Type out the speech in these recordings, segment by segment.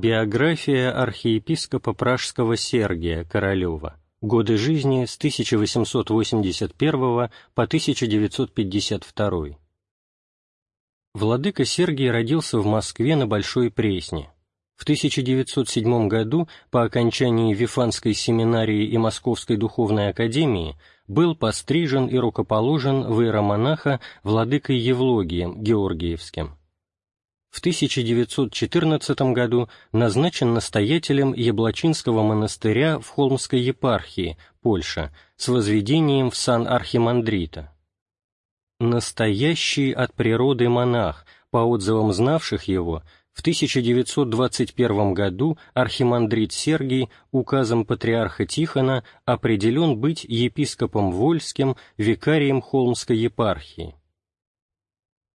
Биография архиепископа Пражского Сергия Королева Годы жизни с 1881 по 1952. Владыка Сергий родился в Москве на Большой Пресне. В 1907 году, по окончании Вифанской семинарии и Московской духовной академии, был пострижен и рукоположен в иеромонаха владыкой Евлогием Георгиевским в 1914 году назначен настоятелем Яблочинского монастыря в Холмской епархии, Польша, с возведением в сан архимандрита. Настоящий от природы монах, по отзывам знавших его, в 1921 году архимандрит Сергий указом патриарха Тихона определен быть епископом Вольским, викарием Холмской епархии.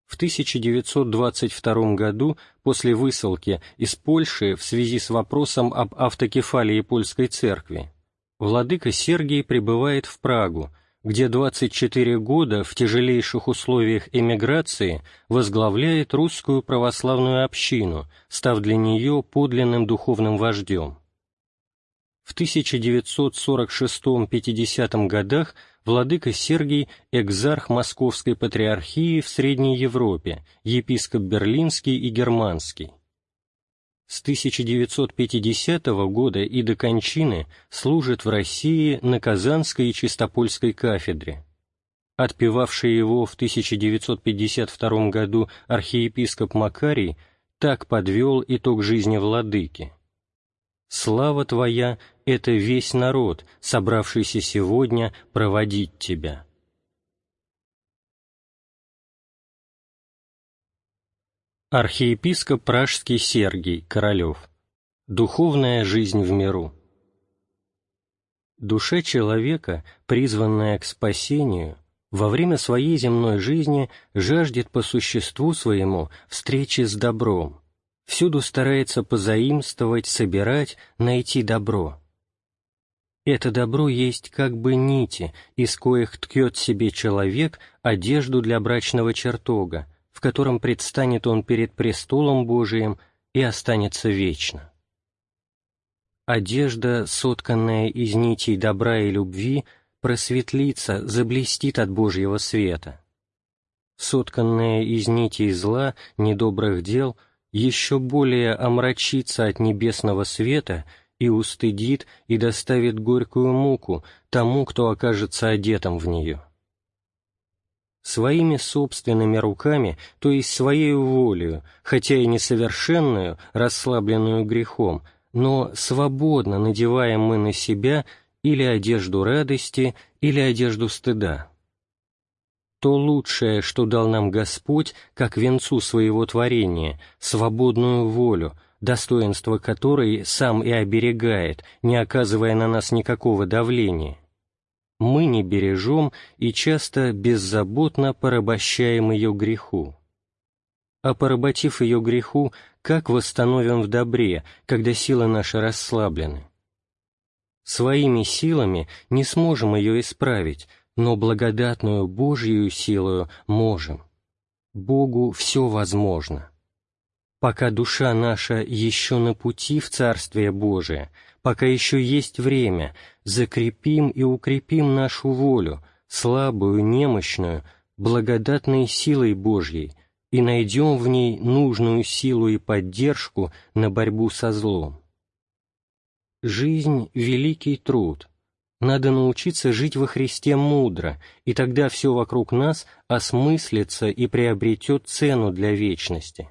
В 1922 году, после высылки из Польши в связи с вопросом об автокефалии польской церкви, владыка Сергий прибывает в Прагу, где 24 года в тяжелейших условиях эмиграции возглавляет русскую православную общину, став для нее подлинным духовным вождем. В 1946-50 годах владыка Сергий – экзарх Московской Патриархии в Средней Европе, епископ Берлинский и Германский. С 1950 года и до кончины служит в России на Казанской и Чистопольской кафедре. Отпевавший его в 1952 году архиепископ Макарий так подвел итог жизни владыки. Слава Твоя — это весь народ, собравшийся сегодня проводить Тебя. Архиепископ Пражский Сергий Королев. Духовная жизнь в миру. Душа человека, призванная к спасению, во время своей земной жизни жаждет по существу своему встречи с добром, всюду старается позаимствовать, собирать, найти добро. Это добро есть как бы нити, из коих ткет себе человек одежду для брачного чертога, в котором предстанет он перед престолом Божиим и останется вечно. Одежда, сотканная из нитей добра и любви, просветлится, заблестит от Божьего света. Сотканная из нитей зла, недобрых дел — еще более омрачится от небесного света и устыдит и доставит горькую муку тому, кто окажется одетым в нее. Своими собственными руками, то есть своей волею, хотя и несовершенную, расслабленную грехом, но свободно надеваем мы на себя или одежду радости, или одежду стыда то лучшее, что дал нам Господь, как венцу своего творения, свободную волю, достоинство которой сам и оберегает, не оказывая на нас никакого давления. Мы не бережем и часто беззаботно порабощаем ее греху. А поработив ее греху, как восстановим в добре, когда силы наши расслаблены? Своими силами не сможем ее исправить, но благодатную Божью силою можем. Богу все возможно. Пока душа наша еще на пути в Царствие Божие, пока еще есть время, закрепим и укрепим нашу волю, слабую, немощную, благодатной силой Божьей, и найдем в ней нужную силу и поддержку на борьбу со злом. Жизнь — великий труд — надо научиться жить во Христе мудро, и тогда все вокруг нас осмыслится и приобретет цену для вечности.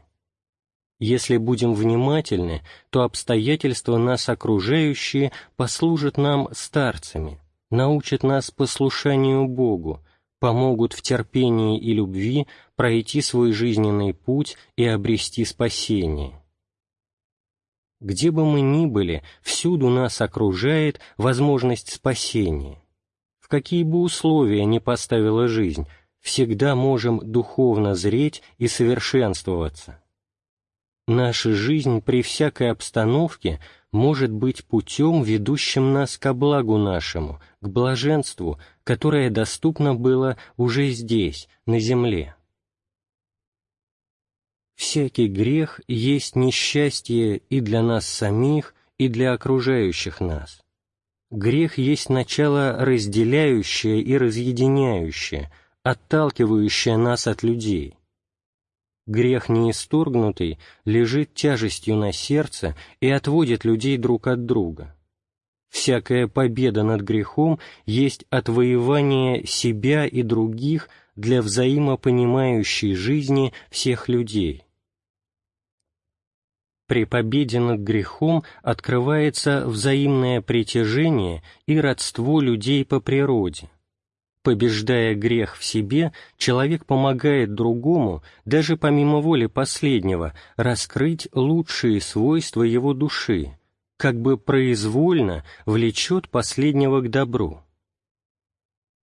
Если будем внимательны, то обстоятельства нас окружающие послужат нам старцами, научат нас послушанию Богу, помогут в терпении и любви пройти свой жизненный путь и обрести спасение. Где бы мы ни были, всюду нас окружает возможность спасения. В какие бы условия ни поставила жизнь, всегда можем духовно зреть и совершенствоваться. Наша жизнь при всякой обстановке может быть путем, ведущим нас ко благу нашему, к блаженству, которое доступно было уже здесь, на земле. Всякий грех есть несчастье и для нас самих, и для окружающих нас. Грех есть начало разделяющее и разъединяющее, отталкивающее нас от людей. Грех неисторгнутый лежит тяжестью на сердце и отводит людей друг от друга. Всякая победа над грехом есть отвоевание себя и других для взаимопонимающей жизни всех людей. При победе над грехом открывается взаимное притяжение и родство людей по природе. Побеждая грех в себе, человек помогает другому, даже помимо воли последнего, раскрыть лучшие свойства его души, как бы произвольно влечет последнего к добру.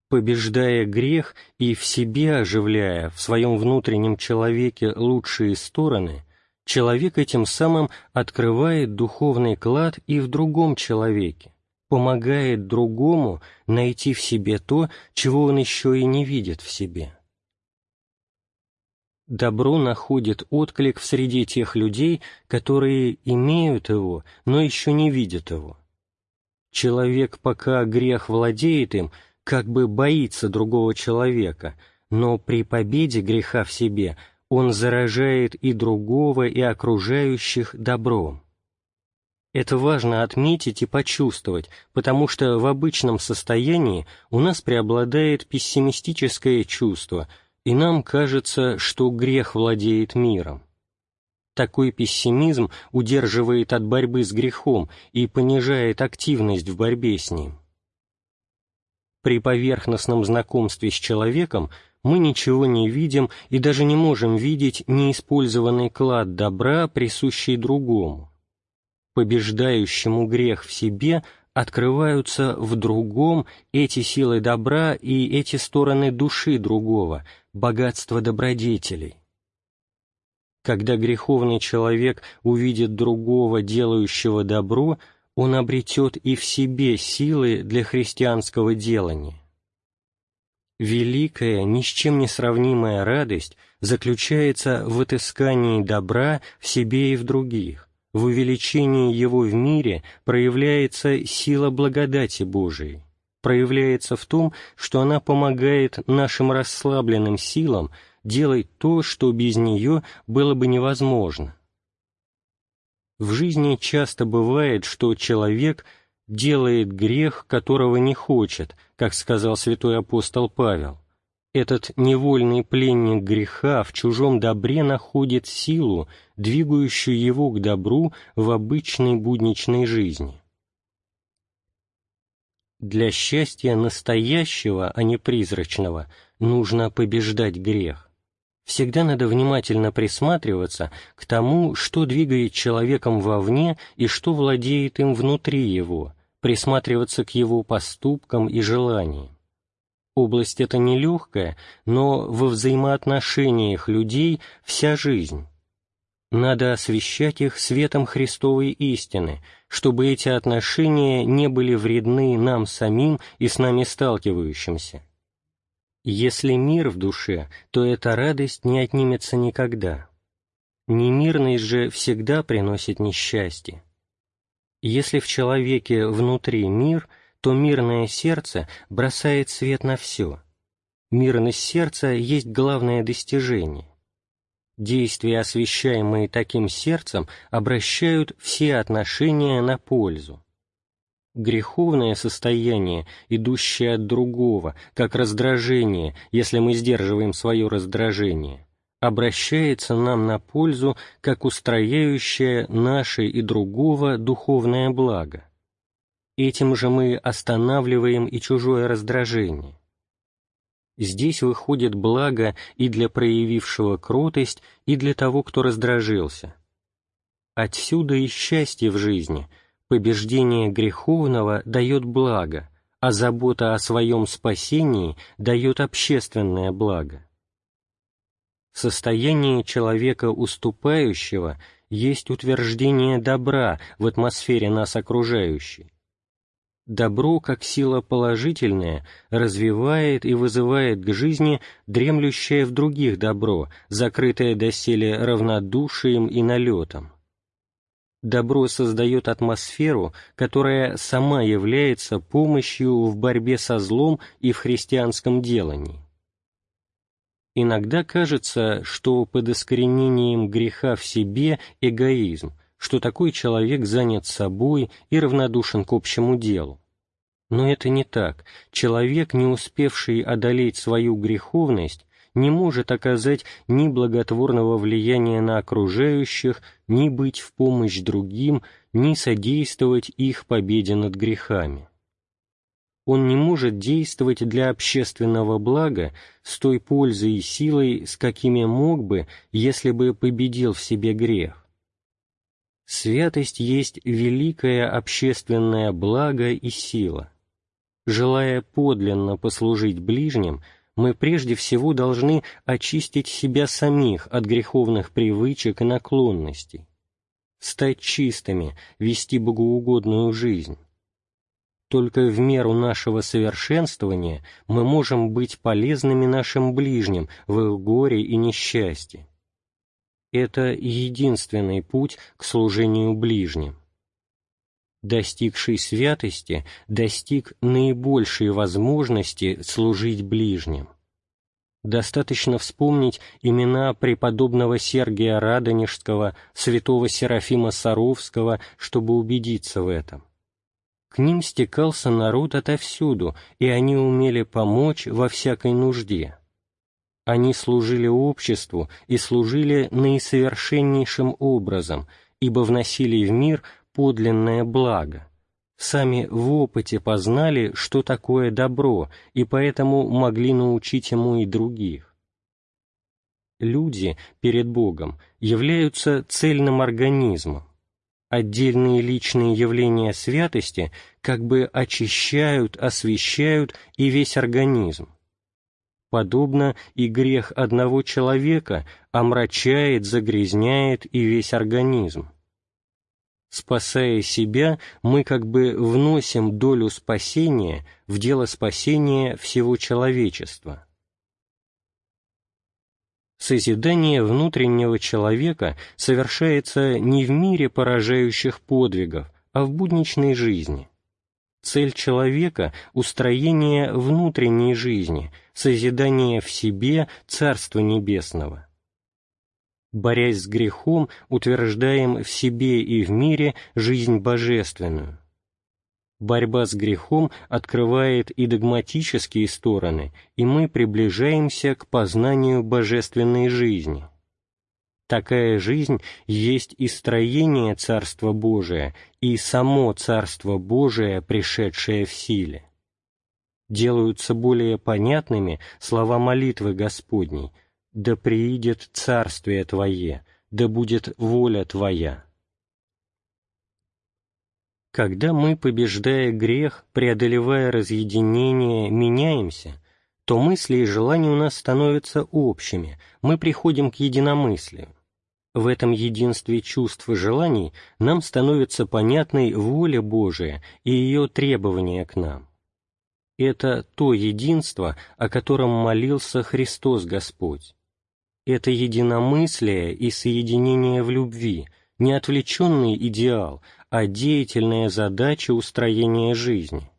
Побеждая грех и в себе оживляя в своем внутреннем человеке лучшие стороны – человек этим самым открывает духовный клад и в другом человеке, помогает другому найти в себе то, чего он еще и не видит в себе. Добро находит отклик в среде тех людей, которые имеют его, но еще не видят его. Человек, пока грех владеет им, как бы боится другого человека, но при победе греха в себе – он заражает и другого, и окружающих добром. Это важно отметить и почувствовать, потому что в обычном состоянии у нас преобладает пессимистическое чувство, и нам кажется, что грех владеет миром. Такой пессимизм удерживает от борьбы с грехом и понижает активность в борьбе с ним. При поверхностном знакомстве с человеком мы ничего не видим и даже не можем видеть неиспользованный клад добра, присущий другому. Побеждающему грех в себе открываются в другом эти силы добра и эти стороны души другого, богатство добродетелей. Когда греховный человек увидит другого, делающего добро, он обретет и в себе силы для христианского делания. Великая, ни с чем не сравнимая радость заключается в отыскании добра в себе и в других, в увеличении его в мире проявляется сила благодати Божией, проявляется в том, что она помогает нашим расслабленным силам делать то, что без нее было бы невозможно. В жизни часто бывает, что человек – делает грех, которого не хочет, как сказал святой апостол Павел. Этот невольный пленник греха в чужом добре находит силу, двигающую его к добру в обычной будничной жизни. Для счастья настоящего, а не призрачного, нужно побеждать грех. Всегда надо внимательно присматриваться к тому, что двигает человеком вовне и что владеет им внутри его, присматриваться к его поступкам и желаниям. Область эта нелегкая, но во взаимоотношениях людей вся жизнь. Надо освещать их светом Христовой истины, чтобы эти отношения не были вредны нам самим и с нами сталкивающимся. Если мир в душе, то эта радость не отнимется никогда. Немирность же всегда приносит несчастье. Если в человеке внутри мир, то мирное сердце бросает свет на все. Мирность сердца есть главное достижение. Действия, освещаемые таким сердцем, обращают все отношения на пользу. Греховное состояние, идущее от другого, как раздражение, если мы сдерживаем свое раздражение, обращается нам на пользу как устрояющее наше и другого духовное благо. Этим же мы останавливаем и чужое раздражение. Здесь выходит благо и для проявившего кротость, и для того, кто раздражился. Отсюда и счастье в жизни, побеждение греховного дает благо, а забота о своем спасении дает общественное благо. Состояние человека уступающего есть утверждение добра в атмосфере нас окружающей. Добро, как сила положительная, развивает и вызывает к жизни дремлющее в других добро, закрытое доселе равнодушием и налетом. Добро создает атмосферу, которая сама является помощью в борьбе со злом и в христианском делании. Иногда кажется, что под искоренением греха в себе эгоизм, что такой человек занят собой и равнодушен к общему делу. Но это не так. Человек, не успевший одолеть свою греховность, не может оказать ни благотворного влияния на окружающих, ни быть в помощь другим, ни содействовать их победе над грехами он не может действовать для общественного блага с той пользой и силой, с какими мог бы, если бы победил в себе грех. Святость есть великое общественное благо и сила. Желая подлинно послужить ближним, мы прежде всего должны очистить себя самих от греховных привычек и наклонностей, стать чистыми, вести богоугодную жизнь только в меру нашего совершенствования мы можем быть полезными нашим ближним в их горе и несчастье. Это единственный путь к служению ближним. Достигший святости достиг наибольшей возможности служить ближним. Достаточно вспомнить имена преподобного Сергия Радонежского, святого Серафима Саровского, чтобы убедиться в этом. К ним стекался народ отовсюду, и они умели помочь во всякой нужде. Они служили обществу и служили наисовершеннейшим образом, ибо вносили в мир подлинное благо. Сами в опыте познали, что такое добро, и поэтому могли научить ему и других. Люди перед Богом являются цельным организмом, отдельные личные явления святости как бы очищают, освещают и весь организм. Подобно и грех одного человека омрачает, загрязняет и весь организм. Спасая себя, мы как бы вносим долю спасения в дело спасения всего человечества. Созидание внутреннего человека совершается не в мире поражающих подвигов, а в будничной жизни. Цель человека — устроение внутренней жизни, созидание в себе Царства Небесного. Борясь с грехом, утверждаем в себе и в мире жизнь божественную борьба с грехом открывает и догматические стороны, и мы приближаемся к познанию божественной жизни. Такая жизнь есть и строение Царства Божия, и само Царство Божие, пришедшее в силе. Делаются более понятными слова молитвы Господней «Да приидет Царствие Твое, да будет воля Твоя». Когда мы, побеждая грех, преодолевая разъединение, меняемся, то мысли и желания у нас становятся общими, мы приходим к единомыслию. В этом единстве чувств и желаний нам становится понятной воля Божия и ее требования к нам. Это то единство, о котором молился Христос Господь. Это единомыслие и соединение в любви, не отвлеченный идеал, а деятельная задача устроения жизни.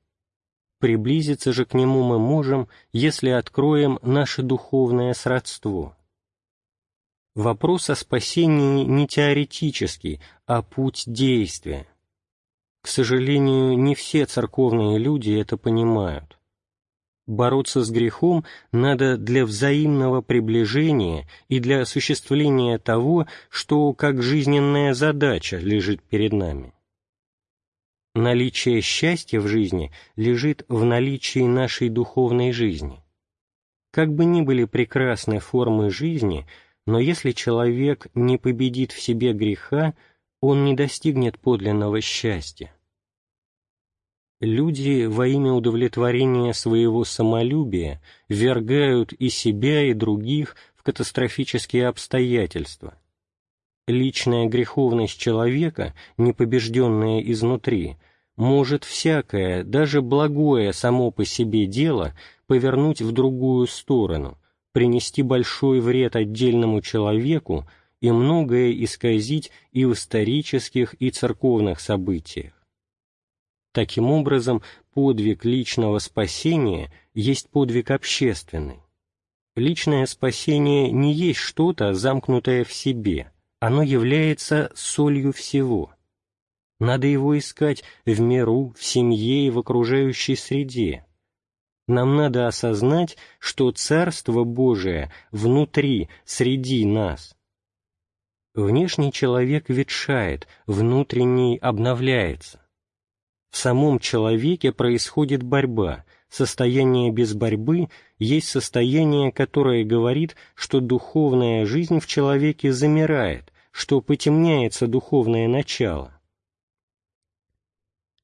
Приблизиться же к нему мы можем, если откроем наше духовное сродство. Вопрос о спасении не теоретический, а путь действия. К сожалению, не все церковные люди это понимают. Бороться с грехом надо для взаимного приближения и для осуществления того, что как жизненная задача лежит перед нами. Наличие счастья в жизни лежит в наличии нашей духовной жизни. Как бы ни были прекрасны формы жизни, но если человек не победит в себе греха, он не достигнет подлинного счастья. Люди во имя удовлетворения своего самолюбия ввергают и себя, и других в катастрофические обстоятельства. Личная греховность человека, непобежденная изнутри, может всякое, даже благое само по себе дело повернуть в другую сторону, принести большой вред отдельному человеку и многое исказить и в исторических, и церковных событиях. Таким образом, подвиг личного спасения есть подвиг общественный. Личное спасение не есть что-то, замкнутое в себе, оно является солью всего. Надо его искать в миру, в семье и в окружающей среде. Нам надо осознать, что Царство Божие внутри, среди нас. Внешний человек ветшает, внутренний обновляется. В самом человеке происходит борьба. Состояние без борьбы есть состояние, которое говорит, что духовная жизнь в человеке замирает, что потемняется духовное начало.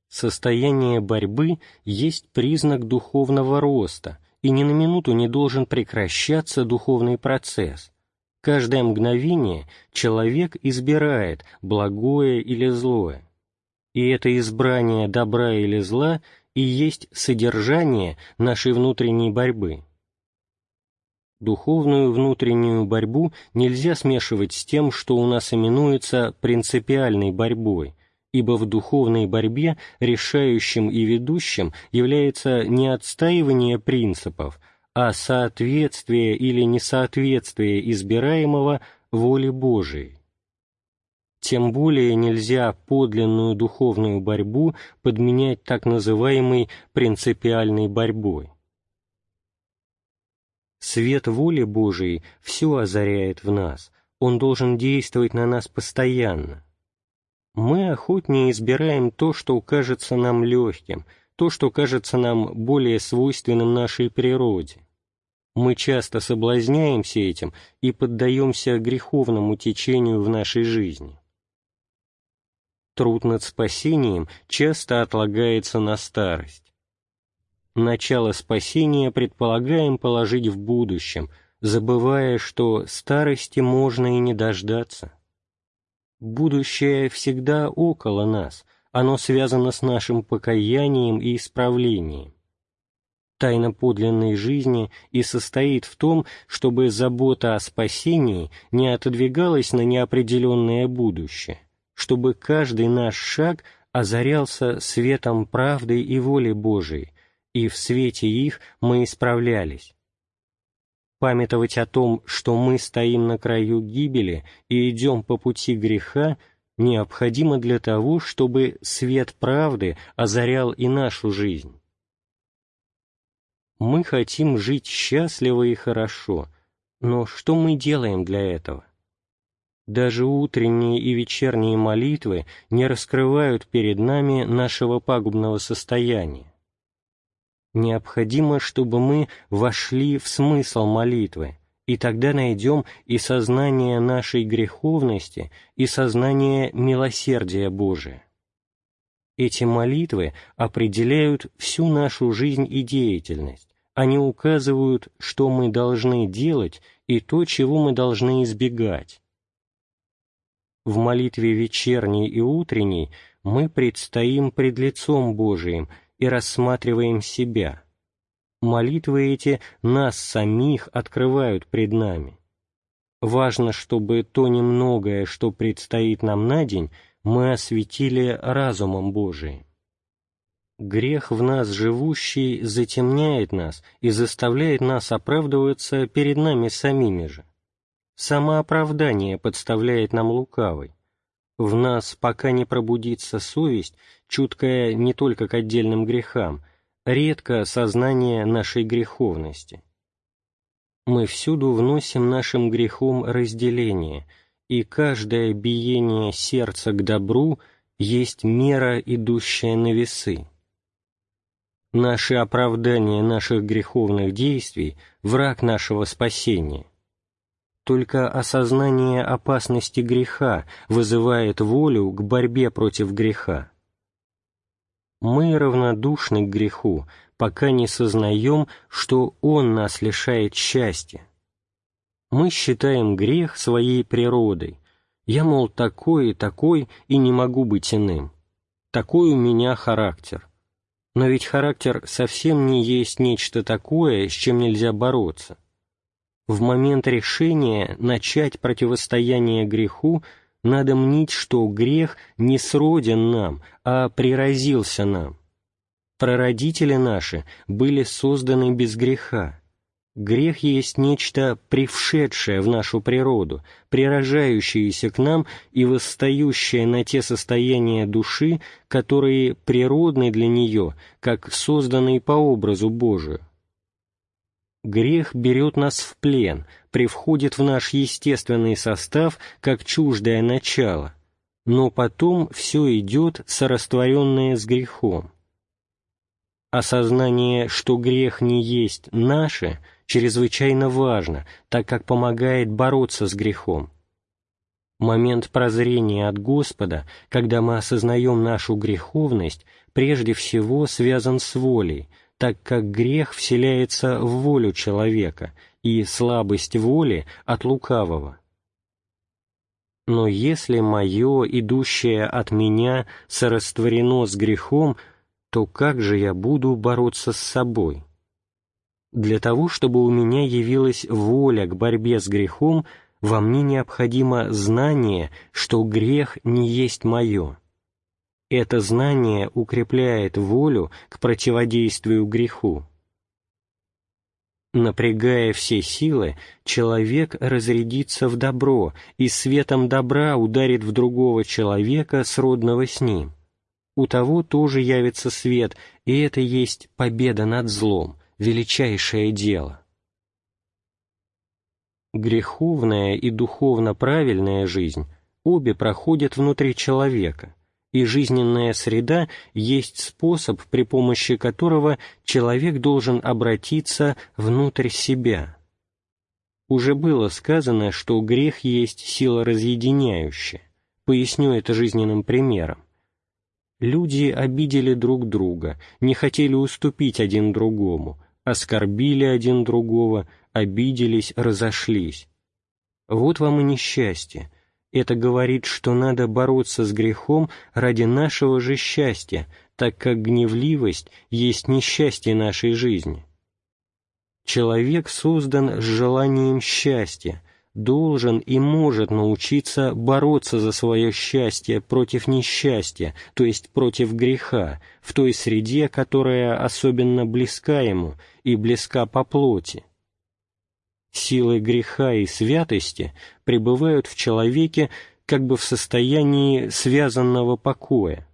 Состояние борьбы есть признак духовного роста, и ни на минуту не должен прекращаться духовный процесс. Каждое мгновение человек избирает благое или злое и это избрание добра или зла и есть содержание нашей внутренней борьбы. Духовную внутреннюю борьбу нельзя смешивать с тем, что у нас именуется принципиальной борьбой, ибо в духовной борьбе решающим и ведущим является не отстаивание принципов, а соответствие или несоответствие избираемого воле Божией. Тем более нельзя подлинную духовную борьбу подменять так называемой принципиальной борьбой. Свет воли Божией все озаряет в нас, он должен действовать на нас постоянно. Мы охотнее избираем то, что кажется нам легким, то, что кажется нам более свойственным нашей природе. Мы часто соблазняемся этим и поддаемся греховному течению в нашей жизни труд над спасением часто отлагается на старость. Начало спасения предполагаем положить в будущем, забывая, что старости можно и не дождаться. Будущее всегда около нас, оно связано с нашим покаянием и исправлением. Тайна подлинной жизни и состоит в том, чтобы забота о спасении не отодвигалась на неопределенное будущее, чтобы каждый наш шаг озарялся светом правды и воли Божией, и в свете их мы исправлялись. Памятовать о том, что мы стоим на краю гибели и идем по пути греха, необходимо для того, чтобы свет правды озарял и нашу жизнь. Мы хотим жить счастливо и хорошо, но что мы делаем для этого? Даже утренние и вечерние молитвы не раскрывают перед нами нашего пагубного состояния. Необходимо, чтобы мы вошли в смысл молитвы, и тогда найдем и сознание нашей греховности, и сознание милосердия Божия. Эти молитвы определяют всю нашу жизнь и деятельность, они указывают, что мы должны делать и то, чего мы должны избегать в молитве вечерней и утренней мы предстоим пред лицом Божиим и рассматриваем себя. Молитвы эти нас самих открывают пред нами. Важно, чтобы то немногое, что предстоит нам на день, мы осветили разумом Божиим. Грех в нас живущий затемняет нас и заставляет нас оправдываться перед нами самими же. Самооправдание подставляет нам лукавый. В нас, пока не пробудится совесть, чуткая не только к отдельным грехам, редко сознание нашей греховности. Мы всюду вносим нашим грехом разделение, и каждое биение сердца к добру есть мера, идущая на весы. Наше оправдание наших греховных действий – враг нашего спасения – только осознание опасности греха вызывает волю к борьбе против греха. Мы равнодушны к греху, пока не сознаем, что он нас лишает счастья. Мы считаем грех своей природой. Я, мол, такой и такой, и не могу быть иным. Такой у меня характер. Но ведь характер совсем не есть нечто такое, с чем нельзя бороться. В момент решения начать противостояние греху надо мнить, что грех не сроден нам, а приразился нам. Прародители наши были созданы без греха. Грех есть нечто прившедшее в нашу природу, прирожающееся к нам и восстающее на те состояния души, которые природны для нее, как созданные по образу Божию. Грех берет нас в плен, привходит в наш естественный состав, как чуждое начало, но потом все идет сорастворенное с грехом. Осознание, что грех не есть наше, чрезвычайно важно, так как помогает бороться с грехом. Момент прозрения от Господа, когда мы осознаем нашу греховность, прежде всего связан с волей, так как грех вселяется в волю человека и слабость воли от лукавого. Но если мое, идущее от меня, сорастворено с грехом, то как же я буду бороться с собой? Для того, чтобы у меня явилась воля к борьбе с грехом, во мне необходимо знание, что грех не есть мое. Это знание укрепляет волю к противодействию греху. Напрягая все силы, человек разрядится в добро и светом добра ударит в другого человека, сродного с ним у того тоже явится свет, и это есть победа над злом, величайшее дело. Греховная и духовно правильная жизнь обе проходят внутри человека, и жизненная среда есть способ, при помощи которого человек должен обратиться внутрь себя. Уже было сказано, что грех есть сила разъединяющая. Поясню это жизненным примером. Люди обидели друг друга, не хотели уступить один другому, оскорбили один другого, обиделись, разошлись. Вот вам и несчастье. Это говорит, что надо бороться с грехом ради нашего же счастья, так как гневливость есть несчастье нашей жизни. Человек создан с желанием счастья, должен и может научиться бороться за свое счастье против несчастья, то есть против греха, в той среде, которая особенно близка ему и близка по плоти. Силы греха и святости пребывают в человеке как бы в состоянии связанного покоя.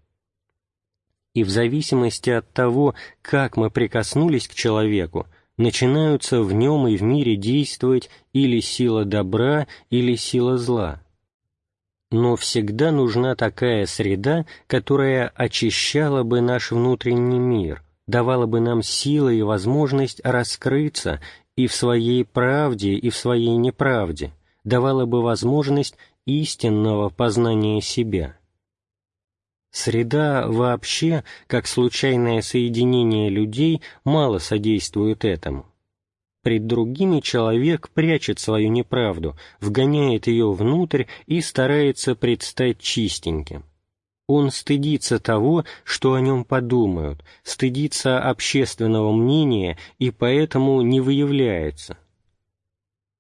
И в зависимости от того, как мы прикоснулись к человеку, начинаются в нем и в мире действовать или сила добра, или сила зла. Но всегда нужна такая среда, которая очищала бы наш внутренний мир, давала бы нам силы и возможность раскрыться и в своей правде, и в своей неправде, давала бы возможность истинного познания себя. Среда вообще, как случайное соединение людей, мало содействует этому. Пред другими человек прячет свою неправду, вгоняет ее внутрь и старается предстать чистеньким. Он стыдится того, что о нем подумают, стыдится общественного мнения и поэтому не выявляется.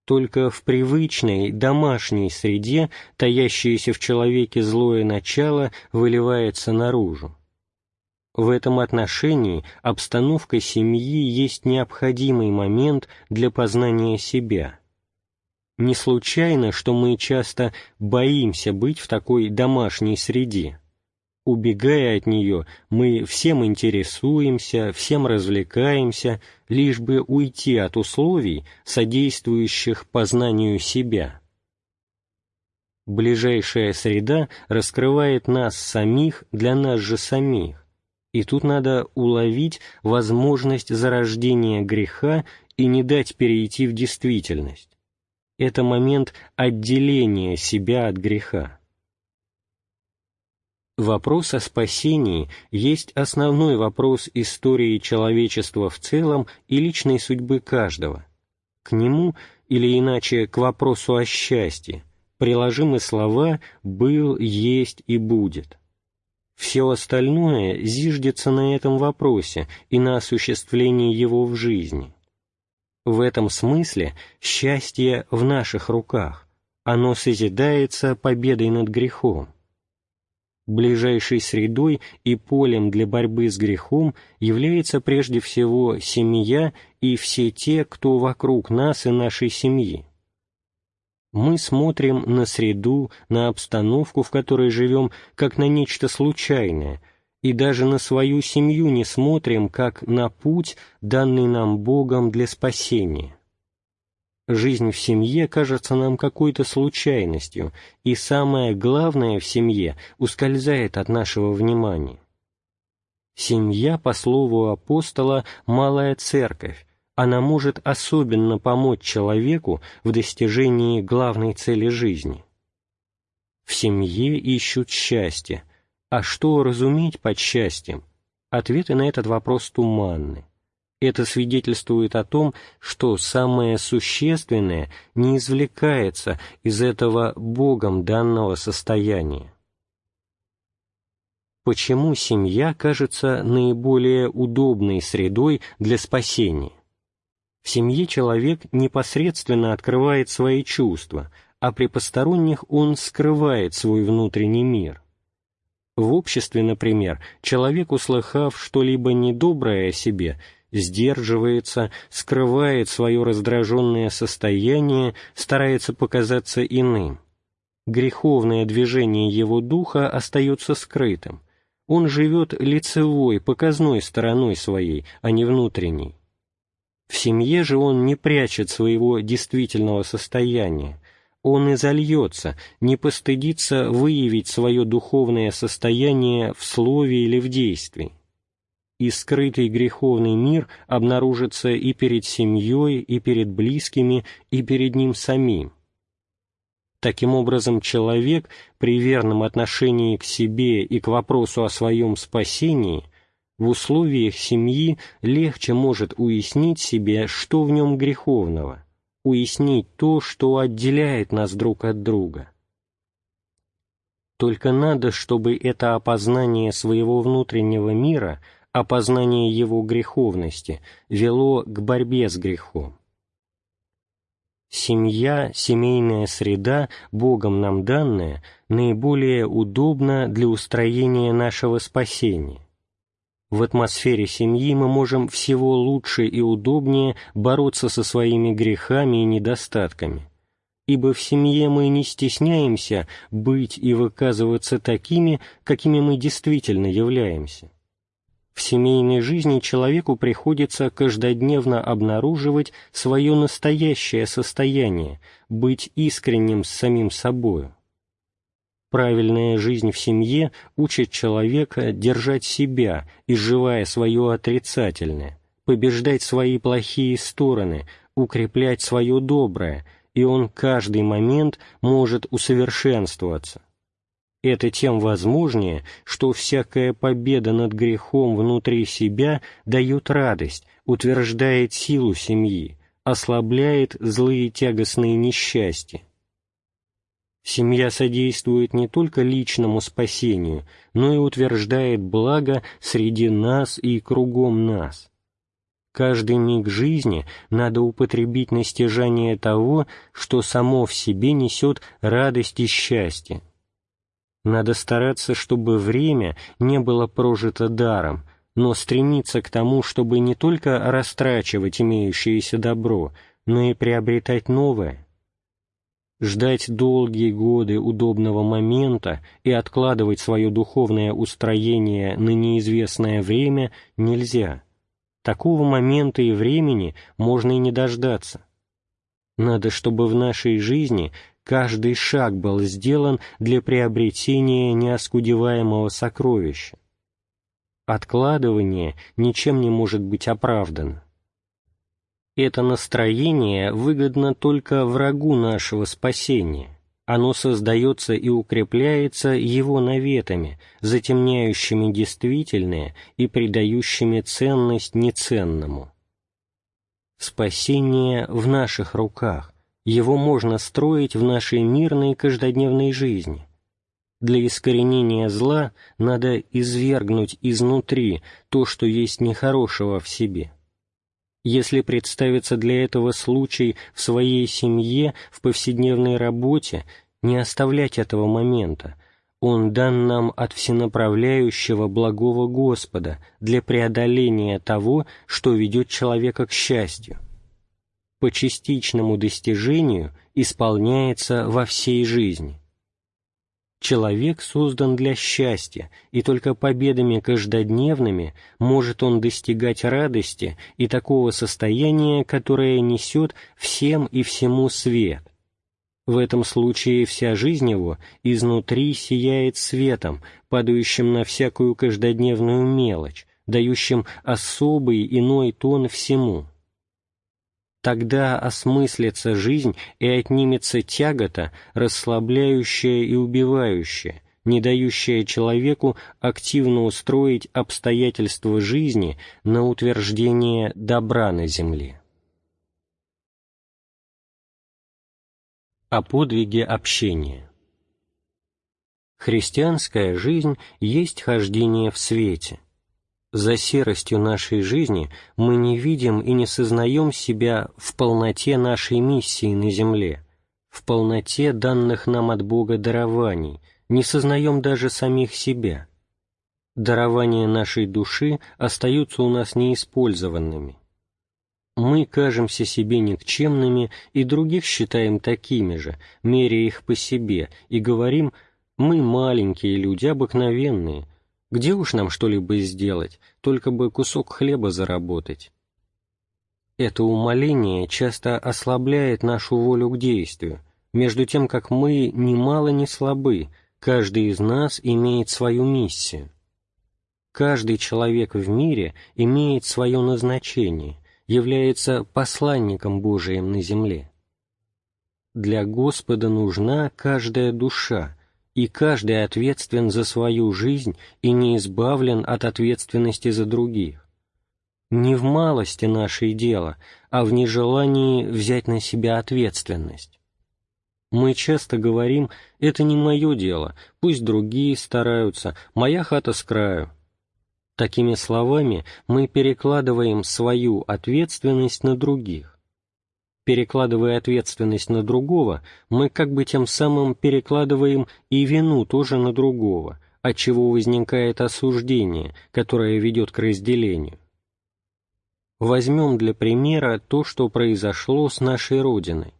Только в привычной, домашней среде таящееся в человеке злое начало выливается наружу. В этом отношении обстановка семьи есть необходимый момент для познания себя. Не случайно, что мы часто боимся быть в такой домашней среде. Убегая от нее, мы всем интересуемся, всем развлекаемся, лишь бы уйти от условий, содействующих познанию себя. Ближайшая среда раскрывает нас самих для нас же самих, и тут надо уловить возможность зарождения греха и не дать перейти в действительность. Это момент отделения себя от греха. Вопрос о спасении есть основной вопрос истории человечества в целом и личной судьбы каждого. К нему, или иначе к вопросу о счастье, приложимы слова «был», «есть» и «будет». Все остальное зиждется на этом вопросе и на осуществлении его в жизни. В этом смысле счастье в наших руках, оно созидается победой над грехом. Ближайшей средой и полем для борьбы с грехом является прежде всего семья и все те, кто вокруг нас и нашей семьи. Мы смотрим на среду, на обстановку, в которой живем, как на нечто случайное, и даже на свою семью не смотрим, как на путь, данный нам Богом для спасения. Жизнь в семье кажется нам какой-то случайностью, и самое главное в семье ускользает от нашего внимания. Семья, по слову апостола, малая церковь, она может особенно помочь человеку в достижении главной цели жизни. В семье ищут счастье, а что разуметь под счастьем? Ответы на этот вопрос туманны. Это свидетельствует о том, что самое существенное не извлекается из этого Богом данного состояния. Почему семья кажется наиболее удобной средой для спасения? В семье человек непосредственно открывает свои чувства, а при посторонних он скрывает свой внутренний мир. В обществе, например, человек, услыхав что-либо недоброе о себе, сдерживается, скрывает свое раздраженное состояние, старается показаться иным. Греховное движение его духа остается скрытым. Он живет лицевой, показной стороной своей, а не внутренней. В семье же он не прячет своего действительного состояния, он и зальется, не постыдится выявить свое духовное состояние в слове или в действии. И скрытый греховный мир обнаружится и перед семьей, и перед близкими, и перед ним самим. Таким образом, человек при верном отношении к себе и к вопросу о своем спасении в условиях семьи легче может уяснить себе, что в нем греховного, уяснить то, что отделяет нас друг от друга. Только надо, чтобы это опознание своего внутреннего мира, опознание его греховности, вело к борьбе с грехом. Семья, семейная среда, Богом нам данная, наиболее удобна для устроения нашего спасения в атмосфере семьи мы можем всего лучше и удобнее бороться со своими грехами и недостатками, ибо в семье мы не стесняемся быть и выказываться такими, какими мы действительно являемся. В семейной жизни человеку приходится каждодневно обнаруживать свое настоящее состояние, быть искренним с самим собою. Правильная жизнь в семье учит человека держать себя, изживая свое отрицательное, побеждать свои плохие стороны, укреплять свое доброе, и он каждый момент может усовершенствоваться. Это тем возможнее, что всякая победа над грехом внутри себя дает радость, утверждает силу семьи, ослабляет злые тягостные несчастья. Семья содействует не только личному спасению, но и утверждает благо среди нас и кругом нас. Каждый миг жизни надо употребить на стяжание того, что само в себе несет радость и счастье. Надо стараться, чтобы время не было прожито даром, но стремиться к тому, чтобы не только растрачивать имеющееся добро, но и приобретать новое ждать долгие годы удобного момента и откладывать свое духовное устроение на неизвестное время нельзя. Такого момента и времени можно и не дождаться. Надо, чтобы в нашей жизни каждый шаг был сделан для приобретения неоскудеваемого сокровища. Откладывание ничем не может быть оправдано. Это настроение выгодно только врагу нашего спасения. Оно создается и укрепляется его наветами, затемняющими действительное и придающими ценность неценному. Спасение в наших руках, его можно строить в нашей мирной каждодневной жизни. Для искоренения зла надо извергнуть изнутри то, что есть нехорошего в себе. Если представится для этого случай в своей семье, в повседневной работе, не оставлять этого момента. Он дан нам от всенаправляющего благого Господа для преодоления того, что ведет человека к счастью. По частичному достижению исполняется во всей жизни. Человек создан для счастья, и только победами каждодневными может он достигать радости и такого состояния, которое несет всем и всему свет. В этом случае вся жизнь его изнутри сияет светом, падающим на всякую каждодневную мелочь, дающим особый иной тон всему. Тогда осмыслится жизнь и отнимется тягота, расслабляющая и убивающая, не дающая человеку активно устроить обстоятельства жизни на утверждение добра на земле. О подвиге общения Христианская жизнь есть хождение в свете, за серостью нашей жизни мы не видим и не сознаем себя в полноте нашей миссии на земле, в полноте данных нам от Бога дарований, не сознаем даже самих себя. Дарования нашей души остаются у нас неиспользованными. Мы кажемся себе никчемными и других считаем такими же, меря их по себе, и говорим «мы маленькие люди, обыкновенные», где уж нам что-либо сделать, только бы кусок хлеба заработать? Это умоление часто ослабляет нашу волю к действию, между тем, как мы немало не слабы, каждый из нас имеет свою миссию. Каждый человек в мире имеет свое назначение, является посланником Божиим на земле. Для Господа нужна каждая душа, и каждый ответственен за свою жизнь и не избавлен от ответственности за других. Не в малости наше дело, а в нежелании взять на себя ответственность. Мы часто говорим «это не мое дело, пусть другие стараются, моя хата с краю». Такими словами мы перекладываем свою ответственность на других Перекладывая ответственность на другого, мы как бы тем самым перекладываем и вину тоже на другого, от чего возникает осуждение, которое ведет к разделению. Возьмем для примера то, что произошло с нашей Родиной.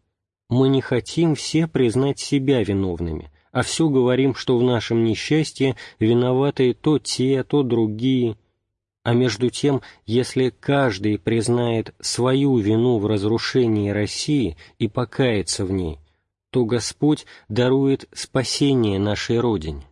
Мы не хотим все признать себя виновными, а все говорим, что в нашем несчастье виноваты то те, то другие, а между тем, если каждый признает свою вину в разрушении России и покается в ней, то Господь дарует спасение нашей Родине.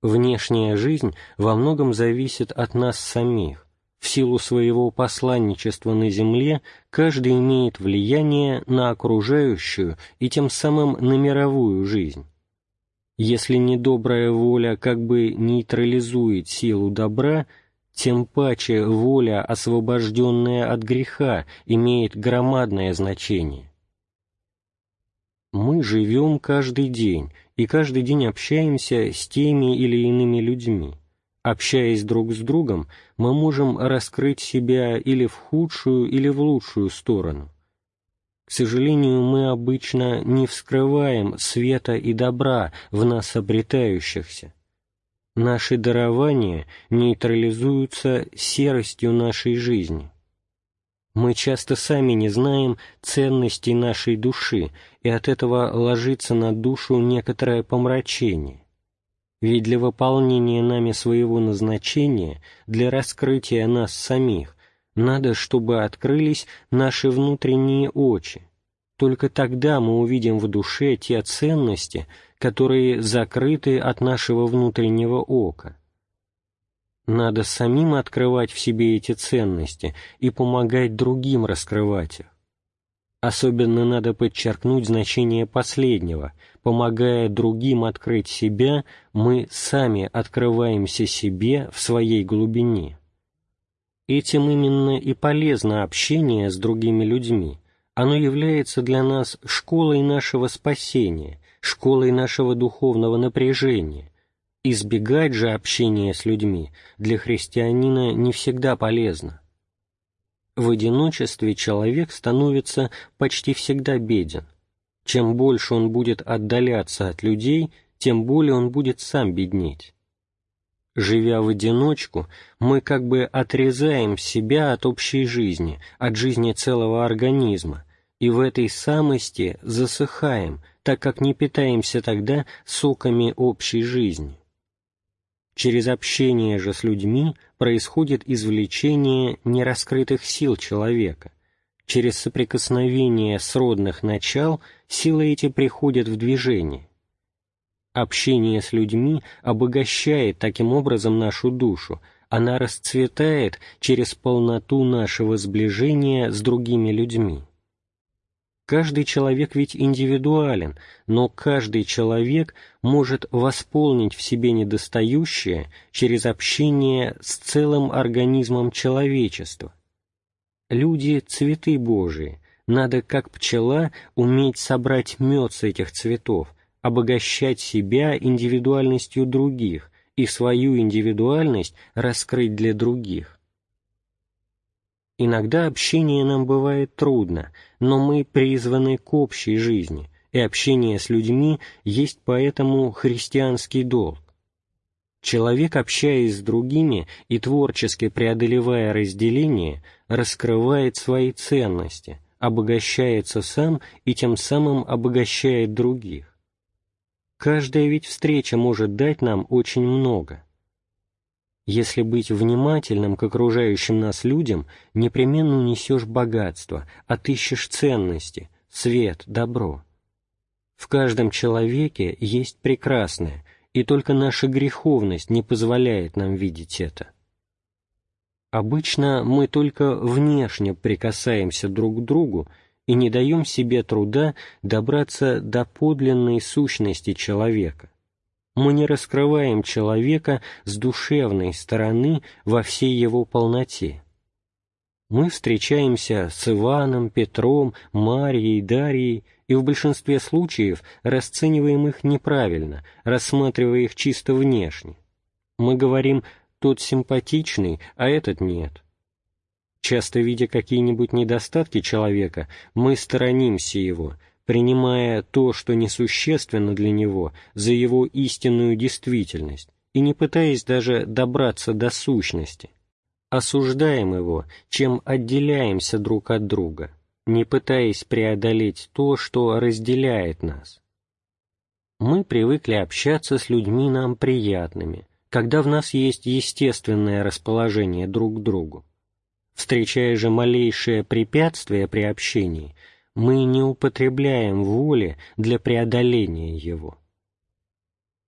Внешняя жизнь во многом зависит от нас самих. В силу своего посланничества на земле каждый имеет влияние на окружающую и тем самым на мировую жизнь. Если недобрая воля как бы нейтрализует силу добра, тем паче воля, освобожденная от греха, имеет громадное значение. Мы живем каждый день, и каждый день общаемся с теми или иными людьми. Общаясь друг с другом, мы можем раскрыть себя или в худшую, или в лучшую сторону. К сожалению, мы обычно не вскрываем света и добра в нас обретающихся. Наши дарования нейтрализуются серостью нашей жизни. Мы часто сами не знаем ценности нашей души, и от этого ложится на душу некоторое помрачение. Ведь для выполнения нами своего назначения, для раскрытия нас самих, надо, чтобы открылись наши внутренние очи. Только тогда мы увидим в душе те ценности, которые закрыты от нашего внутреннего ока. Надо самим открывать в себе эти ценности и помогать другим раскрывать их. Особенно надо подчеркнуть значение последнего. Помогая другим открыть себя, мы сами открываемся себе в своей глубине. Этим именно и полезно общение с другими людьми. Оно является для нас школой нашего спасения, школой нашего духовного напряжения. Избегать же общения с людьми для христианина не всегда полезно. В одиночестве человек становится почти всегда беден. Чем больше он будет отдаляться от людей, тем более он будет сам беднеть. Живя в одиночку, мы как бы отрезаем себя от общей жизни, от жизни целого организма, и в этой самости засыхаем, так как не питаемся тогда соками общей жизни. Через общение же с людьми происходит извлечение нераскрытых сил человека. Через соприкосновение сродных начал силы эти приходят в движение. Общение с людьми обогащает таким образом нашу душу, она расцветает через полноту нашего сближения с другими людьми. Каждый человек ведь индивидуален, но каждый человек может восполнить в себе недостающее через общение с целым организмом человечества. Люди — цветы Божии, надо, как пчела, уметь собрать мед с этих цветов, обогащать себя индивидуальностью других и свою индивидуальность раскрыть для других. Иногда общение нам бывает трудно, но мы призваны к общей жизни, и общение с людьми есть поэтому христианский долг. Человек, общаясь с другими и творчески преодолевая разделение, раскрывает свои ценности, обогащается сам и тем самым обогащает других. Каждая ведь встреча может дать нам очень много. Если быть внимательным к окружающим нас людям, непременно унесешь богатство, отыщешь ценности, свет, добро. В каждом человеке есть прекрасное, и только наша греховность не позволяет нам видеть это. Обычно мы только внешне прикасаемся друг к другу и не даем себе труда добраться до подлинной сущности человека мы не раскрываем человека с душевной стороны во всей его полноте. Мы встречаемся с Иваном, Петром, Марией, Дарьей и в большинстве случаев расцениваем их неправильно, рассматривая их чисто внешне. Мы говорим «тот симпатичный, а этот нет». Часто видя какие-нибудь недостатки человека, мы сторонимся его, принимая то, что несущественно для него, за его истинную действительность, и не пытаясь даже добраться до сущности. Осуждаем его, чем отделяемся друг от друга, не пытаясь преодолеть то, что разделяет нас. Мы привыкли общаться с людьми нам приятными, когда в нас есть естественное расположение друг к другу. Встречая же малейшее препятствие при общении – мы не употребляем воли для преодоления его.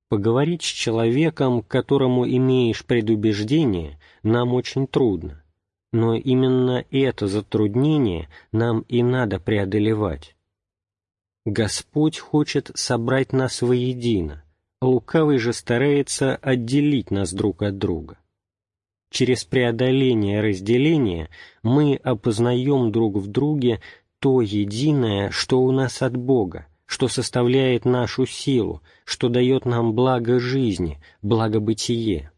Поговорить с человеком, которому имеешь предубеждение, нам очень трудно, но именно это затруднение нам и надо преодолевать. Господь хочет собрать нас воедино, лукавый же старается отделить нас друг от друга. Через преодоление разделения мы опознаем друг в друге то единое, что у нас от Бога, что составляет нашу силу, что дает нам благо жизни, благо бытие.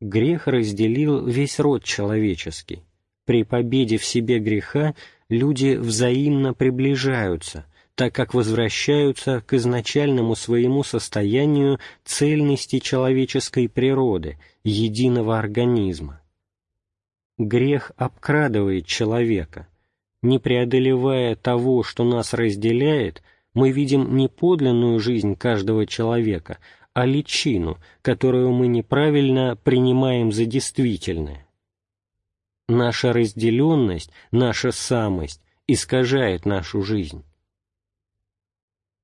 Грех разделил весь род человеческий. При победе в себе греха люди взаимно приближаются, так как возвращаются к изначальному своему состоянию цельности человеческой природы, единого организма. Грех обкрадывает человека – не преодолевая того, что нас разделяет, мы видим не подлинную жизнь каждого человека, а личину, которую мы неправильно принимаем за действительное. Наша разделенность, наша самость искажает нашу жизнь.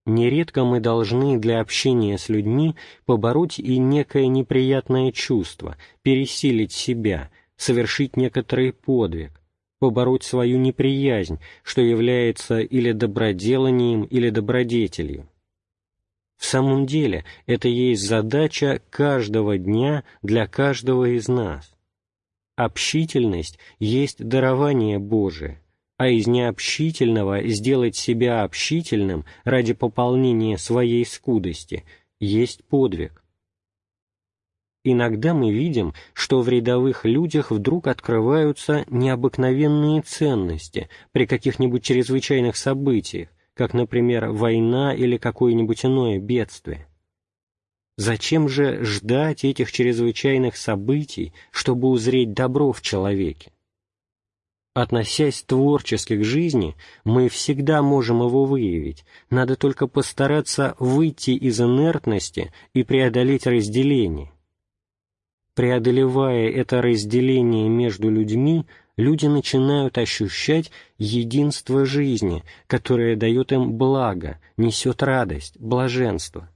Нередко мы должны для общения с людьми побороть и некое неприятное чувство, пересилить себя, совершить некоторый подвиг, побороть свою неприязнь, что является или доброделанием, или добродетелью. В самом деле, это есть задача каждого дня для каждого из нас. Общительность есть дарование Божие, а из необщительного сделать себя общительным ради пополнения своей скудости есть подвиг. Иногда мы видим, что в рядовых людях вдруг открываются необыкновенные ценности при каких-нибудь чрезвычайных событиях, как, например, война или какое-нибудь иное бедствие. Зачем же ждать этих чрезвычайных событий, чтобы узреть добро в человеке? Относясь творчески к жизни, мы всегда можем его выявить, надо только постараться выйти из инертности и преодолеть разделение. Преодолевая это разделение между людьми, люди начинают ощущать единство жизни, которое дает им благо, несет радость, блаженство.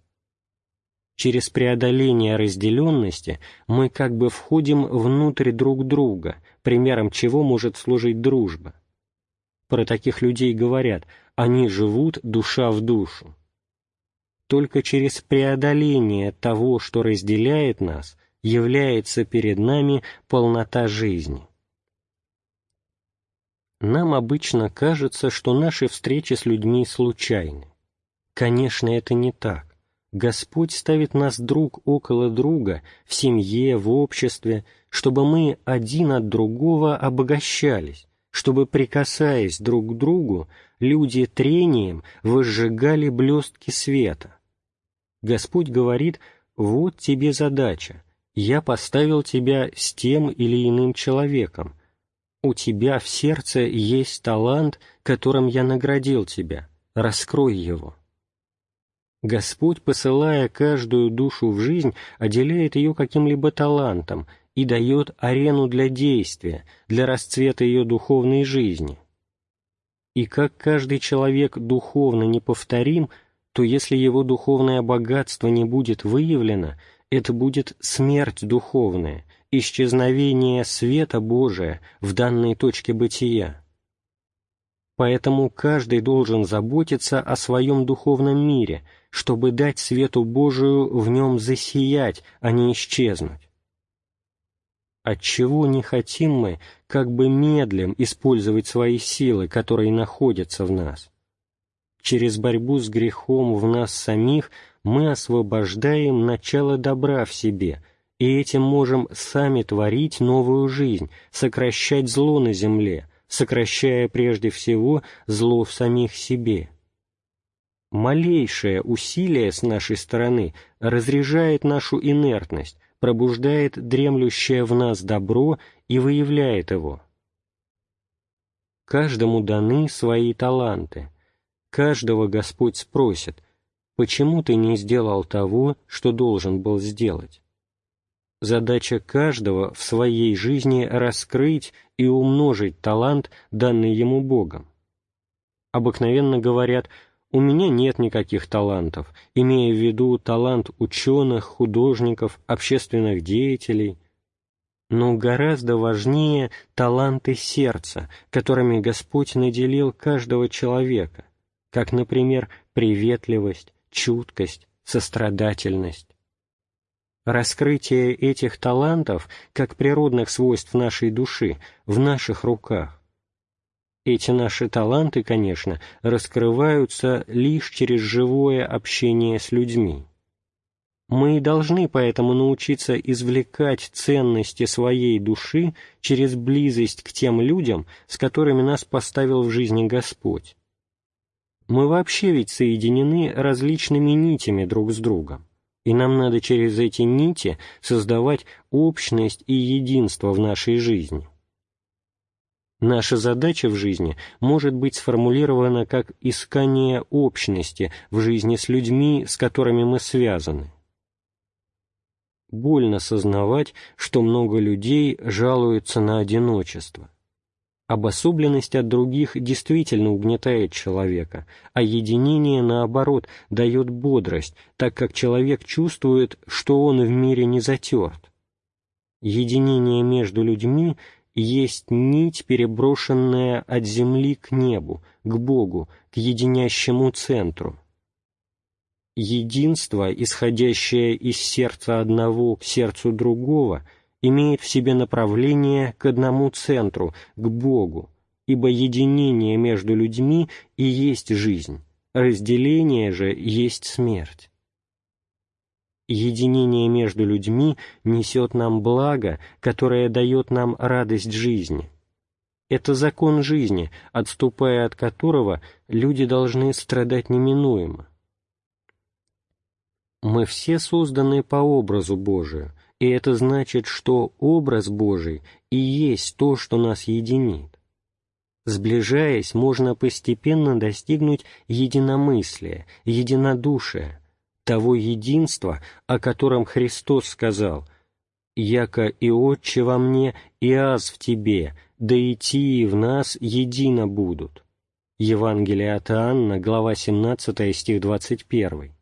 Через преодоление разделенности мы как бы входим внутрь друг друга, примером чего может служить дружба. Про таких людей говорят «они живут душа в душу». Только через преодоление того, что разделяет нас, является перед нами полнота жизни. Нам обычно кажется, что наши встречи с людьми случайны. Конечно, это не так. Господь ставит нас друг около друга, в семье, в обществе, чтобы мы один от другого обогащались, чтобы, прикасаясь друг к другу, люди трением возжигали блестки света. Господь говорит, вот тебе задача, я поставил тебя с тем или иным человеком, у тебя в сердце есть талант, которым я наградил тебя, раскрой его. Господь, посылая каждую душу в жизнь, отделяет ее каким-либо талантом и дает арену для действия, для расцвета ее духовной жизни. И как каждый человек духовно неповторим, то если его духовное богатство не будет выявлено, это будет смерть духовная, исчезновение света Божия в данной точке бытия. Поэтому каждый должен заботиться о своем духовном мире, чтобы дать свету Божию в нем засиять, а не исчезнуть. Отчего не хотим мы, как бы медлим, использовать свои силы, которые находятся в нас? Через борьбу с грехом в нас самих мы освобождаем начало добра в себе, и этим можем сами творить новую жизнь, сокращать зло на земле – сокращая прежде всего зло в самих себе. Малейшее усилие с нашей стороны разряжает нашу инертность, пробуждает дремлющее в нас добро и выявляет его. Каждому даны свои таланты. Каждого Господь спросит, почему ты не сделал того, что должен был сделать? Задача каждого в своей жизни раскрыть и умножить талант, данный ему Богом. Обыкновенно говорят «у меня нет никаких талантов», имея в виду талант ученых, художников, общественных деятелей. Но гораздо важнее таланты сердца, которыми Господь наделил каждого человека, как, например, приветливость, чуткость, сострадательность. Раскрытие этих талантов, как природных свойств нашей души, в наших руках. Эти наши таланты, конечно, раскрываются лишь через живое общение с людьми. Мы должны поэтому научиться извлекать ценности своей души через близость к тем людям, с которыми нас поставил в жизни Господь. Мы вообще ведь соединены различными нитями друг с другом и нам надо через эти нити создавать общность и единство в нашей жизни. Наша задача в жизни может быть сформулирована как искание общности в жизни с людьми, с которыми мы связаны. Больно сознавать, что много людей жалуются на одиночество. Обособленность от других действительно угнетает человека, а единение, наоборот, дает бодрость, так как человек чувствует, что он в мире не затерт. Единение между людьми есть нить, переброшенная от земли к небу, к Богу, к единящему центру. Единство, исходящее из сердца одного к сердцу другого – имеет в себе направление к одному центру, к Богу, ибо единение между людьми и есть жизнь, разделение же есть смерть. Единение между людьми несет нам благо, которое дает нам радость жизни. Это закон жизни, отступая от которого люди должны страдать неминуемо. Мы все созданы по образу Божию, и это значит, что образ Божий и есть то, что нас единит. Сближаясь, можно постепенно достигнуть единомыслия, единодушия, того единства, о котором Христос сказал «Яко и Отче во мне, и аз в тебе, да и ти в нас едино будут». Евангелие от Иоанна, глава 17, стих 21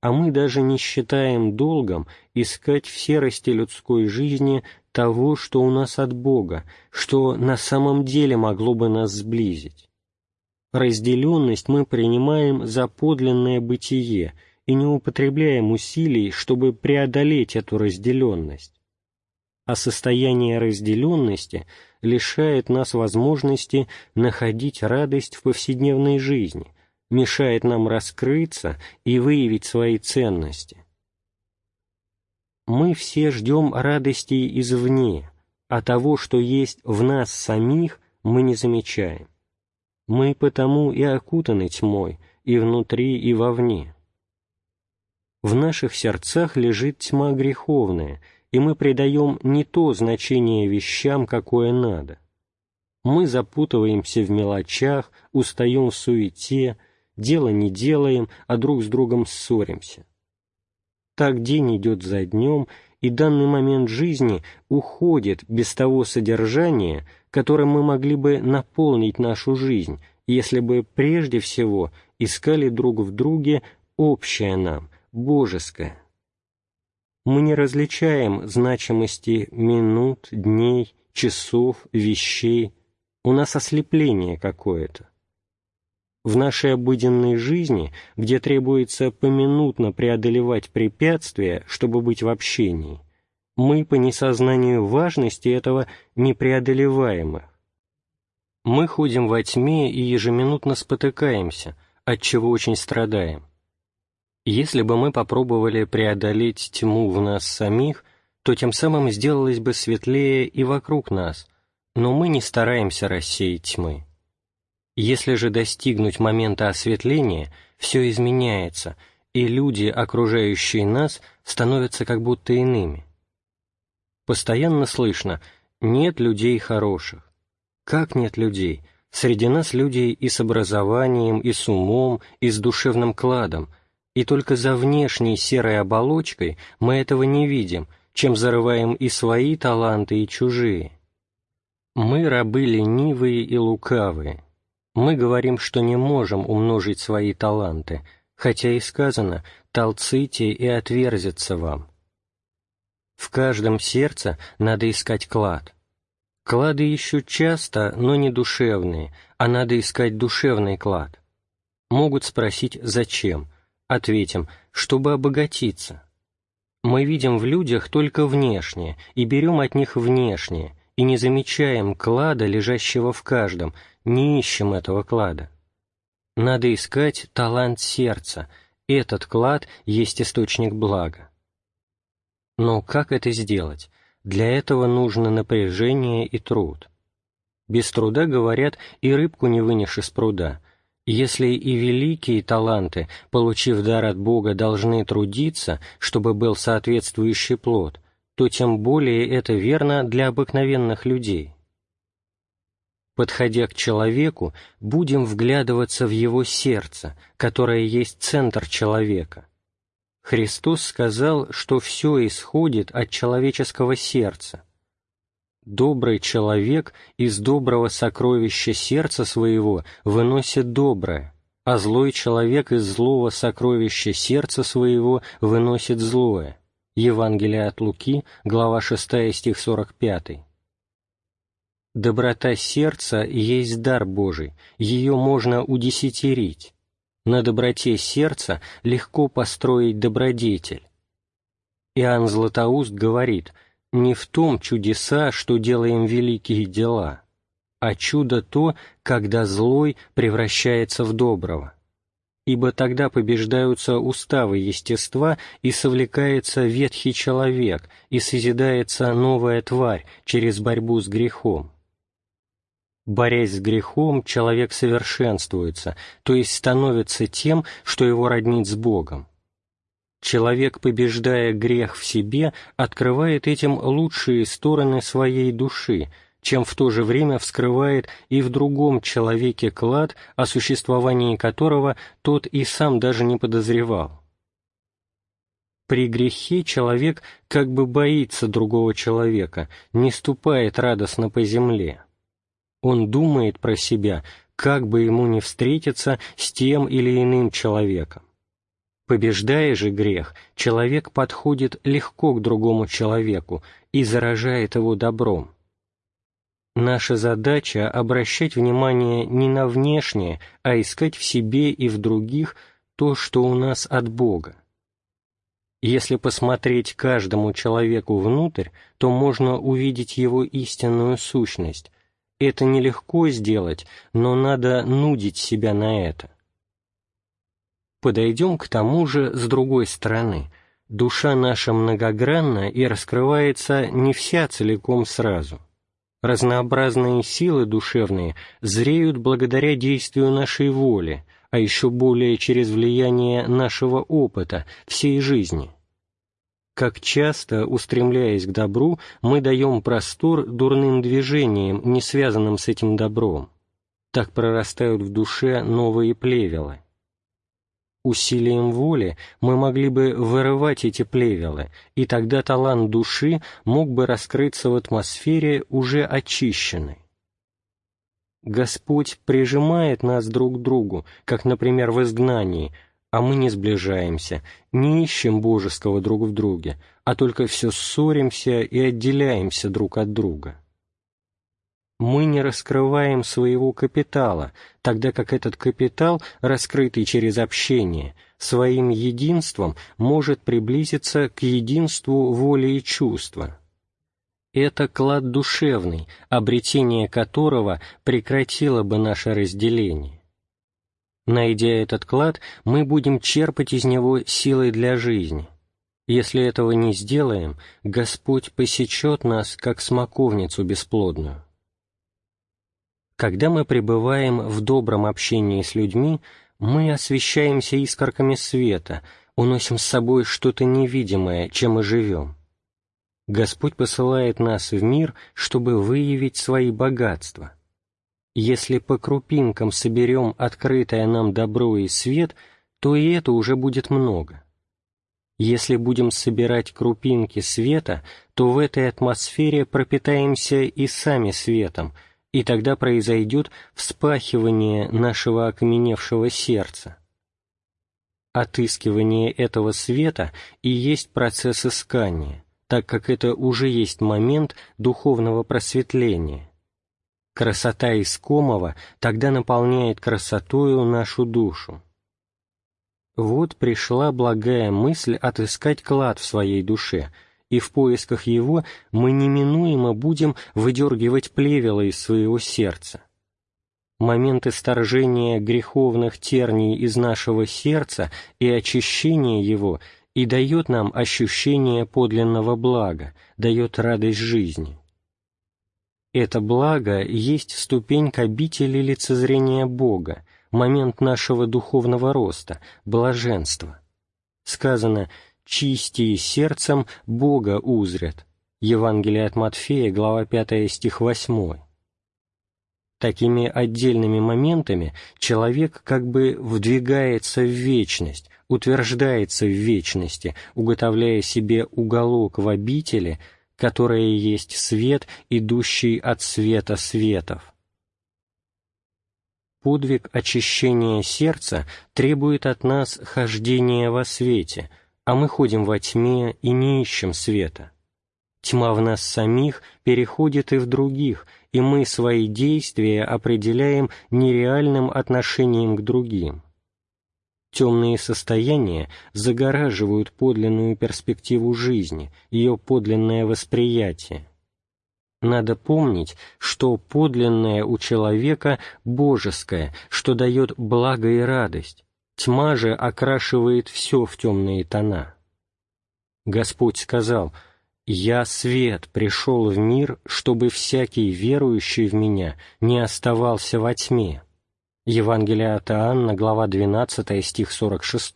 а мы даже не считаем долгом искать в серости людской жизни того, что у нас от Бога, что на самом деле могло бы нас сблизить. Разделенность мы принимаем за подлинное бытие и не употребляем усилий, чтобы преодолеть эту разделенность. А состояние разделенности лишает нас возможности находить радость в повседневной жизни, мешает нам раскрыться и выявить свои ценности. Мы все ждем радостей извне, а того, что есть в нас самих, мы не замечаем. Мы потому и окутаны тьмой, и внутри, и вовне. В наших сердцах лежит тьма греховная, и мы придаем не то значение вещам, какое надо. Мы запутываемся в мелочах, устаем в суете, Дело не делаем, а друг с другом ссоримся. Так день идет за днем, и данный момент жизни уходит без того содержания, которым мы могли бы наполнить нашу жизнь, если бы прежде всего искали друг в друге общее нам, божеское. Мы не различаем значимости минут, дней, часов, вещей. У нас ослепление какое-то. В нашей обыденной жизни, где требуется поминутно преодолевать препятствия, чтобы быть в общении, мы по несознанию важности этого не преодолеваем их. Мы ходим во тьме и ежеминутно спотыкаемся, от чего очень страдаем. Если бы мы попробовали преодолеть тьму в нас самих, то тем самым сделалось бы светлее и вокруг нас, но мы не стараемся рассеять тьмы. Если же достигнуть момента осветления, все изменяется, и люди, окружающие нас, становятся как будто иными. Постоянно слышно «нет людей хороших». Как нет людей? Среди нас люди и с образованием, и с умом, и с душевным кладом, и только за внешней серой оболочкой мы этого не видим, чем зарываем и свои таланты, и чужие. Мы рабы ленивые и лукавые, мы говорим, что не можем умножить свои таланты, хотя и сказано «толците и отверзится вам». В каждом сердце надо искать клад. Клады ищут часто, но не душевные, а надо искать душевный клад. Могут спросить «зачем?» Ответим «чтобы обогатиться». Мы видим в людях только внешнее и берем от них внешнее, и не замечаем клада, лежащего в каждом, не ищем этого клада. Надо искать талант сердца, этот клад есть источник блага. Но как это сделать? Для этого нужно напряжение и труд. Без труда, говорят, и рыбку не вынешь из пруда. Если и великие таланты, получив дар от Бога, должны трудиться, чтобы был соответствующий плод, то тем более это верно для обыкновенных людей. Подходя к человеку, будем вглядываться в его сердце, которое есть центр человека. Христос сказал, что все исходит от человеческого сердца. Добрый человек из доброго сокровища сердца своего выносит доброе, а злой человек из злого сокровища сердца своего выносит злое. Евангелие от Луки, глава 6, стих 45. Доброта сердца есть дар Божий, ее можно удесятерить. На доброте сердца легко построить добродетель. Иоанн Златоуст говорит – не в том чудеса, что делаем великие дела, а чудо то, когда злой превращается в доброго. Ибо тогда побеждаются уставы естества и совлекается ветхий человек, и созидается новая тварь через борьбу с грехом. Борясь с грехом, человек совершенствуется, то есть становится тем, что его роднит с Богом. Человек, побеждая грех в себе, открывает этим лучшие стороны своей души, чем в то же время вскрывает и в другом человеке клад, о существовании которого тот и сам даже не подозревал. При грехе человек как бы боится другого человека, не ступает радостно по земле. Он думает про себя, как бы ему не встретиться с тем или иным человеком. Побеждая же грех, человек подходит легко к другому человеку и заражает его добром. Наша задача — обращать внимание не на внешнее, а искать в себе и в других то, что у нас от Бога. Если посмотреть каждому человеку внутрь, то можно увидеть его истинную сущность. Это нелегко сделать, но надо нудить себя на это. Подойдем к тому же с другой стороны. Душа наша многогранна и раскрывается не вся целиком сразу. Разнообразные силы душевные зреют благодаря действию нашей воли, а еще более через влияние нашего опыта, всей жизни. Как часто, устремляясь к добру, мы даем простор дурным движениям, не связанным с этим добром. Так прорастают в душе новые плевелы. Усилием воли мы могли бы вырывать эти плевелы, и тогда талант души мог бы раскрыться в атмосфере уже очищенной. Господь прижимает нас друг к другу, как, например, в изгнании, а мы не сближаемся, не ищем божеского друг в друге, а только все ссоримся и отделяемся друг от друга мы не раскрываем своего капитала, тогда как этот капитал, раскрытый через общение, своим единством может приблизиться к единству воли и чувства. Это клад душевный, обретение которого прекратило бы наше разделение. Найдя этот клад, мы будем черпать из него силы для жизни. Если этого не сделаем, Господь посечет нас, как смоковницу бесплодную. Когда мы пребываем в добром общении с людьми, мы освещаемся искорками света, уносим с собой что-то невидимое, чем мы живем. Господь посылает нас в мир, чтобы выявить свои богатства. Если по крупинкам соберем открытое нам добро и свет, то и это уже будет много. Если будем собирать крупинки света, то в этой атмосфере пропитаемся и сами светом — и тогда произойдет вспахивание нашего окаменевшего сердца. Отыскивание этого света и есть процесс искания, так как это уже есть момент духовного просветления. Красота искомого тогда наполняет красотою нашу душу. Вот пришла благая мысль отыскать клад в своей душе — и в поисках его мы неминуемо будем выдергивать плевела из своего сердца. Момент исторжения греховных терний из нашего сердца и очищения его и дает нам ощущение подлинного блага, дает радость жизни. Это благо есть ступень к обители лицезрения Бога, момент нашего духовного роста, блаженства. Сказано чистие сердцем Бога узрят». Евангелие от Матфея, глава 5, стих 8. Такими отдельными моментами человек как бы вдвигается в вечность, утверждается в вечности, уготовляя себе уголок в обители, которое есть свет, идущий от света светов. Подвиг очищения сердца требует от нас хождения во свете, а мы ходим во тьме и не ищем света. Тьма в нас самих переходит и в других, и мы свои действия определяем нереальным отношением к другим. Темные состояния загораживают подлинную перспективу жизни, ее подлинное восприятие. Надо помнить, что подлинное у человека божеское, что дает благо и радость. Тьма же окрашивает все в темные тона. Господь сказал, «Я свет пришел в мир, чтобы всякий верующий в Меня не оставался во тьме». Евангелие от Иоанна, глава 12, стих 46.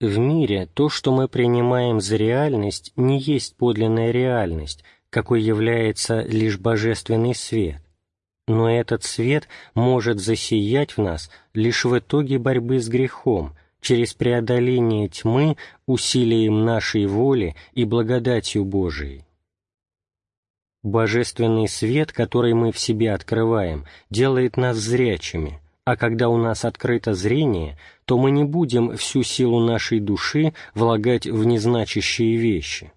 В мире то, что мы принимаем за реальность, не есть подлинная реальность – какой является лишь божественный свет, но этот свет может засиять в нас лишь в итоге борьбы с грехом, через преодоление тьмы усилием нашей воли и благодатью Божией. Божественный свет, который мы в себе открываем, делает нас зрячими, а когда у нас открыто зрение, то мы не будем всю силу нашей души влагать в незначащие вещи.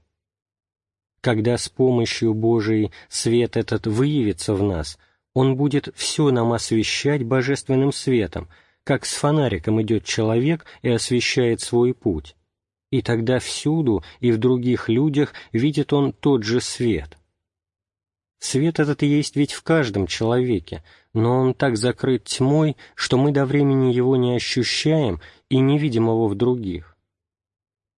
Когда с помощью Божией свет этот выявится в нас, он будет все нам освещать божественным светом, как с фонариком идет человек и освещает свой путь. И тогда всюду и в других людях видит он тот же свет. Свет этот есть ведь в каждом человеке, но он так закрыт тьмой, что мы до времени его не ощущаем и не видим его в других.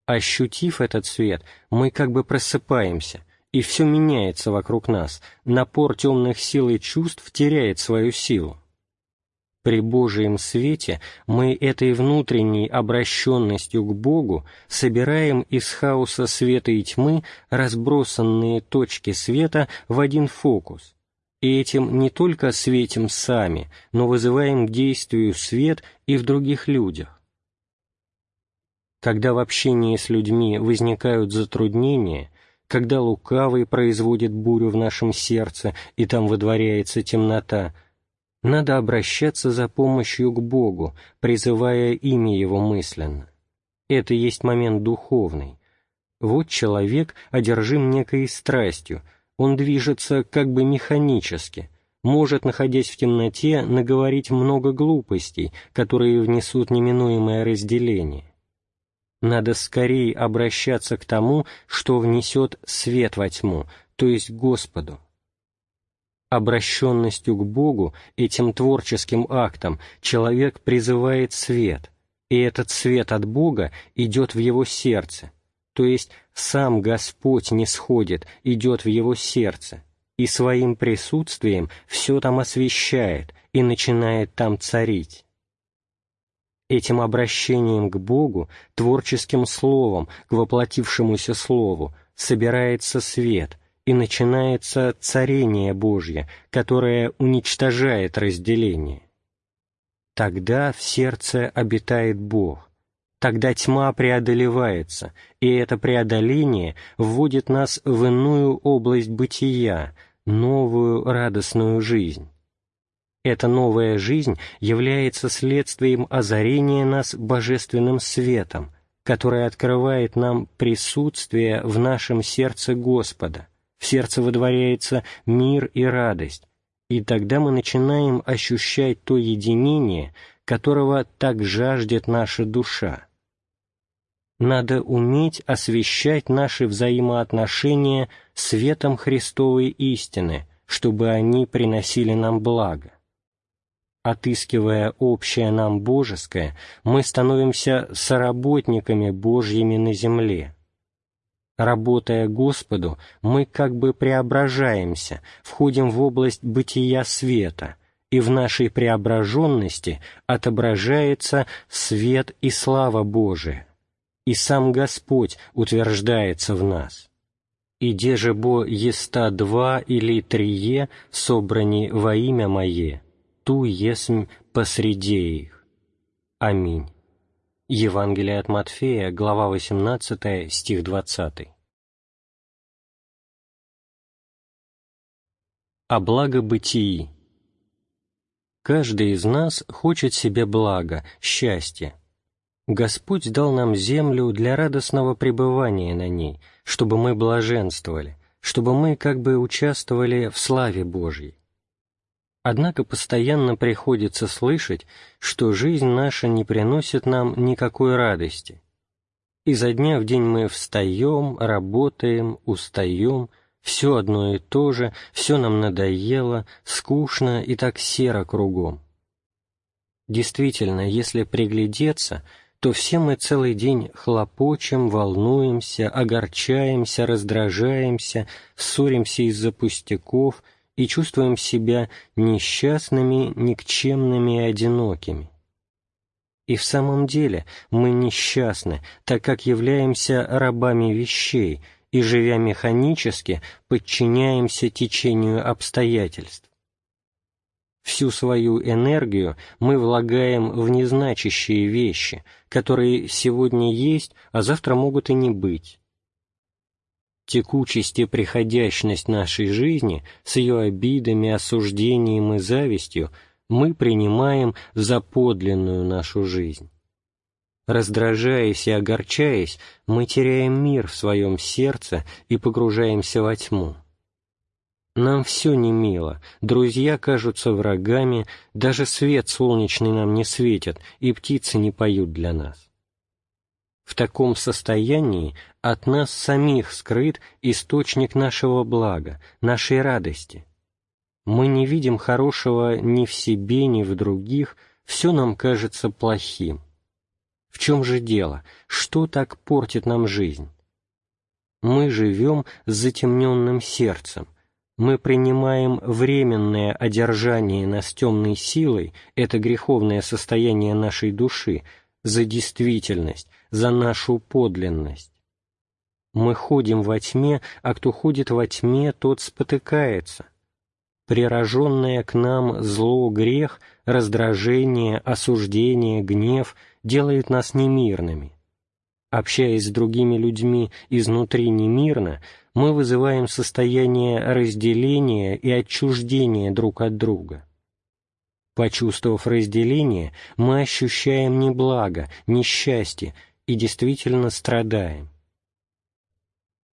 Ощутив этот свет, мы как бы просыпаемся, и все меняется вокруг нас, напор темных сил и чувств теряет свою силу. При Божьем свете мы этой внутренней обращенностью к Богу собираем из хаоса света и тьмы разбросанные точки света в один фокус, и этим не только светим сами, но вызываем к действию свет и в других людях. Когда в общении с людьми возникают затруднения, когда лукавый производит бурю в нашем сердце и там выдворяется темнота, надо обращаться за помощью к Богу, призывая имя Его мысленно. Это есть момент духовный. Вот человек одержим некой страстью, он движется как бы механически, может, находясь в темноте, наговорить много глупостей, которые внесут неминуемое разделение надо скорее обращаться к тому, что внесет свет во тьму, то есть Господу. Обращенностью к Богу, этим творческим актом, человек призывает свет, и этот свет от Бога идет в его сердце, то есть сам Господь не сходит, идет в его сердце, и своим присутствием все там освещает и начинает там царить. Этим обращением к Богу, творческим словом, к воплотившемуся Слову, собирается свет, и начинается царение Божье, которое уничтожает разделение. Тогда в сердце обитает Бог, тогда тьма преодолевается, и это преодоление вводит нас в иную область бытия, новую радостную жизнь. Эта новая жизнь является следствием озарения нас божественным светом, который открывает нам присутствие в нашем сердце Господа, в сердце водворяется мир и радость, и тогда мы начинаем ощущать то единение, которого так жаждет наша душа. Надо уметь освещать наши взаимоотношения светом Христовой истины, чтобы они приносили нам благо. Отыскивая общее нам божеское, мы становимся соработниками Божьими на земле. Работая Господу, мы как бы преображаемся, входим в область бытия света, и в нашей преображенности отображается свет и слава Божия, и сам Господь утверждается в нас. «Иде же бо еста два или трие, собрани во имя Мое, ту есмь посреди их. Аминь. Евангелие от Матфея, глава 18, стих 20. О благобытии. Каждый из нас хочет себе блага, счастья. Господь дал нам землю для радостного пребывания на ней, чтобы мы блаженствовали, чтобы мы как бы участвовали в славе Божьей. Однако постоянно приходится слышать, что жизнь наша не приносит нам никакой радости. Изо дня в день мы встаем, работаем, устаем, все одно и то же, все нам надоело, скучно и так серо кругом. Действительно, если приглядеться, то все мы целый день хлопочем, волнуемся, огорчаемся, раздражаемся, ссоримся из-за пустяков и чувствуем себя несчастными, никчемными и одинокими. И в самом деле мы несчастны, так как являемся рабами вещей и, живя механически, подчиняемся течению обстоятельств. Всю свою энергию мы влагаем в незначащие вещи, которые сегодня есть, а завтра могут и не быть. Текучесть и приходящность нашей жизни с ее обидами, осуждением и завистью мы принимаем за подлинную нашу жизнь. Раздражаясь и огорчаясь, мы теряем мир в своем сердце и погружаемся во тьму. Нам все не мило, друзья кажутся врагами, даже свет солнечный нам не светит, и птицы не поют для нас. В таком состоянии от нас самих скрыт источник нашего блага, нашей радости. Мы не видим хорошего ни в себе, ни в других, все нам кажется плохим. В чем же дело? Что так портит нам жизнь? Мы живем с затемненным сердцем, мы принимаем временное одержание нас темной силой, это греховное состояние нашей души, за действительность, за нашу подлинность. Мы ходим во тьме, а кто ходит во тьме, тот спотыкается. Прироженное к нам зло, грех, раздражение, осуждение, гнев делает нас немирными. Общаясь с другими людьми изнутри немирно, мы вызываем состояние разделения и отчуждения друг от друга. Почувствовав разделение, мы ощущаем не благо, не счастье и действительно страдаем.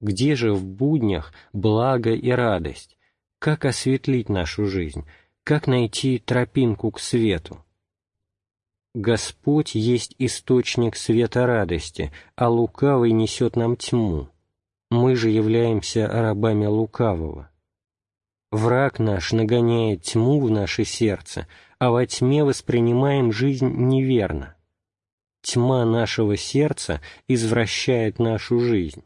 Где же в буднях благо и радость? Как осветлить нашу жизнь? Как найти тропинку к свету? Господь есть источник света радости, а лукавый несет нам тьму мы же являемся рабами лукавого. Враг наш нагоняет тьму в наше сердце, а во тьме воспринимаем жизнь неверно. Тьма нашего сердца извращает нашу жизнь.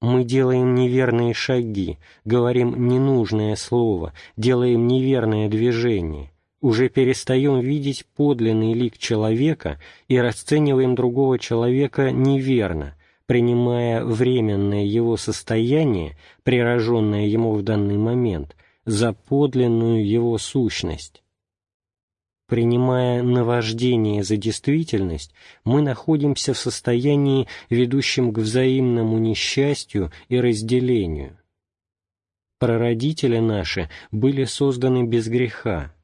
Мы делаем неверные шаги, говорим ненужное слово, делаем неверное движение, уже перестаем видеть подлинный лик человека и расцениваем другого человека неверно, принимая временное его состояние, прироженное ему в данный момент, за подлинную его сущность. Принимая наваждение за действительность, мы находимся в состоянии, ведущем к взаимному несчастью и разделению. Прародители наши были созданы без греха.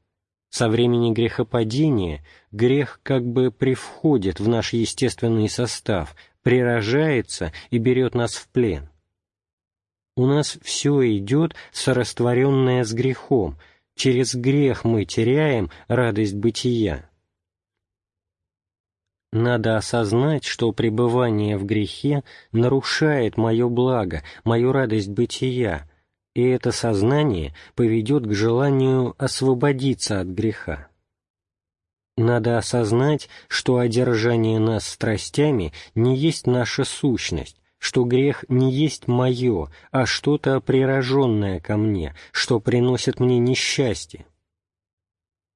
Со времени грехопадения грех как бы привходит в наш естественный состав, прирожается и берет нас в плен. У нас все идет сорастворенное с грехом, через грех мы теряем радость бытия. Надо осознать, что пребывание в грехе нарушает мое благо, мою радость бытия, и это сознание поведет к желанию освободиться от греха. Надо осознать, что одержание нас страстями не есть наша сущность, что грех не есть мое, а что-то прироженное ко мне, что приносит мне несчастье.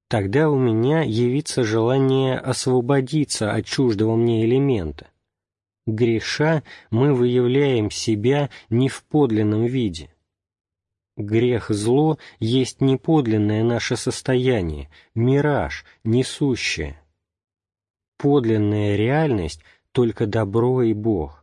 Тогда у меня явится желание освободиться от чуждого мне элемента. Греша мы выявляем себя не в подлинном виде. Грех-зло есть неподлинное наше состояние, мираж, несущее. Подлинная реальность — только добро и Бог.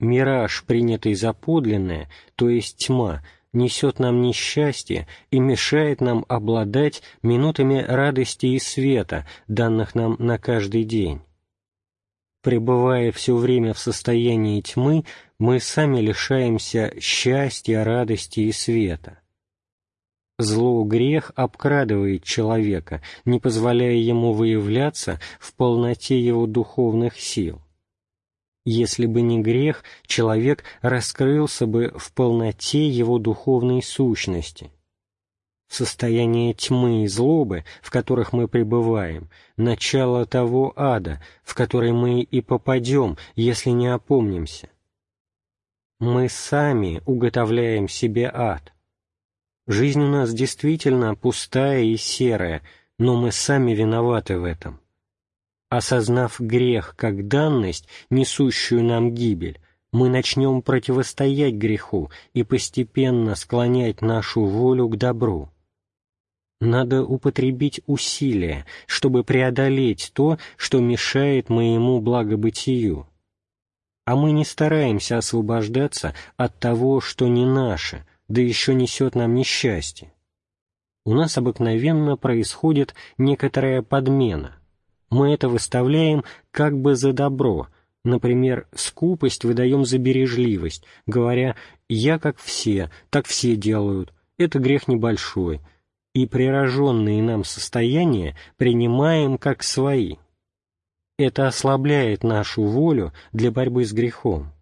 Мираж, принятый за подлинное, то есть тьма, несет нам несчастье и мешает нам обладать минутами радости и света, данных нам на каждый день. Пребывая все время в состоянии тьмы, мы сами лишаемся счастья, радости и света. Зло грех обкрадывает человека, не позволяя ему выявляться в полноте его духовных сил. Если бы не грех, человек раскрылся бы в полноте его духовной сущности. Состояние тьмы и злобы, в которых мы пребываем, начало того ада, в который мы и попадем, если не опомнимся. Мы сами уготовляем себе ад. Жизнь у нас действительно пустая и серая, но мы сами виноваты в этом. Осознав грех как данность, несущую нам гибель, мы начнем противостоять греху и постепенно склонять нашу волю к добру. Надо употребить усилия, чтобы преодолеть то, что мешает моему благобытию. А мы не стараемся освобождаться от того, что не наше, да еще несет нам несчастье. У нас обыкновенно происходит некоторая подмена мы это выставляем как бы за добро, например, скупость выдаем за бережливость, говоря «я как все, так все делают, это грех небольшой», и прироженные нам состояния принимаем как свои. Это ослабляет нашу волю для борьбы с грехом.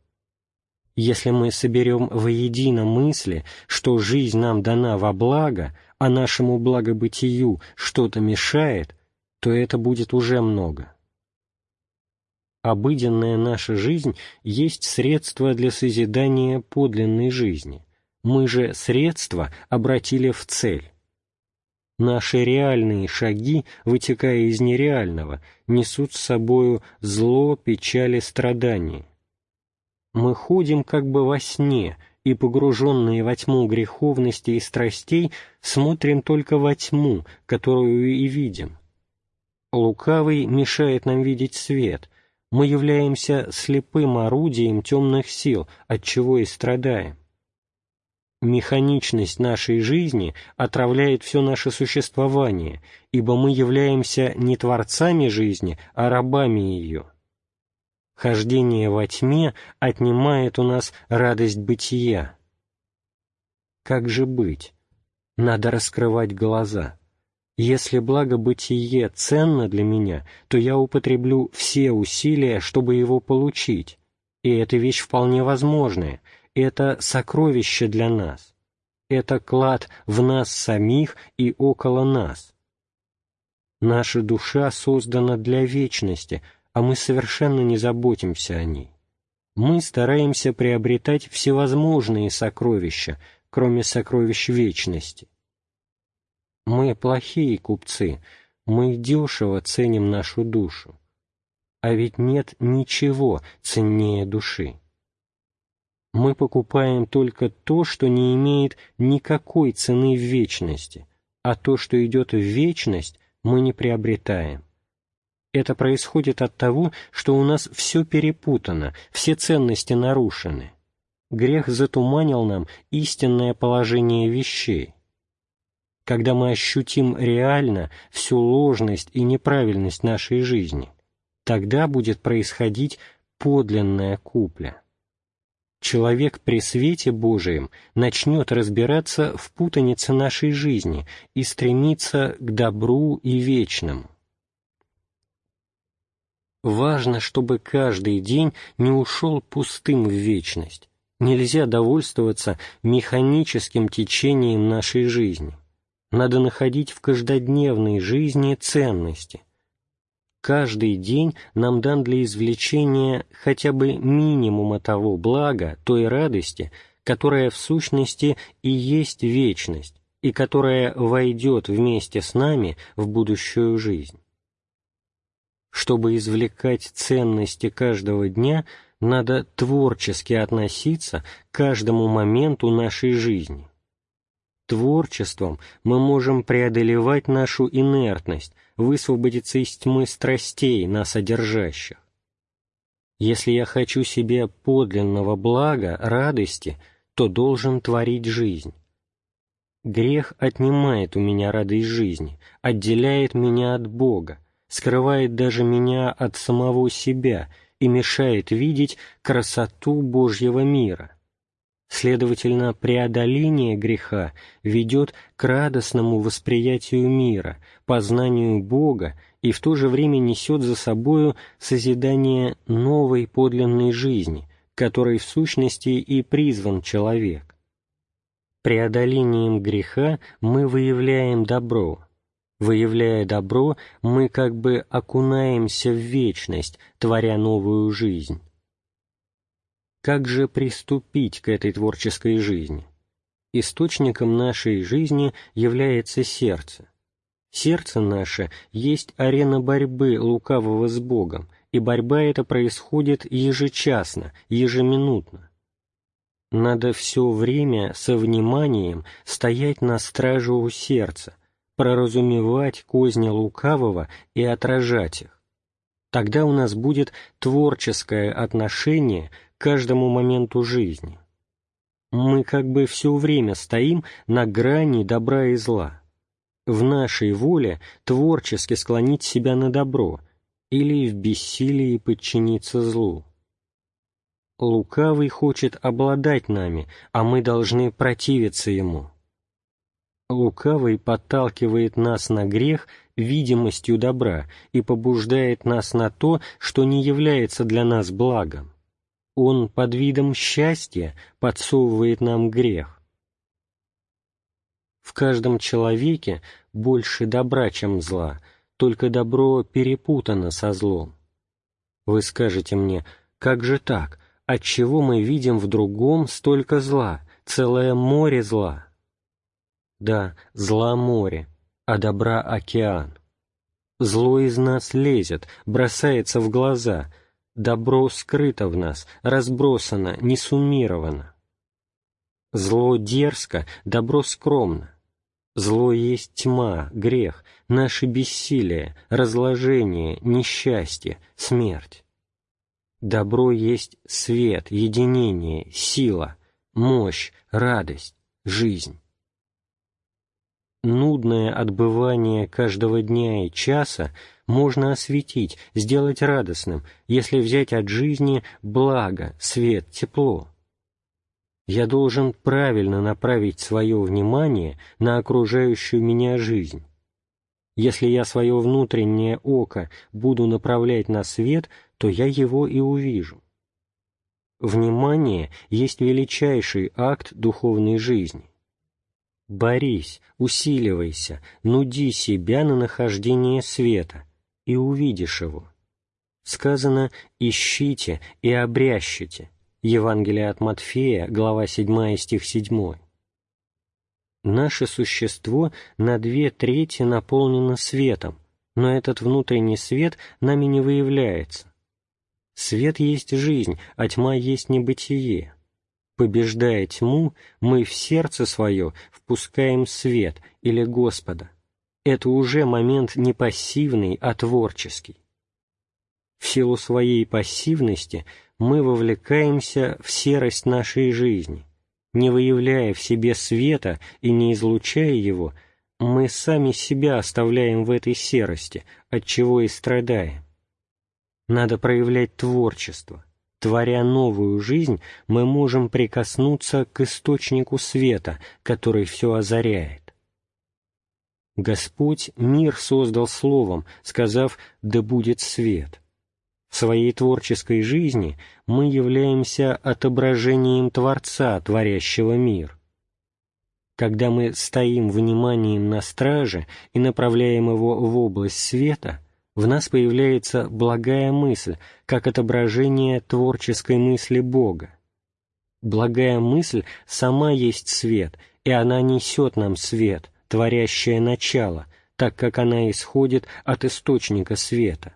Если мы соберем воедино мысли, что жизнь нам дана во благо, а нашему благобытию что-то мешает, то это будет уже много. Обыденная наша жизнь есть средство для созидания подлинной жизни. Мы же средства обратили в цель. Наши реальные шаги, вытекая из нереального, несут с собою зло, печаль и страдания. Мы ходим как бы во сне, и, погруженные во тьму греховности и страстей, смотрим только во тьму, которую и видим. Лукавый мешает нам видеть свет. Мы являемся слепым орудием темных сил, от чего и страдаем. Механичность нашей жизни отравляет все наше существование, ибо мы являемся не творцами жизни, а рабами ее. Хождение во тьме отнимает у нас радость бытия. Как же быть? Надо раскрывать глаза. Если благо-бытие ценно для меня, то я употреблю все усилия, чтобы его получить. И эта вещь вполне возможная, это сокровище для нас. Это клад в нас самих и около нас. Наша душа создана для вечности, а мы совершенно не заботимся о ней. Мы стараемся приобретать всевозможные сокровища, кроме сокровищ вечности. Мы плохие купцы, мы дешево ценим нашу душу. А ведь нет ничего ценнее души. Мы покупаем только то, что не имеет никакой цены в вечности, а то, что идет в вечность, мы не приобретаем. Это происходит от того, что у нас все перепутано, все ценности нарушены. Грех затуманил нам истинное положение вещей когда мы ощутим реально всю ложность и неправильность нашей жизни, тогда будет происходить подлинная купля. Человек при свете Божием начнет разбираться в путанице нашей жизни и стремиться к добру и вечному. Важно, чтобы каждый день не ушел пустым в вечность. Нельзя довольствоваться механическим течением нашей жизни – надо находить в каждодневной жизни ценности. Каждый день нам дан для извлечения хотя бы минимума того блага, той радости, которая в сущности и есть вечность, и которая войдет вместе с нами в будущую жизнь. Чтобы извлекать ценности каждого дня, надо творчески относиться к каждому моменту нашей жизни. Творчеством мы можем преодолевать нашу инертность, высвободиться из тьмы страстей, нас одержащих. Если я хочу себе подлинного блага, радости, то должен творить жизнь. Грех отнимает у меня радость жизни, отделяет меня от Бога, скрывает даже меня от самого себя и мешает видеть красоту Божьего мира. Следовательно, преодоление греха ведет к радостному восприятию мира, познанию Бога и в то же время несет за собою созидание новой подлинной жизни, которой в сущности и призван человек. Преодолением греха мы выявляем добро. Выявляя добро, мы как бы окунаемся в вечность, творя новую жизнь. Как же приступить к этой творческой жизни? Источником нашей жизни является сердце. Сердце наше есть арена борьбы лукавого с Богом, и борьба эта происходит ежечасно, ежеминутно. Надо все время со вниманием стоять на страже у сердца, проразумевать козни лукавого и отражать их. Тогда у нас будет творческое отношение каждому моменту жизни. Мы как бы все время стоим на грани добра и зла. В нашей воле творчески склонить себя на добро или в бессилии подчиниться злу. Лукавый хочет обладать нами, а мы должны противиться ему. Лукавый подталкивает нас на грех видимостью добра и побуждает нас на то, что не является для нас благом он под видом счастья подсовывает нам грех. В каждом человеке больше добра, чем зла, только добро перепутано со злом. Вы скажете мне, как же так, отчего мы видим в другом столько зла, целое море зла? Да, зла море, а добра океан. Зло из нас лезет, бросается в глаза — Добро скрыто в нас, разбросано, не суммировано. Зло дерзко, добро скромно. Зло есть тьма, грех, наше бессилие, разложение, несчастье, смерть. Добро есть свет, единение, сила, мощь, радость, жизнь нудное отбывание каждого дня и часа можно осветить, сделать радостным, если взять от жизни благо, свет, тепло. Я должен правильно направить свое внимание на окружающую меня жизнь. Если я свое внутреннее око буду направлять на свет, то я его и увижу. Внимание есть величайший акт духовной жизни. Борись, усиливайся, нуди себя на нахождение света, и увидишь его. Сказано «ищите и обрящите» Евангелие от Матфея, глава 7, стих 7. Наше существо на две трети наполнено светом, но этот внутренний свет нами не выявляется. Свет есть жизнь, а тьма есть небытие. Побеждая тьму, мы в сердце свое впускаем свет или Господа. Это уже момент не пассивный, а творческий. В силу своей пассивности мы вовлекаемся в серость нашей жизни. Не выявляя в себе света и не излучая его, мы сами себя оставляем в этой серости, от чего и страдаем. Надо проявлять творчество. Творя новую жизнь, мы можем прикоснуться к источнику света, который все озаряет. Господь мир создал словом, сказав «да будет свет». В своей творческой жизни мы являемся отображением Творца, творящего мир. Когда мы стоим вниманием на страже и направляем его в область света – в нас появляется благая мысль, как отображение творческой мысли Бога. Благая мысль сама есть свет, и она несет нам свет, творящее начало, так как она исходит от источника света.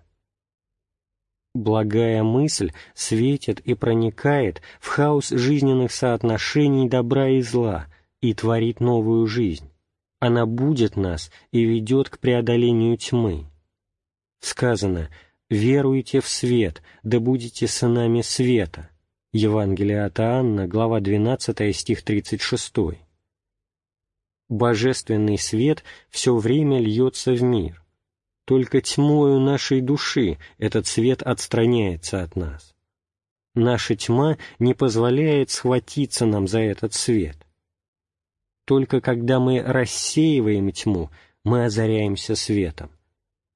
Благая мысль светит и проникает в хаос жизненных соотношений добра и зла и творит новую жизнь. Она будет нас и ведет к преодолению тьмы сказано «Веруйте в свет, да будете сынами света». Евангелие от Иоанна, глава 12, стих 36. Божественный свет все время льется в мир. Только тьмою нашей души этот свет отстраняется от нас. Наша тьма не позволяет схватиться нам за этот свет. Только когда мы рассеиваем тьму, мы озаряемся светом.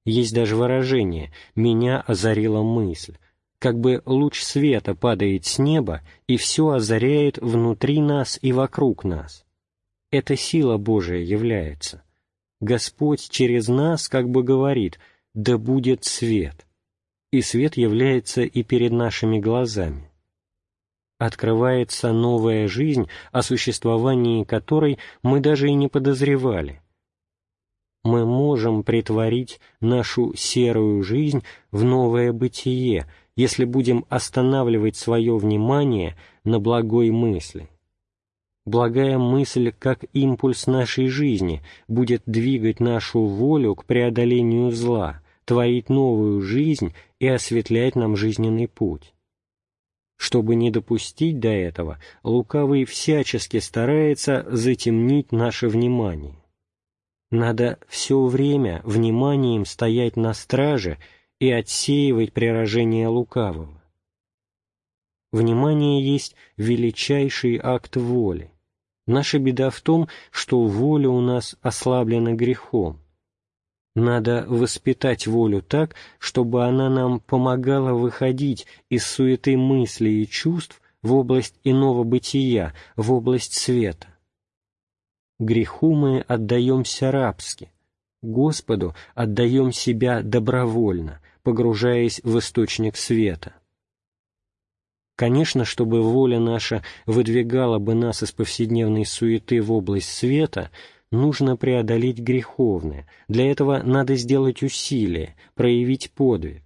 Есть даже выражение «меня озарила мысль», как бы луч света падает с неба и все озаряет внутри нас и вокруг нас. Это сила Божия является. Господь через нас как бы говорит «да будет свет», и свет является и перед нашими глазами. Открывается новая жизнь, о существовании которой мы даже и не подозревали. Мы можем притворить нашу серую жизнь в новое бытие, если будем останавливать свое внимание на благой мысли. Благая мысль, как импульс нашей жизни, будет двигать нашу волю к преодолению зла, творить новую жизнь и осветлять нам жизненный путь. Чтобы не допустить до этого, лукавый всячески старается затемнить наше внимание. Надо все время вниманием стоять на страже и отсеивать прирожение лукавого. Внимание есть величайший акт воли. Наша беда в том, что воля у нас ослаблена грехом. Надо воспитать волю так, чтобы она нам помогала выходить из суеты мыслей и чувств в область иного бытия, в область света. Греху мы отдаемся рабски, Господу отдаем себя добровольно, погружаясь в источник света. Конечно, чтобы воля наша выдвигала бы нас из повседневной суеты в область света – нужно преодолеть греховное, для этого надо сделать усилие, проявить подвиг.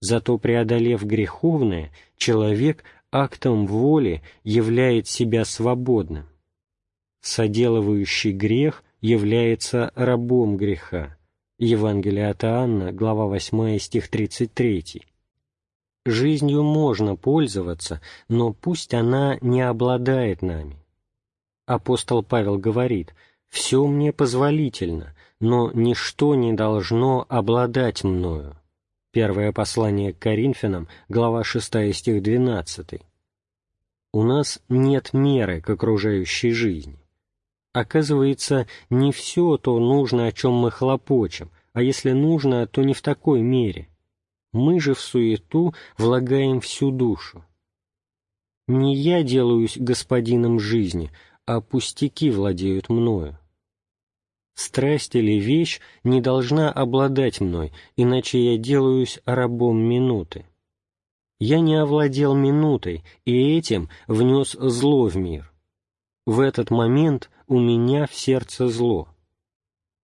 Зато преодолев греховное, человек актом воли являет себя свободным. Соделывающий грех является рабом греха. Евангелие от Иоанна, глава 8, стих 33. Жизнью можно пользоваться, но пусть она не обладает нами. Апостол Павел говорит – все мне позволительно, но ничто не должно обладать мною. Первое послание к Коринфянам, глава 6, стих 12. У нас нет меры к окружающей жизни. Оказывается, не все то нужно, о чем мы хлопочем, а если нужно, то не в такой мере. Мы же в суету влагаем всю душу. Не я делаюсь господином жизни, а пустяки владеют мною. Страсть или вещь не должна обладать мной, иначе я делаюсь рабом минуты. Я не овладел минутой, и этим внес зло в мир. В этот момент у меня в сердце зло.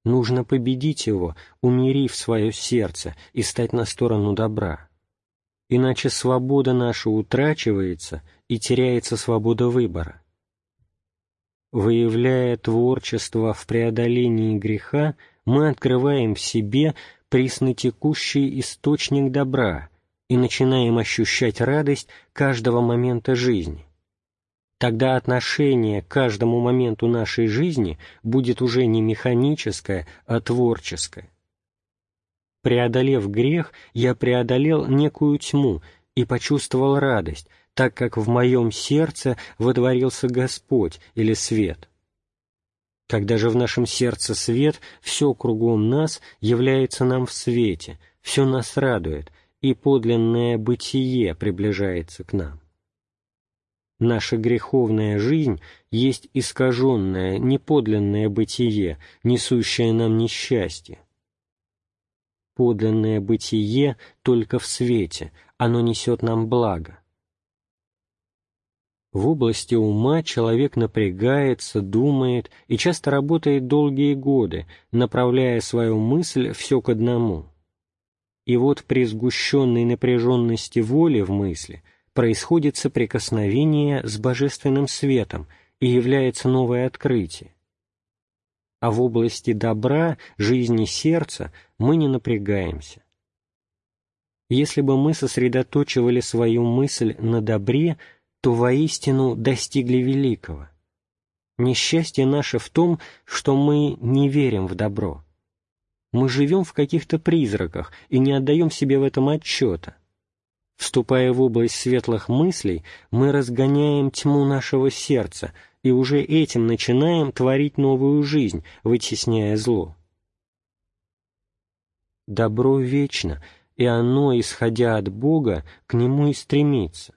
Нужно победить его, умерив свое сердце и стать на сторону добра. Иначе свобода наша утрачивается и теряется свобода выбора. Выявляя творчество в преодолении греха, мы открываем в себе приснотекущий источник добра и начинаем ощущать радость каждого момента жизни. Тогда отношение к каждому моменту нашей жизни будет уже не механическое, а творческое. Преодолев грех, я преодолел некую тьму и почувствовал радость, так как в моем сердце водворился Господь или свет. Когда же в нашем сердце свет, все кругом нас является нам в свете, все нас радует, и подлинное бытие приближается к нам. Наша греховная жизнь есть искаженное, неподлинное бытие, несущее нам несчастье. Подлинное бытие только в свете, оно несет нам благо. В области ума человек напрягается, думает и часто работает долгие годы, направляя свою мысль все к одному. И вот при сгущенной напряженности воли в мысли происходит соприкосновение с божественным светом и является новое открытие. А в области добра, жизни сердца мы не напрягаемся. Если бы мы сосредоточивали свою мысль на добре, то воистину достигли великого. Несчастье наше в том, что мы не верим в добро. Мы живем в каких-то призраках и не отдаем себе в этом отчета. Вступая в область светлых мыслей, мы разгоняем тьму нашего сердца и уже этим начинаем творить новую жизнь, вытесняя зло. Добро вечно, и оно, исходя от Бога, к нему и стремится.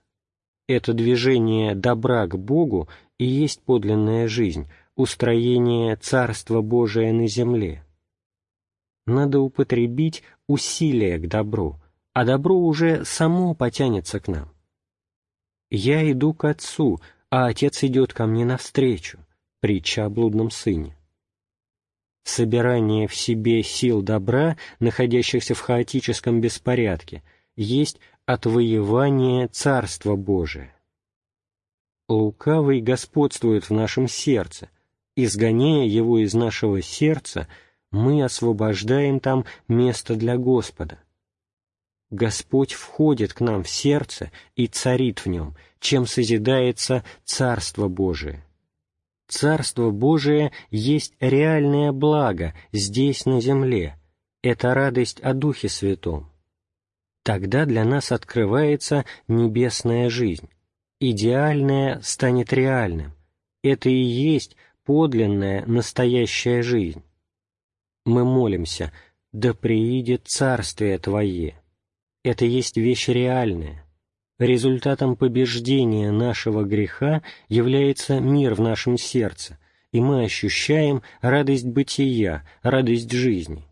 Это движение добра к Богу и есть подлинная жизнь, устроение Царства Божия на земле. Надо употребить усилия к добру, а добро уже само потянется к нам. «Я иду к Отцу, а Отец идет ко мне навстречу» притча о блудном сыне. Собирание в себе сил добра, находящихся в хаотическом беспорядке, есть отвоевание Царства Божия. Лукавый господствует в нашем сердце, изгоняя его из нашего сердца, мы освобождаем там место для Господа. Господь входит к нам в сердце и царит в нем, чем созидается Царство Божие. Царство Божие есть реальное благо здесь, на земле. Это радость о Духе Святом. Тогда для нас открывается небесная жизнь. Идеальное станет реальным. Это и есть подлинная, настоящая жизнь. Мы молимся «Да приидет Царствие Твое». Это есть вещь реальная. Результатом побеждения нашего греха является мир в нашем сердце, и мы ощущаем радость бытия, радость жизни.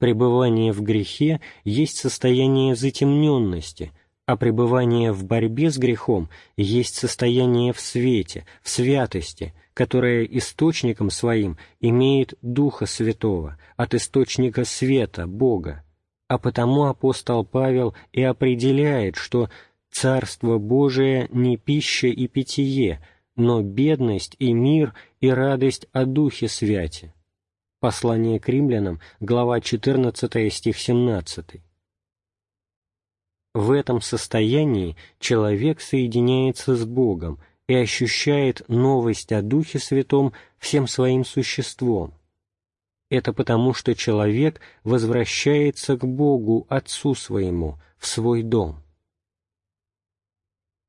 Пребывание в грехе есть состояние затемненности, а пребывание в борьбе с грехом есть состояние в свете, в святости, которое источником своим имеет Духа Святого, от источника света, Бога а потому апостол Павел и определяет, что Царство Божие не пища и питье, но бедность и мир и радость о Духе Святе. Послание к римлянам, глава 14, стих 17. В этом состоянии человек соединяется с Богом и ощущает новость о Духе Святом всем своим существом, это потому, что человек возвращается к Богу, Отцу своему, в свой дом.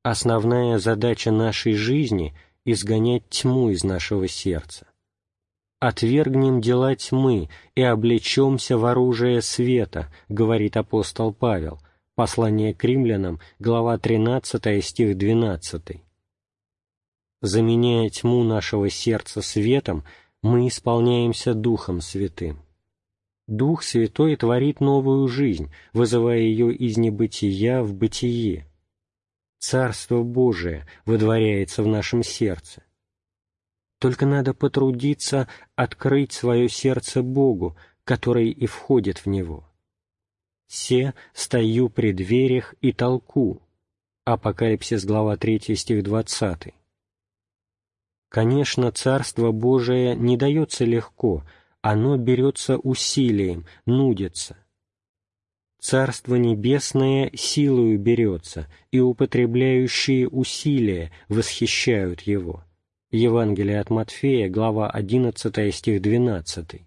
Основная задача нашей жизни — изгонять тьму из нашего сердца. «Отвергнем дела тьмы и облечемся в оружие света», — говорит апостол Павел, послание к римлянам, глава 13, стих 12. Заменяя тьму нашего сердца светом — мы исполняемся Духом Святым. Дух Святой творит новую жизнь, вызывая ее из небытия в бытие. Царство Божие выдворяется в нашем сердце. Только надо потрудиться открыть свое сердце Богу, который и входит в него. «Се стою при дверях и толку» Апокалипсис, глава 3, стих 20. Конечно, Царство Божие не дается легко, оно берется усилием, нудится. Царство Небесное силою берется, и употребляющие усилия восхищают его. Евангелие от Матфея, глава 11, стих 12.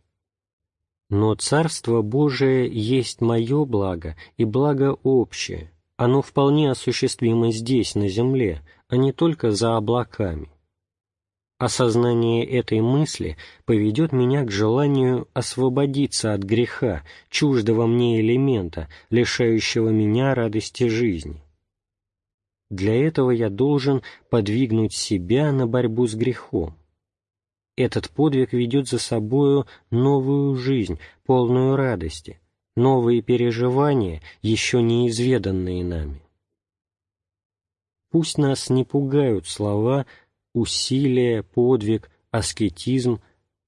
Но Царство Божие есть мое благо и благо общее. Оно вполне осуществимо здесь, на земле, а не только за облаками. Осознание этой мысли поведет меня к желанию освободиться от греха, чуждого мне элемента, лишающего меня радости жизни. Для этого я должен подвигнуть себя на борьбу с грехом. Этот подвиг ведет за собою новую жизнь, полную радости, новые переживания, еще неизведанные нами. Пусть нас не пугают слова усилие, подвиг, аскетизм.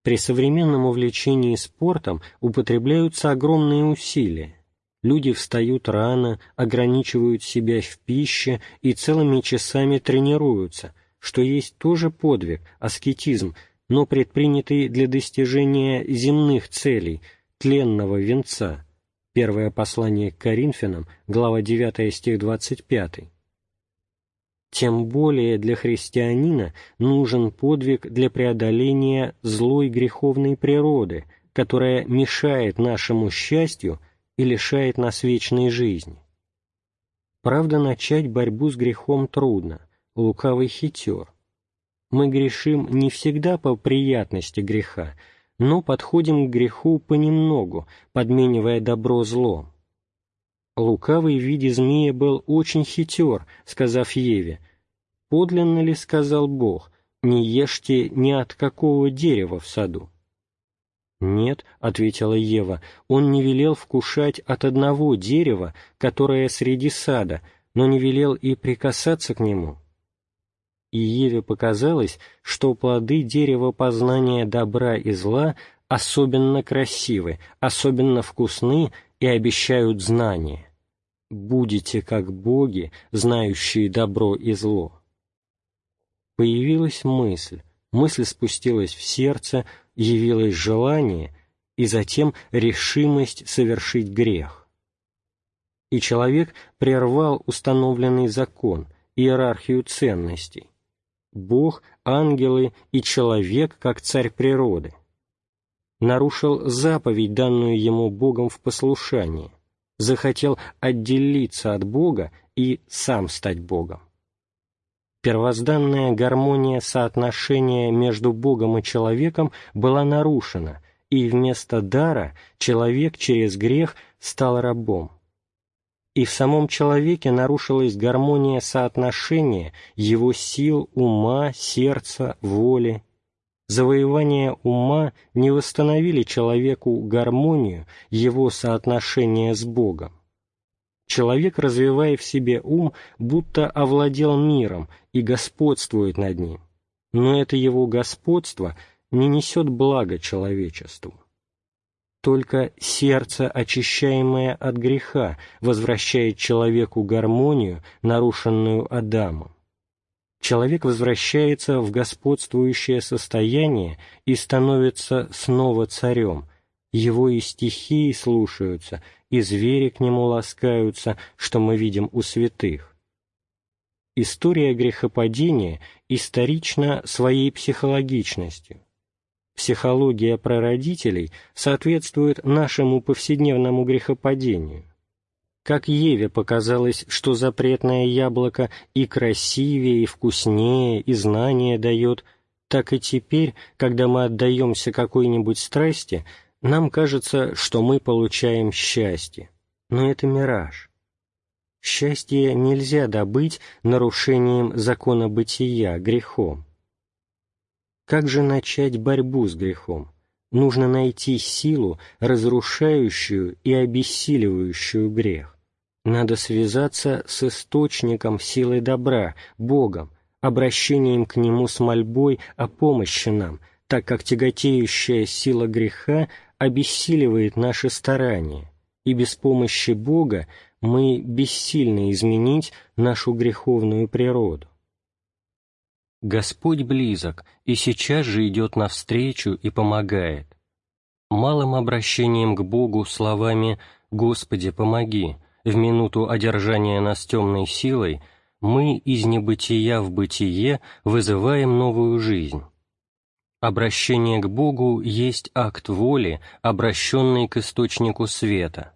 При современном увлечении спортом употребляются огромные усилия. Люди встают рано, ограничивают себя в пище и целыми часами тренируются, что есть тоже подвиг, аскетизм, но предпринятый для достижения земных целей, тленного венца. Первое послание к Коринфянам, глава 9, стих 25. Тем более для христианина нужен подвиг для преодоления злой греховной природы, которая мешает нашему счастью и лишает нас вечной жизни. Правда, начать борьбу с грехом трудно, лукавый хитер. Мы грешим не всегда по приятности греха, но подходим к греху понемногу, подменивая добро злом. Лукавый в виде змея был очень хитер, сказав Еве, «Подлинно ли, — сказал Бог, — не ешьте ни от какого дерева в саду?» «Нет», — ответила Ева, — «он не велел вкушать от одного дерева, которое среди сада, но не велел и прикасаться к нему». И Еве показалось, что плоды дерева познания добра и зла особенно красивы, особенно вкусны и обещают знания будете как боги, знающие добро и зло. Появилась мысль, мысль спустилась в сердце, явилось желание и затем решимость совершить грех. И человек прервал установленный закон, иерархию ценностей. Бог, ангелы и человек как царь природы. Нарушил заповедь, данную ему Богом в послушании захотел отделиться от Бога и сам стать Богом. Первозданная гармония соотношения между Богом и человеком была нарушена, и вместо дара человек через грех стал рабом. И в самом человеке нарушилась гармония соотношения его сил, ума, сердца, воли завоевания ума не восстановили человеку гармонию его соотношения с Богом. Человек, развивая в себе ум, будто овладел миром и господствует над ним, но это его господство не несет блага человечеству. Только сердце, очищаемое от греха, возвращает человеку гармонию, нарушенную Адамом человек возвращается в господствующее состояние и становится снова царем, его и стихии слушаются, и звери к нему ласкаются, что мы видим у святых. История грехопадения исторична своей психологичностью. Психология прародителей соответствует нашему повседневному грехопадению. Как Еве показалось, что запретное яблоко и красивее, и вкуснее, и знание дает, так и теперь, когда мы отдаемся какой-нибудь страсти, нам кажется, что мы получаем счастье. Но это мираж. Счастье нельзя добыть нарушением закона бытия, грехом. Как же начать борьбу с грехом? Нужно найти силу, разрушающую и обессиливающую грех. Надо связаться с источником силы добра, Богом, обращением к Нему с мольбой о помощи нам, так как тяготеющая сила греха обессиливает наши старания, и без помощи Бога мы бессильны изменить нашу греховную природу. Господь близок и сейчас же идет навстречу и помогает. Малым обращением к Богу словами «Господи, помоги» в минуту одержания нас темной силой мы из небытия в бытие вызываем новую жизнь. Обращение к Богу есть акт воли, обращенный к источнику света.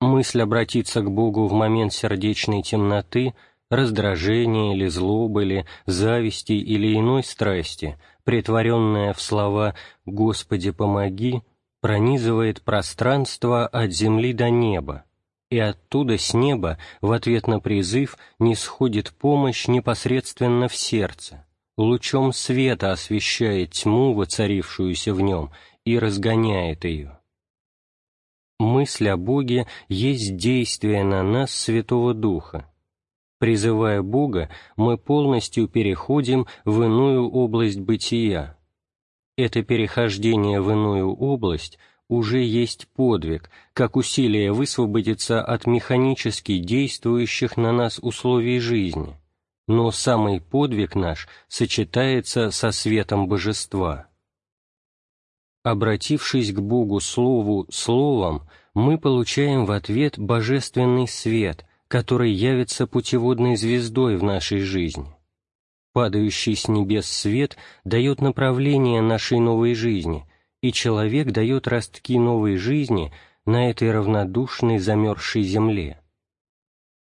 Мысль обратиться к Богу в момент сердечной темноты – раздражения или злобы или зависти или иной страсти, претворенная в слова «Господи, помоги», пронизывает пространство от земли до неба, и оттуда с неба в ответ на призыв не сходит помощь непосредственно в сердце, лучом света освещает тьму, воцарившуюся в нем, и разгоняет ее. Мысль о Боге есть действие на нас Святого Духа, Призывая Бога, мы полностью переходим в иную область бытия. Это перехождение в иную область уже есть подвиг, как усилие высвободиться от механически действующих на нас условий жизни. Но самый подвиг наш сочетается со светом божества. Обратившись к Богу Слову Словом, мы получаем в ответ божественный свет – который явится путеводной звездой в нашей жизни. Падающий с небес свет дает направление нашей новой жизни, и человек дает ростки новой жизни на этой равнодушной замерзшей земле.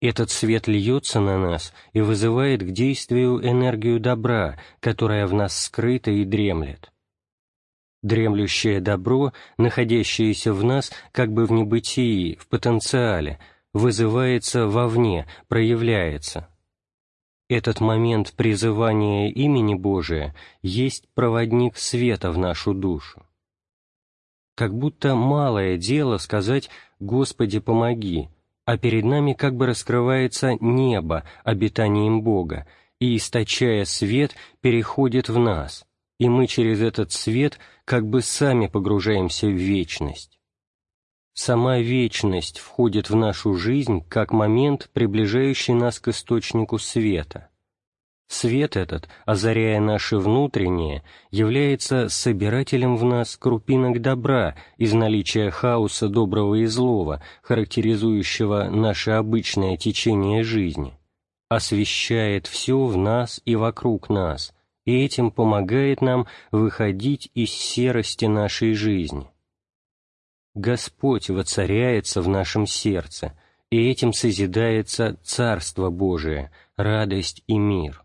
Этот свет льется на нас и вызывает к действию энергию добра, которая в нас скрыта и дремлет. Дремлющее добро, находящееся в нас как бы в небытии, в потенциале, вызывается вовне, проявляется. Этот момент призывания имени Божия есть проводник света в нашу душу. Как будто малое дело сказать «Господи, помоги», а перед нами как бы раскрывается небо обитанием Бога, и, источая свет, переходит в нас, и мы через этот свет как бы сами погружаемся в вечность. Сама вечность входит в нашу жизнь как момент, приближающий нас к источнику света. Свет этот, озаряя наше внутреннее, является собирателем в нас крупинок добра из наличия хаоса доброго и злого, характеризующего наше обычное течение жизни, освещает все в нас и вокруг нас, и этим помогает нам выходить из серости нашей жизни. Господь воцаряется в нашем сердце, и этим созидается Царство Божие, радость и мир.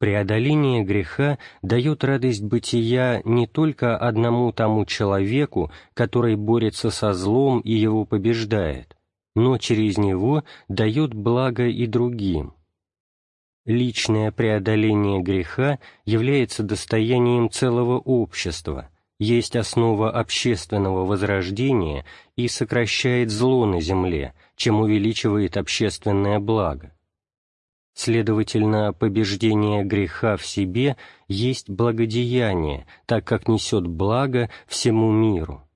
Преодоление греха дает радость бытия не только одному тому человеку, который борется со злом и его побеждает, но через него дает благо и другим. Личное преодоление греха является достоянием целого общества, есть основа общественного возрождения и сокращает зло на земле, чем увеличивает общественное благо. Следовательно, побеждение греха в себе есть благодеяние, так как несет благо всему миру.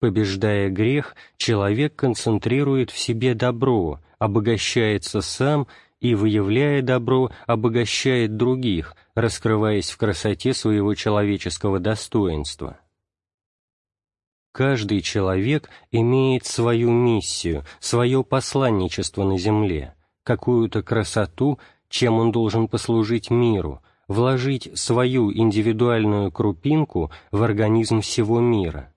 Побеждая грех, человек концентрирует в себе добро, обогащается сам и, выявляя добро, обогащает других, раскрываясь в красоте своего человеческого достоинства. Каждый человек имеет свою миссию, свое посланничество на земле – какую-то красоту, чем он должен послужить миру, вложить свою индивидуальную крупинку в организм всего мира.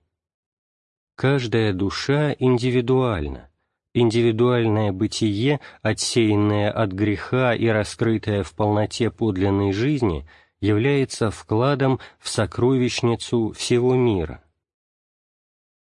Каждая душа индивидуальна. Индивидуальное бытие, отсеянное от греха и раскрытое в полноте подлинной жизни, является вкладом в сокровищницу всего мира.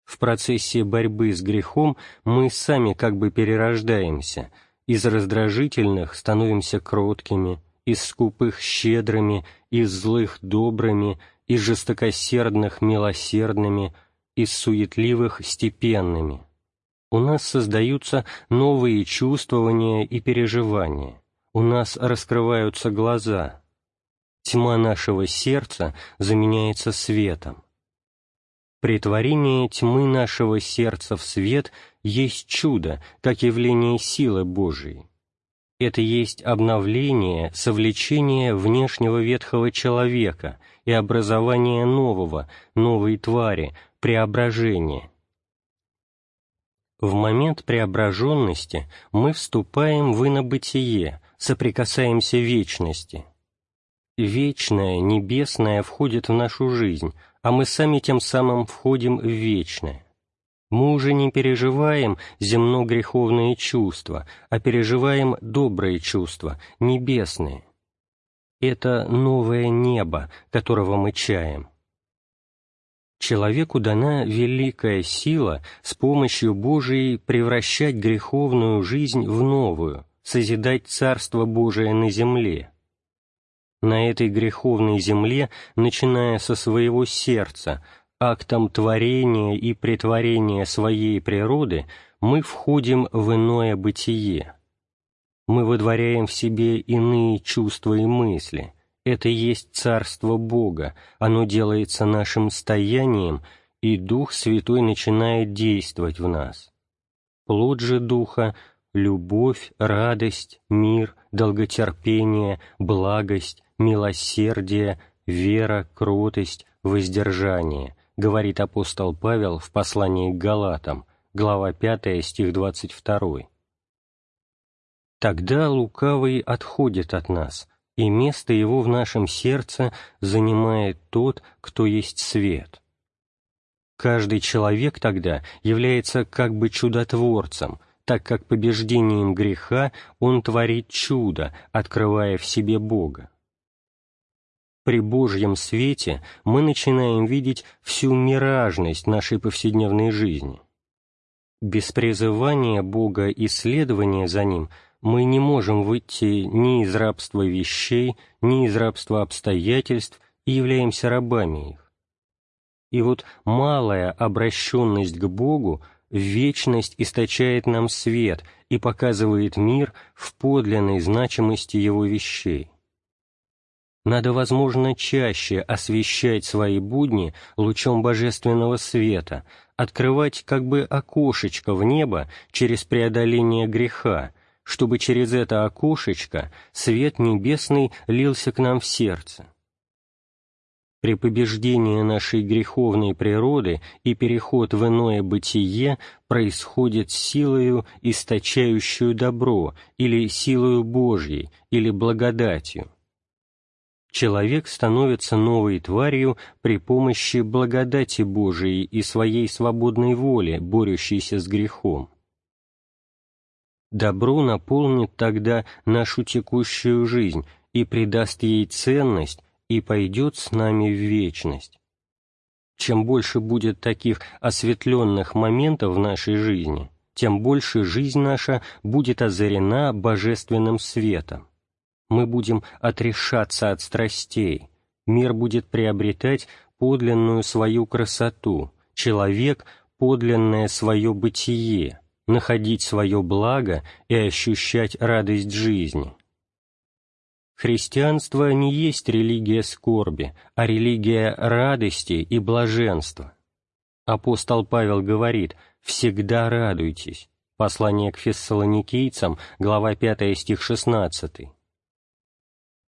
В процессе борьбы с грехом мы сами как бы перерождаемся – из раздражительных становимся кроткими, из скупых щедрыми, из злых добрыми, из жестокосердных милосердными, из суетливых степенными. У нас создаются новые чувствования и переживания, у нас раскрываются глаза. Тьма нашего сердца заменяется светом. Притворение тьмы нашего сердца в свет есть чудо, как явление силы Божией. Это есть обновление, совлечение внешнего ветхого человека и образование нового, новой твари, преображение. В момент преображенности мы вступаем в инобытие, соприкасаемся вечности. Вечное, небесное входит в нашу жизнь, а мы сами тем самым входим в вечное. Мы уже не переживаем земно-греховные чувства, а переживаем добрые чувства, небесные. Это новое небо, которого мы чаем. Человеку дана великая сила с помощью Божией превращать греховную жизнь в новую, созидать Царство Божие на земле на этой греховной земле, начиная со своего сердца, актом творения и претворения своей природы, мы входим в иное бытие. Мы выдворяем в себе иные чувства и мысли. Это есть Царство Бога, оно делается нашим стоянием, и Дух Святой начинает действовать в нас. Плод же Духа — любовь, радость, мир, долготерпение, благость, милосердие, вера, кротость, воздержание, говорит апостол Павел в послании к Галатам, глава 5, стих 22. Тогда лукавый отходит от нас, и место его в нашем сердце занимает тот, кто есть свет. Каждый человек тогда является как бы чудотворцем, так как побеждением греха он творит чудо, открывая в себе Бога. При Божьем свете мы начинаем видеть всю миражность нашей повседневной жизни. Без призывания Бога и следования за Ним – мы не можем выйти ни из рабства вещей, ни из рабства обстоятельств и являемся рабами их. И вот малая обращенность к Богу в вечность источает нам свет и показывает мир в подлинной значимости его вещей. Надо, возможно, чаще освещать свои будни лучом божественного света, открывать как бы окошечко в небо через преодоление греха, чтобы через это окошечко свет небесный лился к нам в сердце. При побеждении нашей греховной природы и переход в иное бытие происходит силою, источающую добро, или силою Божьей, или благодатью. Человек становится новой тварью при помощи благодати Божией и своей свободной воли, борющейся с грехом. Добро наполнит тогда нашу текущую жизнь и придаст ей ценность и пойдет с нами в вечность. Чем больше будет таких осветленных моментов в нашей жизни, тем больше жизнь наша будет озарена божественным светом. Мы будем отрешаться от страстей, мир будет приобретать подлинную свою красоту, человек — подлинное свое бытие, находить свое благо и ощущать радость жизни. Христианство не есть религия скорби, а религия радости и блаженства. Апостол Павел говорит «всегда радуйтесь» Послание к фессалоникийцам, глава 5 стих 16.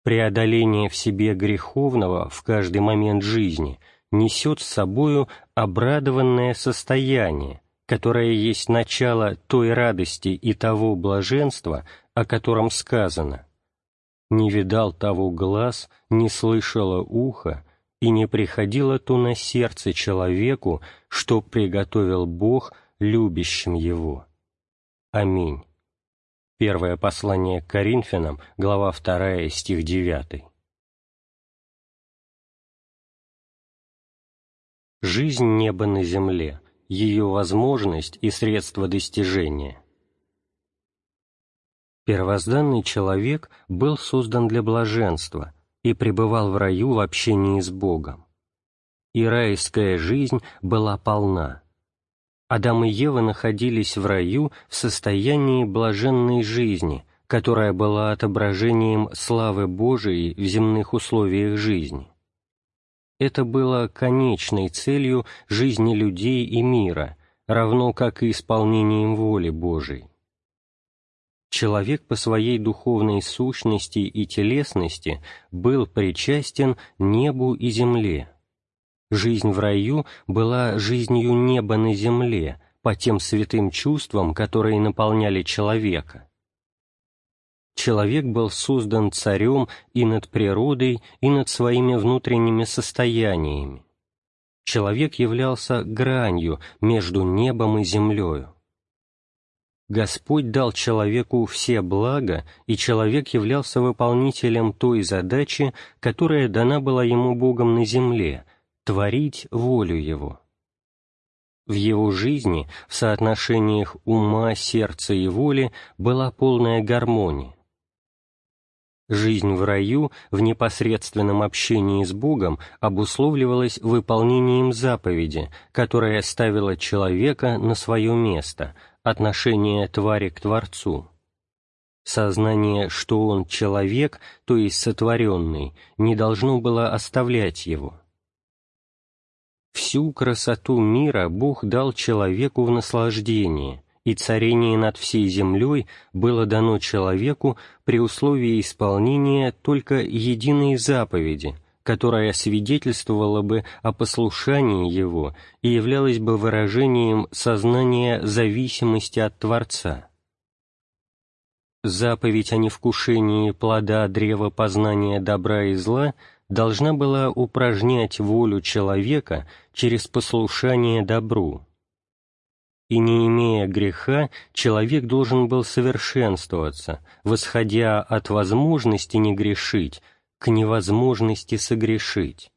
Преодоление в себе греховного в каждый момент жизни несет с собою обрадованное состояние, которое есть начало той радости и того блаженства, о котором сказано «Не видал того глаз, не слышало ухо, и не приходило то на сердце человеку, что приготовил Бог любящим его». Аминь. Первое послание к Коринфянам, глава 2, стих 9. Жизнь неба на земле – ее возможность и средства достижения. Первозданный человек был создан для блаженства и пребывал в раю в общении с Богом. И райская жизнь была полна. Адам и Ева находились в раю в состоянии блаженной жизни, которая была отображением славы Божией в земных условиях жизни. Это было конечной целью жизни людей и мира, равно как и исполнением воли Божией. Человек по своей духовной сущности и телесности был причастен небу и земле. Жизнь в раю была жизнью неба на земле, по тем святым чувствам, которые наполняли человека человек был создан царем и над природой, и над своими внутренними состояниями. Человек являлся гранью между небом и землею. Господь дал человеку все блага, и человек являлся выполнителем той задачи, которая дана была ему Богом на земле — творить волю Его. В его жизни, в соотношениях ума, сердца и воли, была полная гармония. Жизнь в раю в непосредственном общении с Богом обусловливалась выполнением заповеди, которая ставила человека на свое место, отношение твари к Творцу. Сознание, что он человек, то есть сотворенный, не должно было оставлять его. Всю красоту мира Бог дал человеку в наслаждение, и царение над всей землей было дано человеку при условии исполнения только единой заповеди, которое свидетельствовало бы о послушании его и являлось бы выражением сознания зависимости от Творца. Заповедь о невкушении плода древа познания добра и зла должна была упражнять волю человека через послушание добру. И не имея греха, человек должен был совершенствоваться, восходя от возможности не грешить к невозможности согрешить.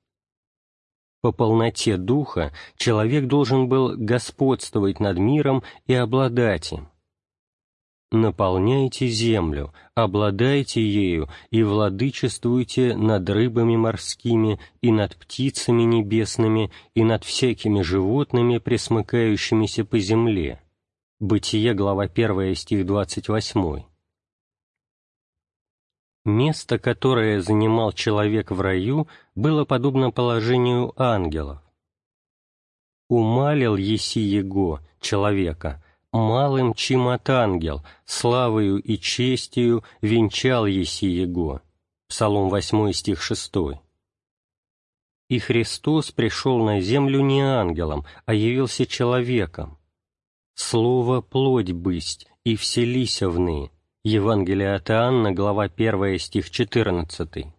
По полноте духа человек должен был господствовать над миром и обладать им. «Наполняйте землю, обладайте ею и владычествуйте над рыбами морскими и над птицами небесными и над всякими животными, пресмыкающимися по земле». Бытие, глава 1, стих 28. Место, которое занимал человек в раю, было подобно положению ангелов. «Умалил еси его, человека, малым, чем от ангел, славою и честью венчал еси его». Псалом 8, стих 6. И Христос пришел на землю не ангелом, а явился человеком. «Слово плоть бысть, и вселися в ны». Евангелие от Иоанна, глава 1, стих 14.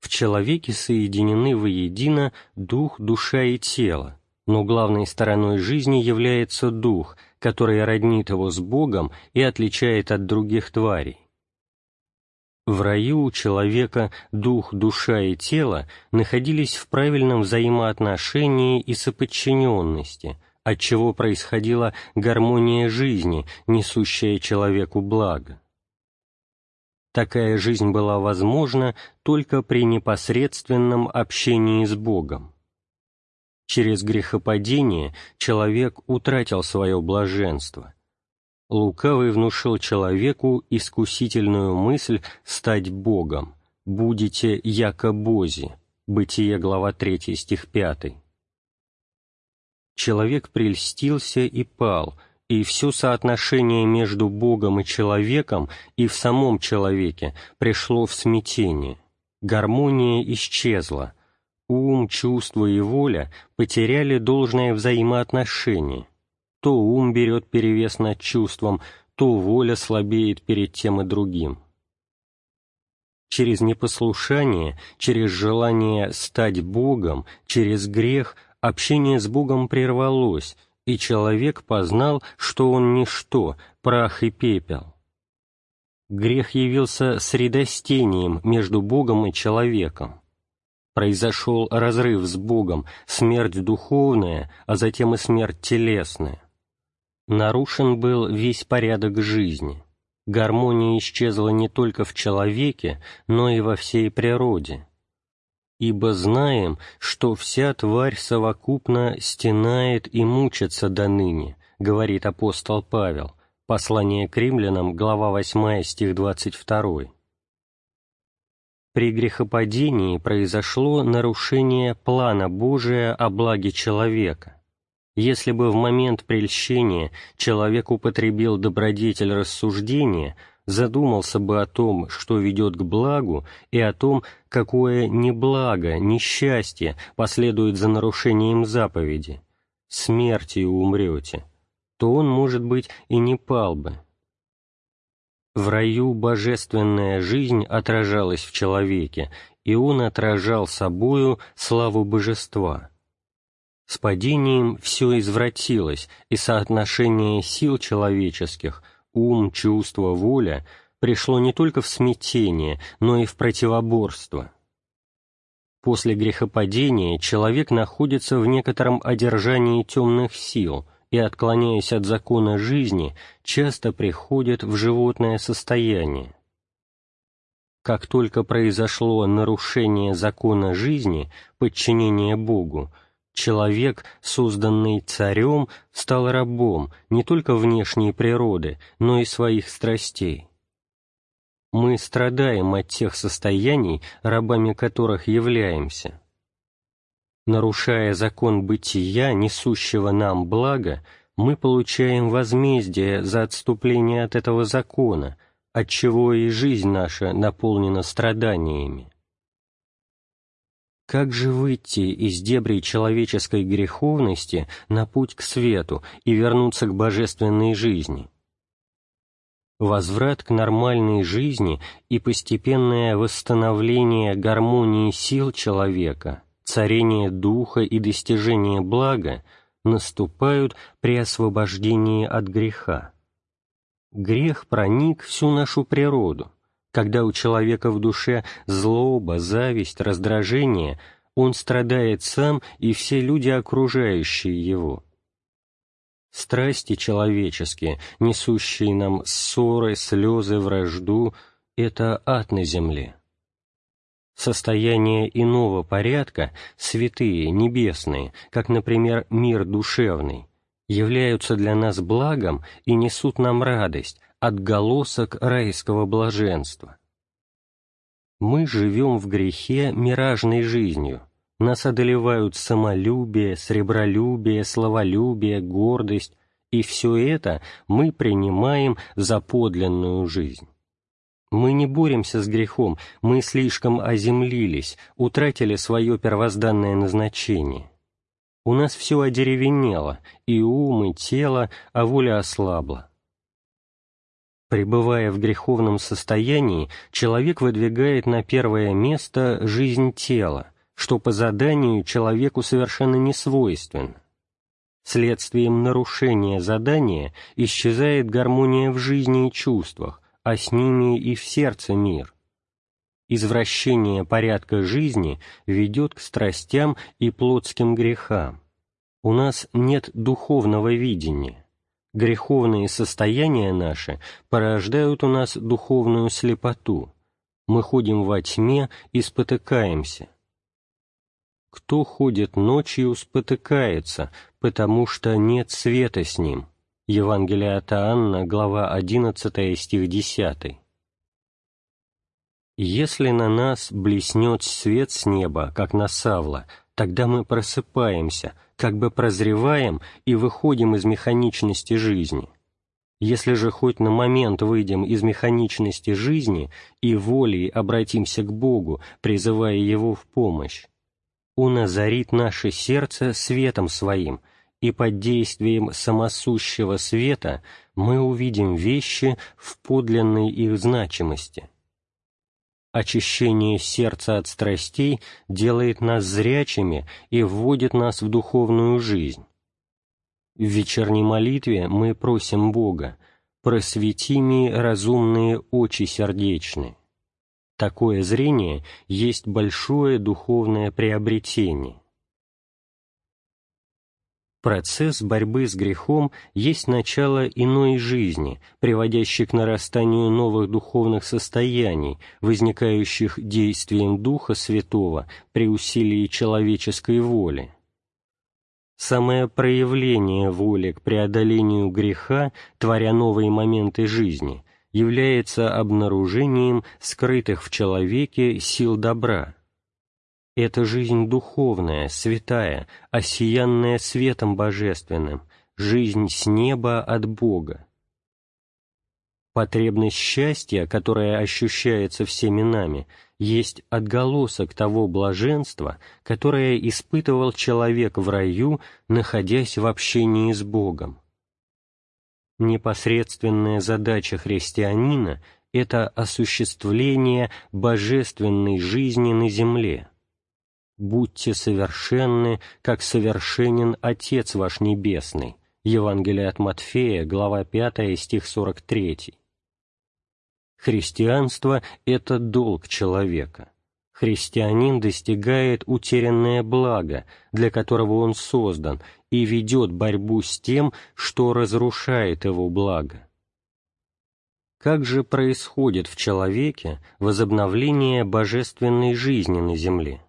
В человеке соединены воедино дух, душа и тело, но главной стороной жизни является дух, который роднит его с Богом и отличает от других тварей. В раю у человека дух, душа и тело находились в правильном взаимоотношении и соподчиненности, отчего происходила гармония жизни, несущая человеку благо. Такая жизнь была возможна только при непосредственном общении с Богом. Через грехопадение человек утратил свое блаженство. Лукавый внушил человеку искусительную мысль стать Богом, «будете яко Бози» Бытие, глава 3, стих 5. Человек прельстился и пал, и все соотношение между Богом и человеком и в самом человеке пришло в смятение. Гармония исчезла, ум, чувство и воля потеряли должное взаимоотношение. То ум берет перевес над чувством, то воля слабеет перед тем и другим. Через непослушание, через желание стать Богом, через грех общение с Богом прервалось, и человек познал, что он ничто, прах и пепел. Грех явился средостением между Богом и человеком произошел разрыв с Богом, смерть духовная, а затем и смерть телесная. Нарушен был весь порядок жизни. Гармония исчезла не только в человеке, но и во всей природе. Ибо знаем, что вся тварь совокупно стенает и мучится до ныне, говорит апостол Павел, послание к римлянам, глава 8, стих 22. При грехопадении произошло нарушение плана Божия о благе человека. Если бы в момент прельщения человек употребил добродетель рассуждения, задумался бы о том, что ведет к благу, и о том, какое неблаго, несчастье последует за нарушением заповеди, смертью умрете, то он, может быть, и не пал бы. В раю божественная жизнь отражалась в человеке, и он отражал собою славу божества. С падением все извратилось, и соотношение сил человеческих, ум, чувство, воля, пришло не только в смятение, но и в противоборство. После грехопадения человек находится в некотором одержании темных сил – и, отклоняясь от закона жизни, часто приходят в животное состояние. Как только произошло нарушение закона жизни, подчинение Богу, человек, созданный царем, стал рабом не только внешней природы, но и своих страстей. Мы страдаем от тех состояний, рабами которых являемся нарушая закон бытия, несущего нам благо, мы получаем возмездие за отступление от этого закона, отчего и жизнь наша наполнена страданиями. как же выйти из дебрей человеческой греховности на путь к свету и вернуться к божественной жизни? Возврат к нормальной жизни и постепенное восстановление гармонии сил человека, царение духа и достижение блага наступают при освобождении от греха. Грех проник всю нашу природу. Когда у человека в душе злоба, зависть, раздражение, он страдает сам и все люди, окружающие его. Страсти человеческие, несущие нам ссоры, слезы, вражду — это ад на земле. Состояние иного порядка, святые, небесные, как, например, мир душевный, являются для нас благом и несут нам радость, отголосок райского блаженства. Мы живем в грехе миражной жизнью. Нас одолевают самолюбие, сребролюбие, словолюбие, гордость, и все это мы принимаем за подлинную жизнь. Мы не боремся с грехом, мы слишком оземлились, утратили свое первозданное назначение. У нас все одеревенело, и ум, и тело, а воля ослабла. Пребывая в греховном состоянии, человек выдвигает на первое место жизнь тела, что по заданию человеку совершенно не свойственно. Следствием нарушения задания исчезает гармония в жизни и чувствах, а с ними и в сердце мир – извращение порядка жизни ведет к страстям и плотским грехам. У нас нет духовного видения. Греховные состояния наши порождают у нас духовную слепоту. Мы ходим во тьме и спотыкаемся. Кто ходит ночью, спотыкается, потому что нет света с ним. Евангелие от Иоанна, глава 11, стих 10. Если на нас блеснет свет с неба, как на Савла, тогда мы просыпаемся, как бы прозреваем и выходим из механичности жизни. Если же хоть на момент выйдем из механичности жизни и волей обратимся к Богу, призывая Его в помощь, Он озарит наше сердце светом Своим, и под действием самосущего света мы увидим вещи в подлинной их значимости. Очищение сердца от страстей делает нас зрячими и вводит нас в духовную жизнь. В вечерней молитве мы просим Бога «Просвети ми разумные очи сердечные». Такое зрение есть большое духовное приобретение. Процесс борьбы с грехом есть начало иной жизни, приводящей к нарастанию новых духовных состояний, возникающих действием Духа Святого при усилии человеческой воли. Самое проявление воли к преодолению греха, творя новые моменты жизни, является обнаружением скрытых в человеке сил добра – это жизнь духовная, святая, осиянная светом божественным, жизнь с неба от Бога. Потребность счастья, которая ощущается всеми нами, есть отголосок того блаженства, которое испытывал человек в раю, находясь в общении с Богом. Непосредственная задача христианина – это осуществление божественной жизни на земле – «Будьте совершенны, как совершенен Отец ваш Небесный». Евангелие от Матфея, глава 5, стих 43. Христианство – это долг человека. Христианин достигает утерянное благо, для которого он создан, и ведет борьбу с тем, что разрушает его благо. Как же происходит в человеке возобновление божественной жизни на земле?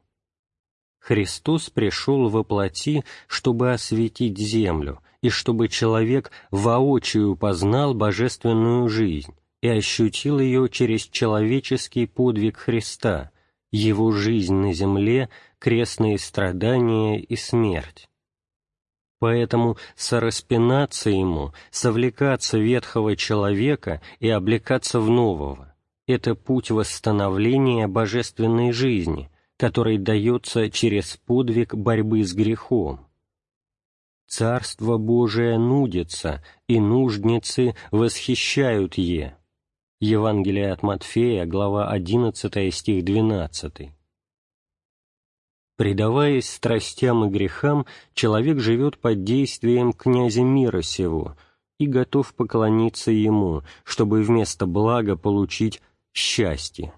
Христос пришел во плоти, чтобы осветить землю, и чтобы человек воочию познал божественную жизнь и ощутил ее через человеческий подвиг Христа, его жизнь на земле, крестные страдания и смерть. Поэтому сораспинаться ему, совлекаться ветхого человека и облекаться в нового – это путь восстановления божественной жизни – который дается через подвиг борьбы с грехом. Царство Божие нудится, и нуждницы восхищают е. Евангелие от Матфея, глава 11, стих 12. Предаваясь страстям и грехам, человек живет под действием князя мира сего и готов поклониться ему, чтобы вместо блага получить счастье.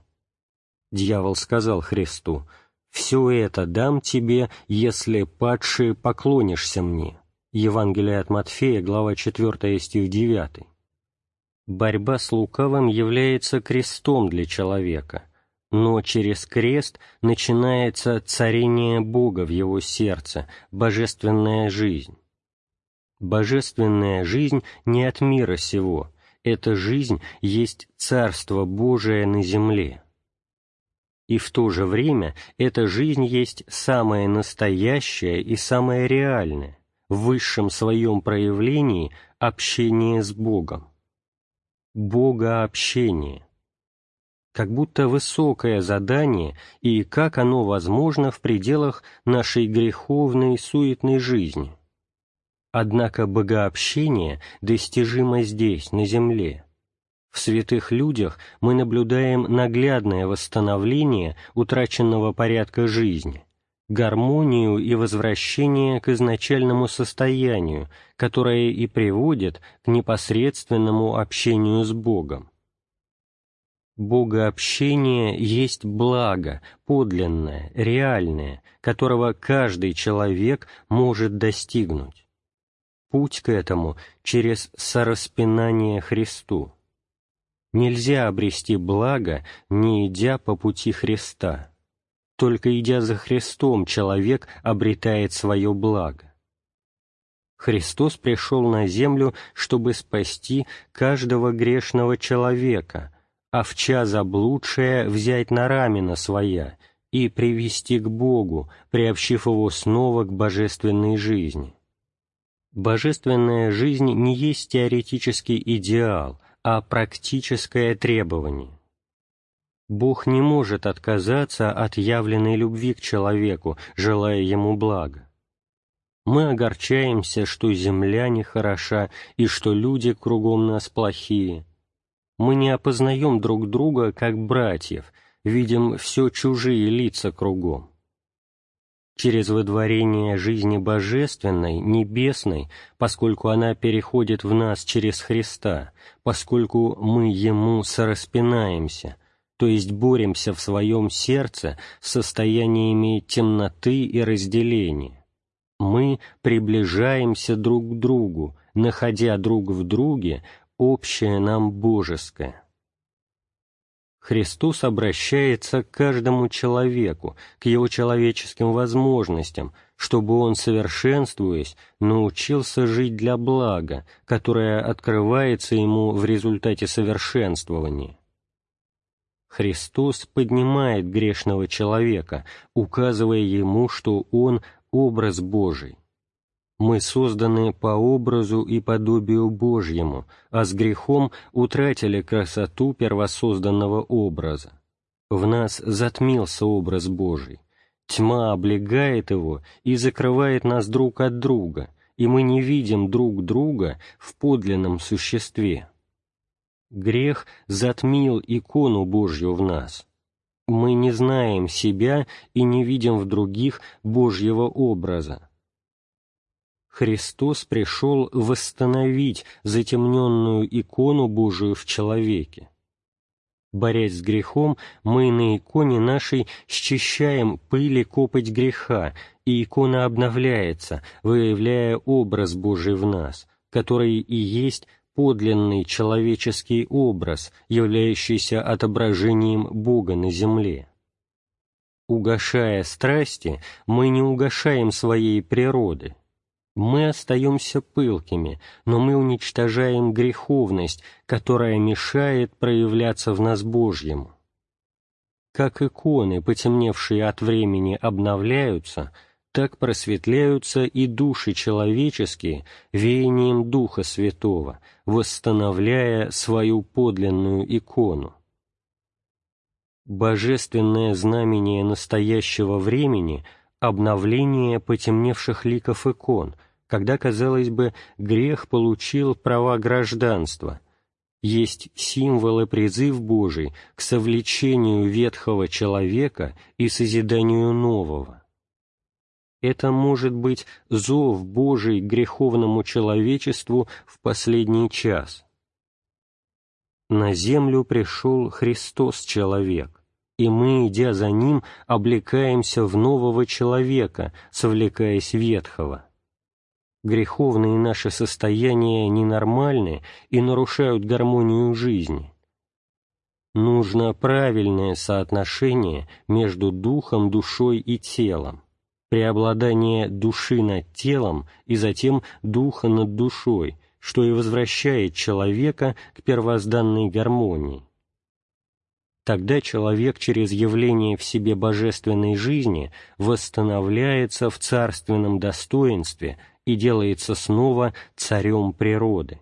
Дьявол сказал Христу, «Все это дам тебе, если, падший, поклонишься мне». Евангелие от Матфея, глава 4, стих 9. Борьба с лукавым является крестом для человека, но через крест начинается царение Бога в его сердце, божественная жизнь. Божественная жизнь не от мира сего, эта жизнь есть Царство Божие на земле. И в то же время эта жизнь есть самая настоящая и самая реальная, в высшем своем проявлении общение с Богом. Богообщение. Как будто высокое задание и как оно возможно в пределах нашей греховной суетной жизни. Однако богообщение достижимо здесь, на земле. В святых людях мы наблюдаем наглядное восстановление утраченного порядка жизни, гармонию и возвращение к изначальному состоянию, которое и приводит к непосредственному общению с Богом. Богообщение есть благо, подлинное, реальное, которого каждый человек может достигнуть. Путь к этому через сораспинание Христу. Нельзя обрести благо, не идя по пути Христа. Только идя за Христом человек обретает свое благо. Христос пришел на землю, чтобы спасти каждого грешного человека, овча заблудшая взять на рамена своя и привести к Богу, приобщив его снова к божественной жизни. Божественная жизнь не есть теоретический идеал, а практическое требование. Бог не может отказаться от явленной любви к человеку, желая ему блага. Мы огорчаемся, что земля нехороша и что люди кругом нас плохие. Мы не опознаем друг друга как братьев, видим все чужие лица кругом. Через выдворение жизни божественной, небесной, поскольку она переходит в нас через Христа, поскольку мы Ему сораспинаемся – то есть боремся в своем сердце с состояниями темноты и разделения. Мы приближаемся друг к другу, находя друг в друге общее нам божеское. Христос обращается к каждому человеку, к его человеческим возможностям, чтобы он, совершенствуясь, научился жить для блага, которое открывается ему в результате совершенствования. Христос поднимает грешного человека, указывая ему, что он — образ Божий. Мы созданы по образу и подобию Божьему, а с грехом утратили красоту первосозданного образа. В нас затмился образ Божий. Тьма облегает его и закрывает нас друг от друга, и мы не видим друг друга в подлинном существе. Грех затмил икону Божью в нас. Мы не знаем себя и не видим в других Божьего образа. Христос пришел восстановить затемненную икону Божию в человеке. Борясь с грехом, мы на иконе нашей счищаем пыль и копоть греха, и икона обновляется, выявляя образ Божий в нас, который и есть подлинный человеческий образ, являющийся отображением Бога на земле. Угошая страсти, мы не угошаем своей природы. Мы остаемся пылкими, но мы уничтожаем греховность, которая мешает проявляться в нас Божьему. Как иконы, потемневшие от времени, обновляются — так просветляются и души человеческие веянием Духа Святого, восстановляя свою подлинную икону. Божественное знамение настоящего времени — обновление потемневших ликов икон, когда, казалось бы, грех получил права гражданства, есть символ и призыв Божий к совлечению ветхого человека и созиданию нового. Это может быть зов Божий к греховному человечеству в последний час. На землю пришел Христос-человек, и мы, идя за Ним, облекаемся в нового человека, совлекаясь ветхого греховные наши состояния ненормальны и нарушают гармонию жизни. Нужно правильное соотношение между духом, душой и телом, преобладание души над телом и затем духа над душой, что и возвращает человека к первозданной гармонии. Тогда человек через явление в себе божественной жизни восстановляется в царственном достоинстве – и делается снова царем природы.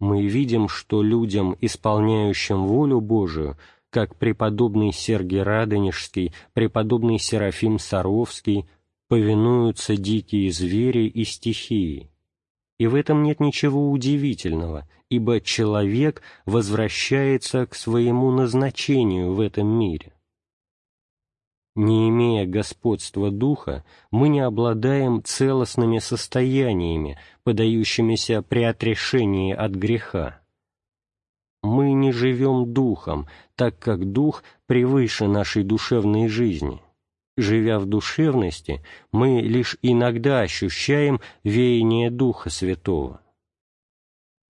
Мы видим, что людям, исполняющим волю Божию, как преподобный Сергий Радонежский, преподобный Серафим Саровский, повинуются дикие звери и стихии. И в этом нет ничего удивительного, ибо человек возвращается к своему назначению в этом мире. Не имея господства духа, мы не обладаем целостными состояниями, подающимися при отрешении от греха. Мы не живем духом, так как дух превыше нашей душевной жизни. Живя в душевности, мы лишь иногда ощущаем веяние Духа Святого.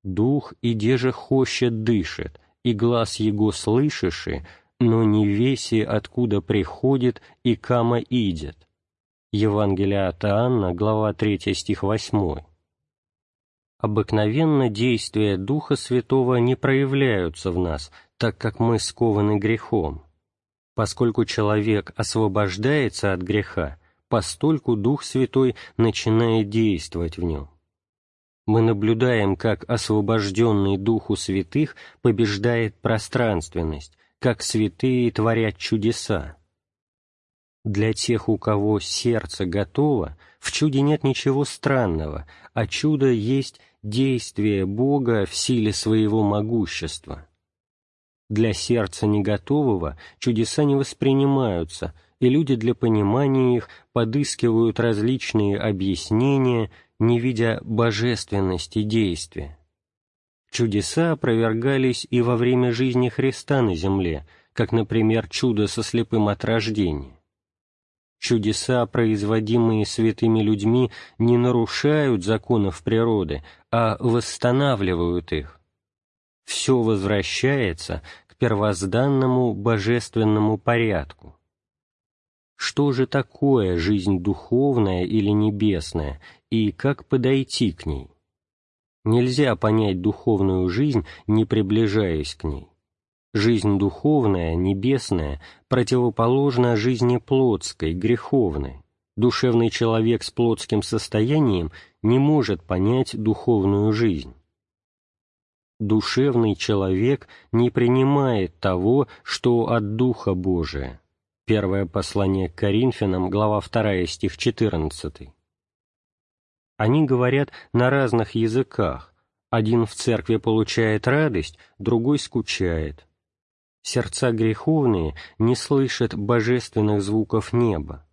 Дух, иде же хочет дышит, и глаз его слышиши, но не веси, откуда приходит и кама идет. Евангелие от Иоанна, глава 3, стих 8. Обыкновенно действия Духа Святого не проявляются в нас, так как мы скованы грехом. Поскольку человек освобождается от греха, постольку Дух Святой начинает действовать в нем. Мы наблюдаем, как освобожденный Духу Святых побеждает пространственность, как святые творят чудеса. Для тех, у кого сердце готово, в чуде нет ничего странного, а чудо есть действие Бога в силе своего могущества. Для сердца не готового чудеса не воспринимаются, и люди для понимания их подыскивают различные объяснения, не видя божественности действия. Чудеса опровергались и во время жизни Христа на земле, как, например, чудо со слепым от рождения. Чудеса, производимые святыми людьми, не нарушают законов природы, а восстанавливают их. Все возвращается к первозданному божественному порядку. Что же такое жизнь духовная или небесная, и как подойти к ней? Нельзя понять духовную жизнь, не приближаясь к ней. Жизнь духовная, небесная, противоположна жизни плотской, греховной. Душевный человек с плотским состоянием не может понять духовную жизнь. Душевный человек не принимает того, что от Духа Божия. Первое послание к Коринфянам, глава 2, стих 14. Они говорят на разных языках. Один в церкви получает радость, другой скучает. Сердца греховные не слышат божественных звуков неба.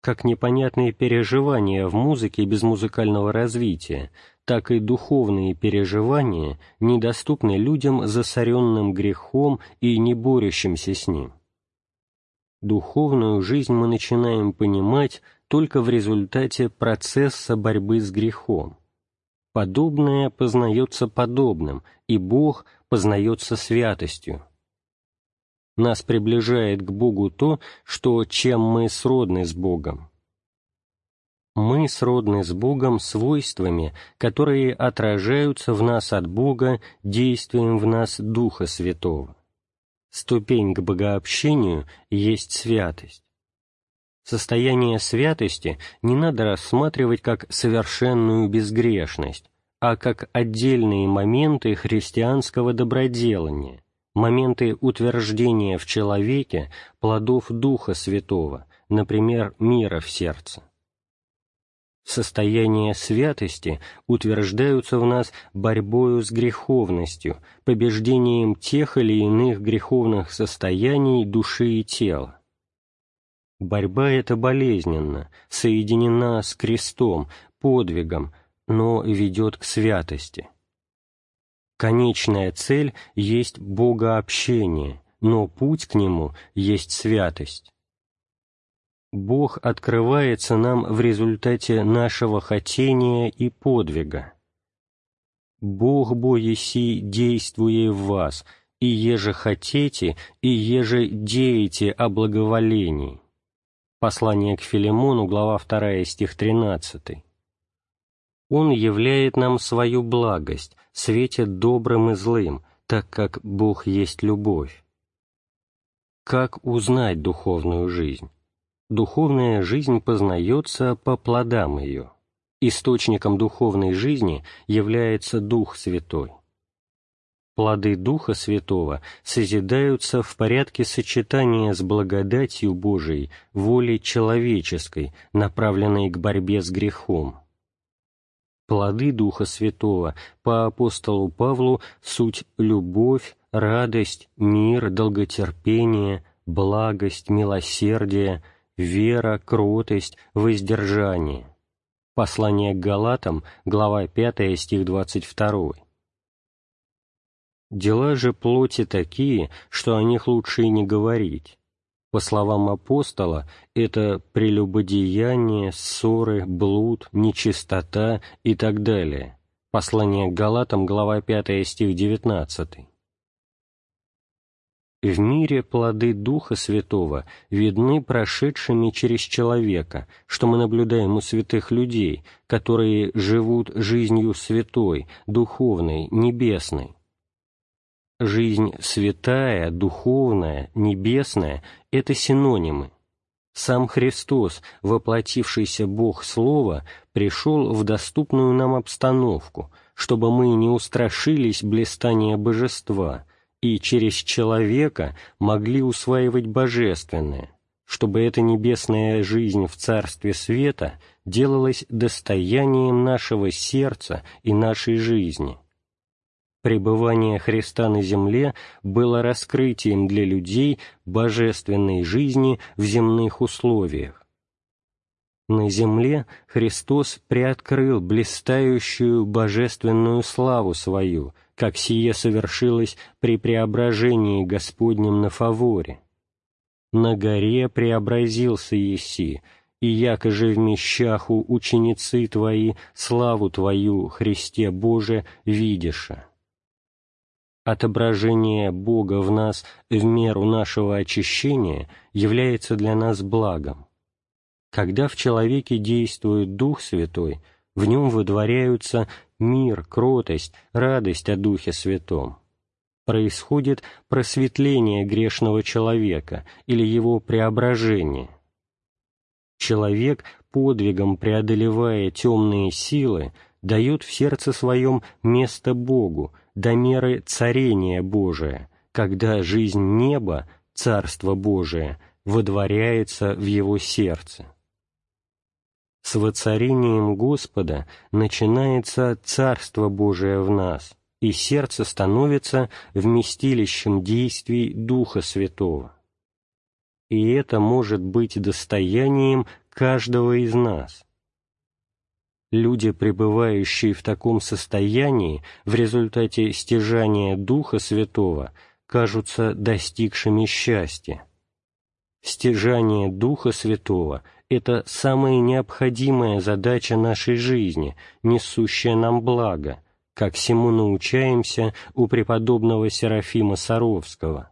Как непонятные переживания в музыке без музыкального развития, так и духовные переживания недоступны людям, засоренным грехом и не борющимся с ним. Духовную жизнь мы начинаем понимать только в результате процесса борьбы с грехом. Подобное познается подобным, и Бог познается святостью. Нас приближает к Богу то, что чем мы сродны с Богом. Мы сродны с Богом свойствами, которые отражаются в нас от Бога действием в нас Духа Святого. Ступень к богообщению есть святость. Состояние святости не надо рассматривать как совершенную безгрешность, а как отдельные моменты христианского доброделания, моменты утверждения в человеке плодов Духа Святого, например, мира в сердце. Состояния святости утверждаются в нас борьбою с греховностью, побеждением тех или иных греховных состояний души и тела. Борьба эта болезненна, соединена с крестом, подвигом, но ведет к святости. Конечная цель есть богообщение, но путь к нему есть святость. Бог открывается нам в результате нашего хотения и подвига. «Бог бо еси действуя в вас, и еже хотите, и еже деете о благоволении». Послание к Филимону, глава 2, стих 13. Он являет нам свою благость, светит добрым и злым, так как Бог есть любовь. Как узнать духовную жизнь? Духовная жизнь познается по плодам ее. Источником духовной жизни является Дух Святой. Плоды Духа Святого созидаются в порядке сочетания с благодатью Божией, волей человеческой, направленной к борьбе с грехом. Плоды Духа Святого по апостолу Павлу суть любовь, радость, мир, долготерпение, благость, милосердие, вера, кротость, воздержание. Послание к Галатам, глава 5, стих 22. Дела же плоти такие, что о них лучше и не говорить по словам апостола, это прелюбодеяние, ссоры, блуд, нечистота и так далее. Послание к Галатам, глава 5, стих 19. В мире плоды Духа Святого видны прошедшими через человека, что мы наблюдаем у святых людей, которые живут жизнью святой, духовной, небесной, Жизнь святая, духовная, небесная — это синонимы. Сам Христос, воплотившийся Бог Слова, пришел в доступную нам обстановку, чтобы мы не устрашились блистания божества и через человека могли усваивать божественное, чтобы эта небесная жизнь в Царстве Света делалась достоянием нашего сердца и нашей жизни — Пребывание Христа на земле было раскрытием для людей божественной жизни в земных условиях. На земле Христос приоткрыл блистающую божественную славу свою, как сие совершилось при преображении Господнем на фаворе. На горе преобразился Еси, и якоже в мещаху ученицы Твои славу Твою, Христе Боже, видиша отображение Бога в нас в меру нашего очищения является для нас благом. Когда в человеке действует Дух Святой, в нем выдворяются мир, кротость, радость о Духе Святом. Происходит просветление грешного человека или его преображение. Человек, подвигом преодолевая темные силы, дает в сердце своем место Богу, до меры царения Божия, когда жизнь неба, Царство Божие, водворяется в его сердце. С воцарением Господа начинается Царство Божие в нас, и сердце становится вместилищем действий Духа Святого. И это может быть достоянием каждого из нас. Люди, пребывающие в таком состоянии в результате стяжания Духа Святого, кажутся достигшими счастья. Стяжание Духа Святого — это самая необходимая задача нашей жизни, несущая нам благо, как всему научаемся у преподобного Серафима Саровского.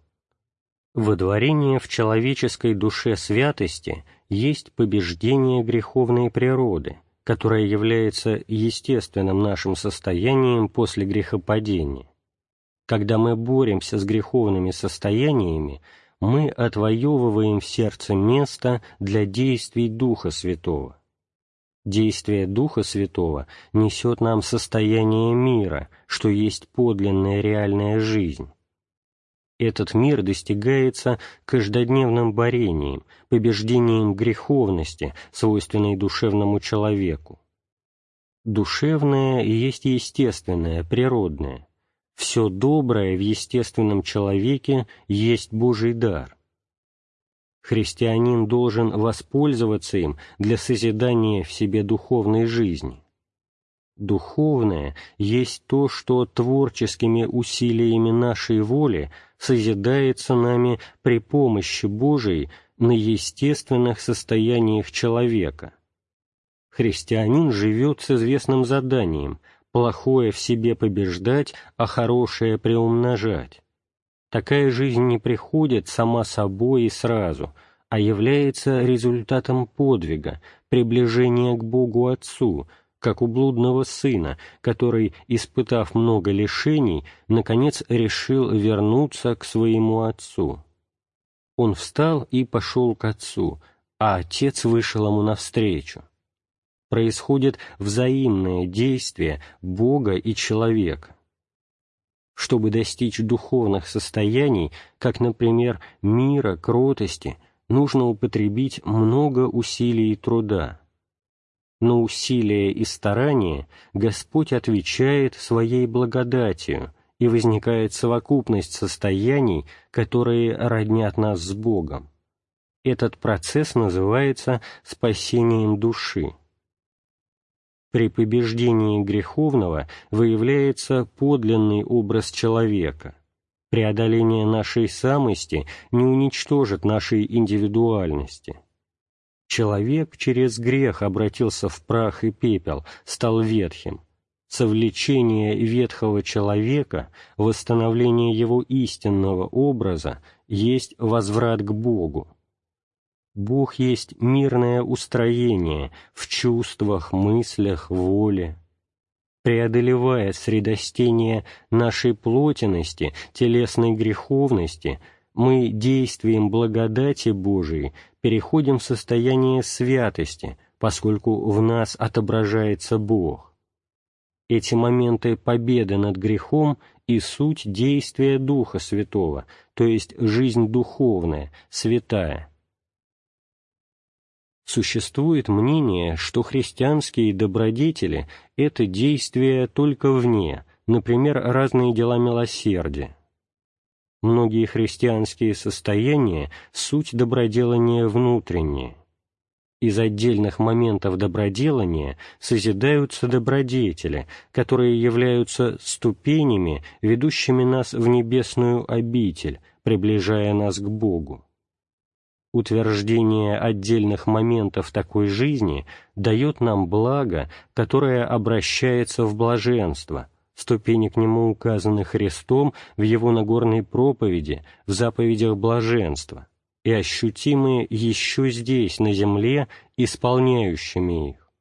Водворение в человеческой душе святости есть побеждение греховной природы — которое является естественным нашим состоянием после грехопадения. Когда мы боремся с греховными состояниями, мы отвоевываем в сердце место для действий Духа Святого. Действие Духа Святого несет нам состояние мира, что есть подлинная реальная жизнь. Этот мир достигается каждодневным борением, побеждением греховности, свойственной душевному человеку. Душевное есть естественное, природное. Все доброе в естественном человеке есть Божий дар. Христианин должен воспользоваться им для созидания в себе духовной жизни. Духовное есть то, что творческими усилиями нашей воли созидается нами при помощи Божией на естественных состояниях человека. Христианин живет с известным заданием – плохое в себе побеждать, а хорошее приумножать. Такая жизнь не приходит сама собой и сразу, а является результатом подвига, приближения к Богу Отцу – как у блудного сына, который, испытав много лишений, наконец решил вернуться к своему отцу. Он встал и пошел к отцу, а отец вышел ему навстречу. Происходит взаимное действие Бога и человека. Чтобы достичь духовных состояний, как, например, мира, кротости, нужно употребить много усилий и труда на усилия и старания Господь отвечает своей благодатью, и возникает совокупность состояний, которые роднят нас с Богом. Этот процесс называется спасением души. При побеждении греховного выявляется подлинный образ человека. Преодоление нашей самости не уничтожит нашей индивидуальности – Человек через грех обратился в прах и пепел, стал ветхим. Совлечение ветхого человека, восстановление его истинного образа, есть возврат к Богу. Бог есть мирное устроение в чувствах, мыслях, воле. Преодолевая средостение нашей плотенности, телесной греховности, мы действием благодати Божией переходим в состояние святости, поскольку в нас отображается Бог. Эти моменты победы над грехом и суть действия Духа Святого, то есть жизнь духовная, святая. Существует мнение, что христианские добродетели – это действие только вне, например, разные дела милосердия. Многие христианские состояния — суть доброделания внутреннее. Из отдельных моментов доброделания созидаются добродетели, которые являются ступенями, ведущими нас в небесную обитель, приближая нас к Богу. Утверждение отдельных моментов такой жизни дает нам благо, которое обращается в блаженство — ступени к нему указаны Христом в его Нагорной проповеди, в заповедях блаженства, и ощутимые еще здесь, на земле, исполняющими их.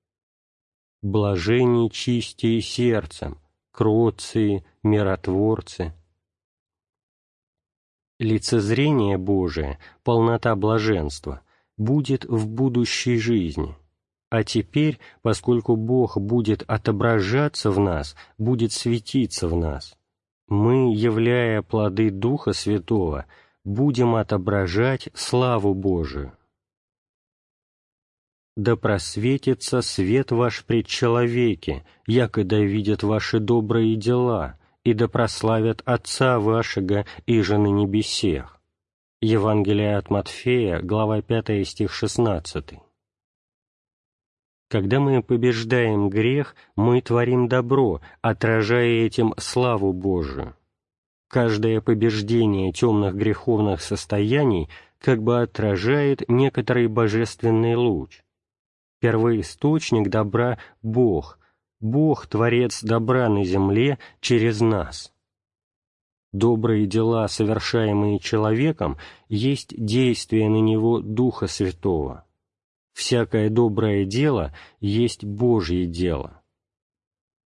Блажени чистие сердцем, кроции, миротворцы. Лицезрение Божие, полнота блаженства, будет в будущей жизни – а теперь, поскольку Бог будет отображаться в нас, будет светиться в нас, мы, являя плоды Духа Святого, будем отображать славу Божию. Да просветится свет ваш пред человеке, якогда видят ваши добрые дела, и да прославят Отца вашего и же на небесех. Евангелие от Матфея, глава 5, стих 16. Когда мы побеждаем грех, мы творим добро, отражая этим славу Божию. Каждое побеждение темных греховных состояний как бы отражает некоторый божественный луч. Первоисточник добра — Бог, Бог — Творец добра на земле через нас. Добрые дела, совершаемые человеком, есть действие на него Духа Святого всякое доброе дело есть Божье дело.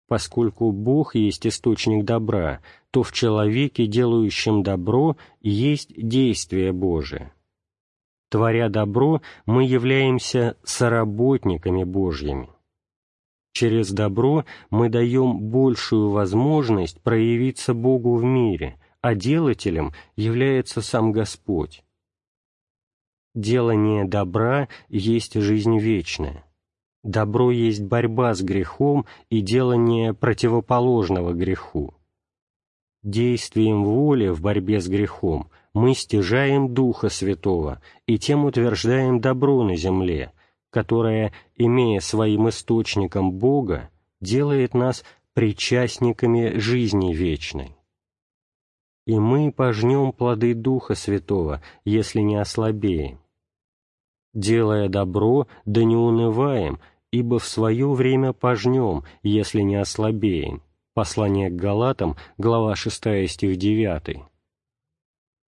Поскольку Бог есть источник добра, то в человеке, делающем добро, есть действие Божие. Творя добро, мы являемся соработниками Божьими. Через добро мы даем большую возможность проявиться Богу в мире, а делателем является сам Господь. Делание добра есть жизнь вечная. Добро есть борьба с грехом и делание противоположного греху. Действием воли в борьбе с грехом мы стяжаем Духа Святого и тем утверждаем добро на земле, которое, имея своим источником Бога, делает нас причастниками жизни вечной. И мы пожнем плоды Духа Святого, если не ослабеем. Делая добро, да не унываем, ибо в свое время пожнем, если не ослабеем. Послание к Галатам, глава 6, стих 9.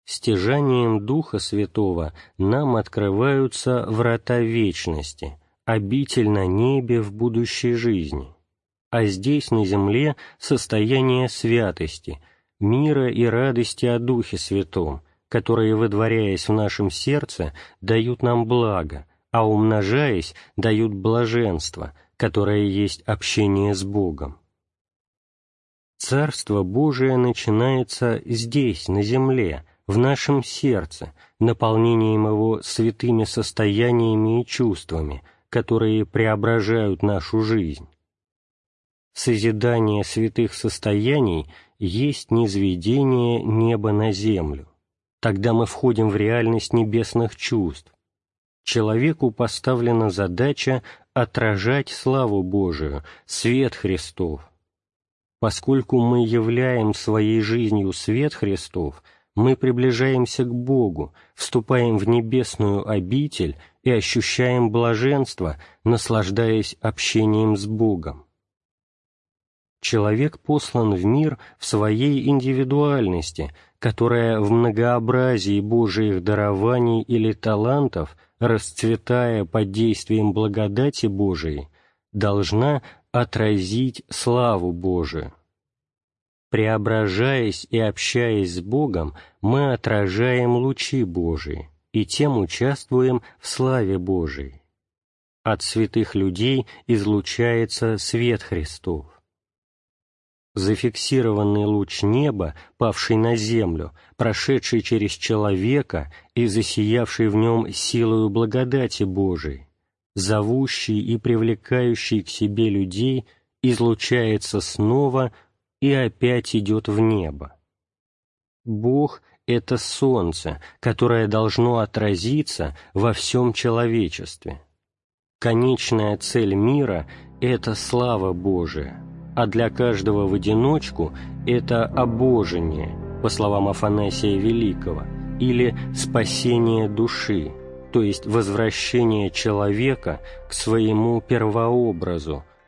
Стяжанием Духа Святого нам открываются врата вечности, обитель на небе в будущей жизни, а здесь, на земле, состояние святости, мира и радости о Духе Святом, которые, выдворяясь в нашем сердце, дают нам благо, а умножаясь, дают блаженство, которое есть общение с Богом. Царство Божие начинается здесь, на земле, в нашем сердце, наполнением его святыми состояниями и чувствами, которые преображают нашу жизнь. Созидание святых состояний есть низведение неба на землю. Тогда мы входим в реальность небесных чувств. Человеку поставлена задача отражать славу Божию, свет Христов, Поскольку мы являем своей жизнью свет Христов, мы приближаемся к Богу, вступаем в небесную обитель и ощущаем блаженство, наслаждаясь общением с Богом. Человек послан в мир в своей индивидуальности, которая в многообразии Божиих дарований или талантов, расцветая под действием благодати Божией, должна отразить славу Божию. Преображаясь и общаясь с Богом, мы отражаем лучи Божии и тем участвуем в славе Божией. От святых людей излучается свет Христов. Зафиксированный луч неба, павший на землю, прошедший через человека и засиявший в нем силою благодати Божией, зовущий и привлекающий к себе людей, излучается снова и опять идет в небо. Бог — это солнце, которое должно отразиться во всем человечестве. Конечная цель мира — это слава Божия, а для каждого в одиночку — это обожение, по словам Афанасия Великого, или спасение души, то есть возвращение человека к своему первообразу,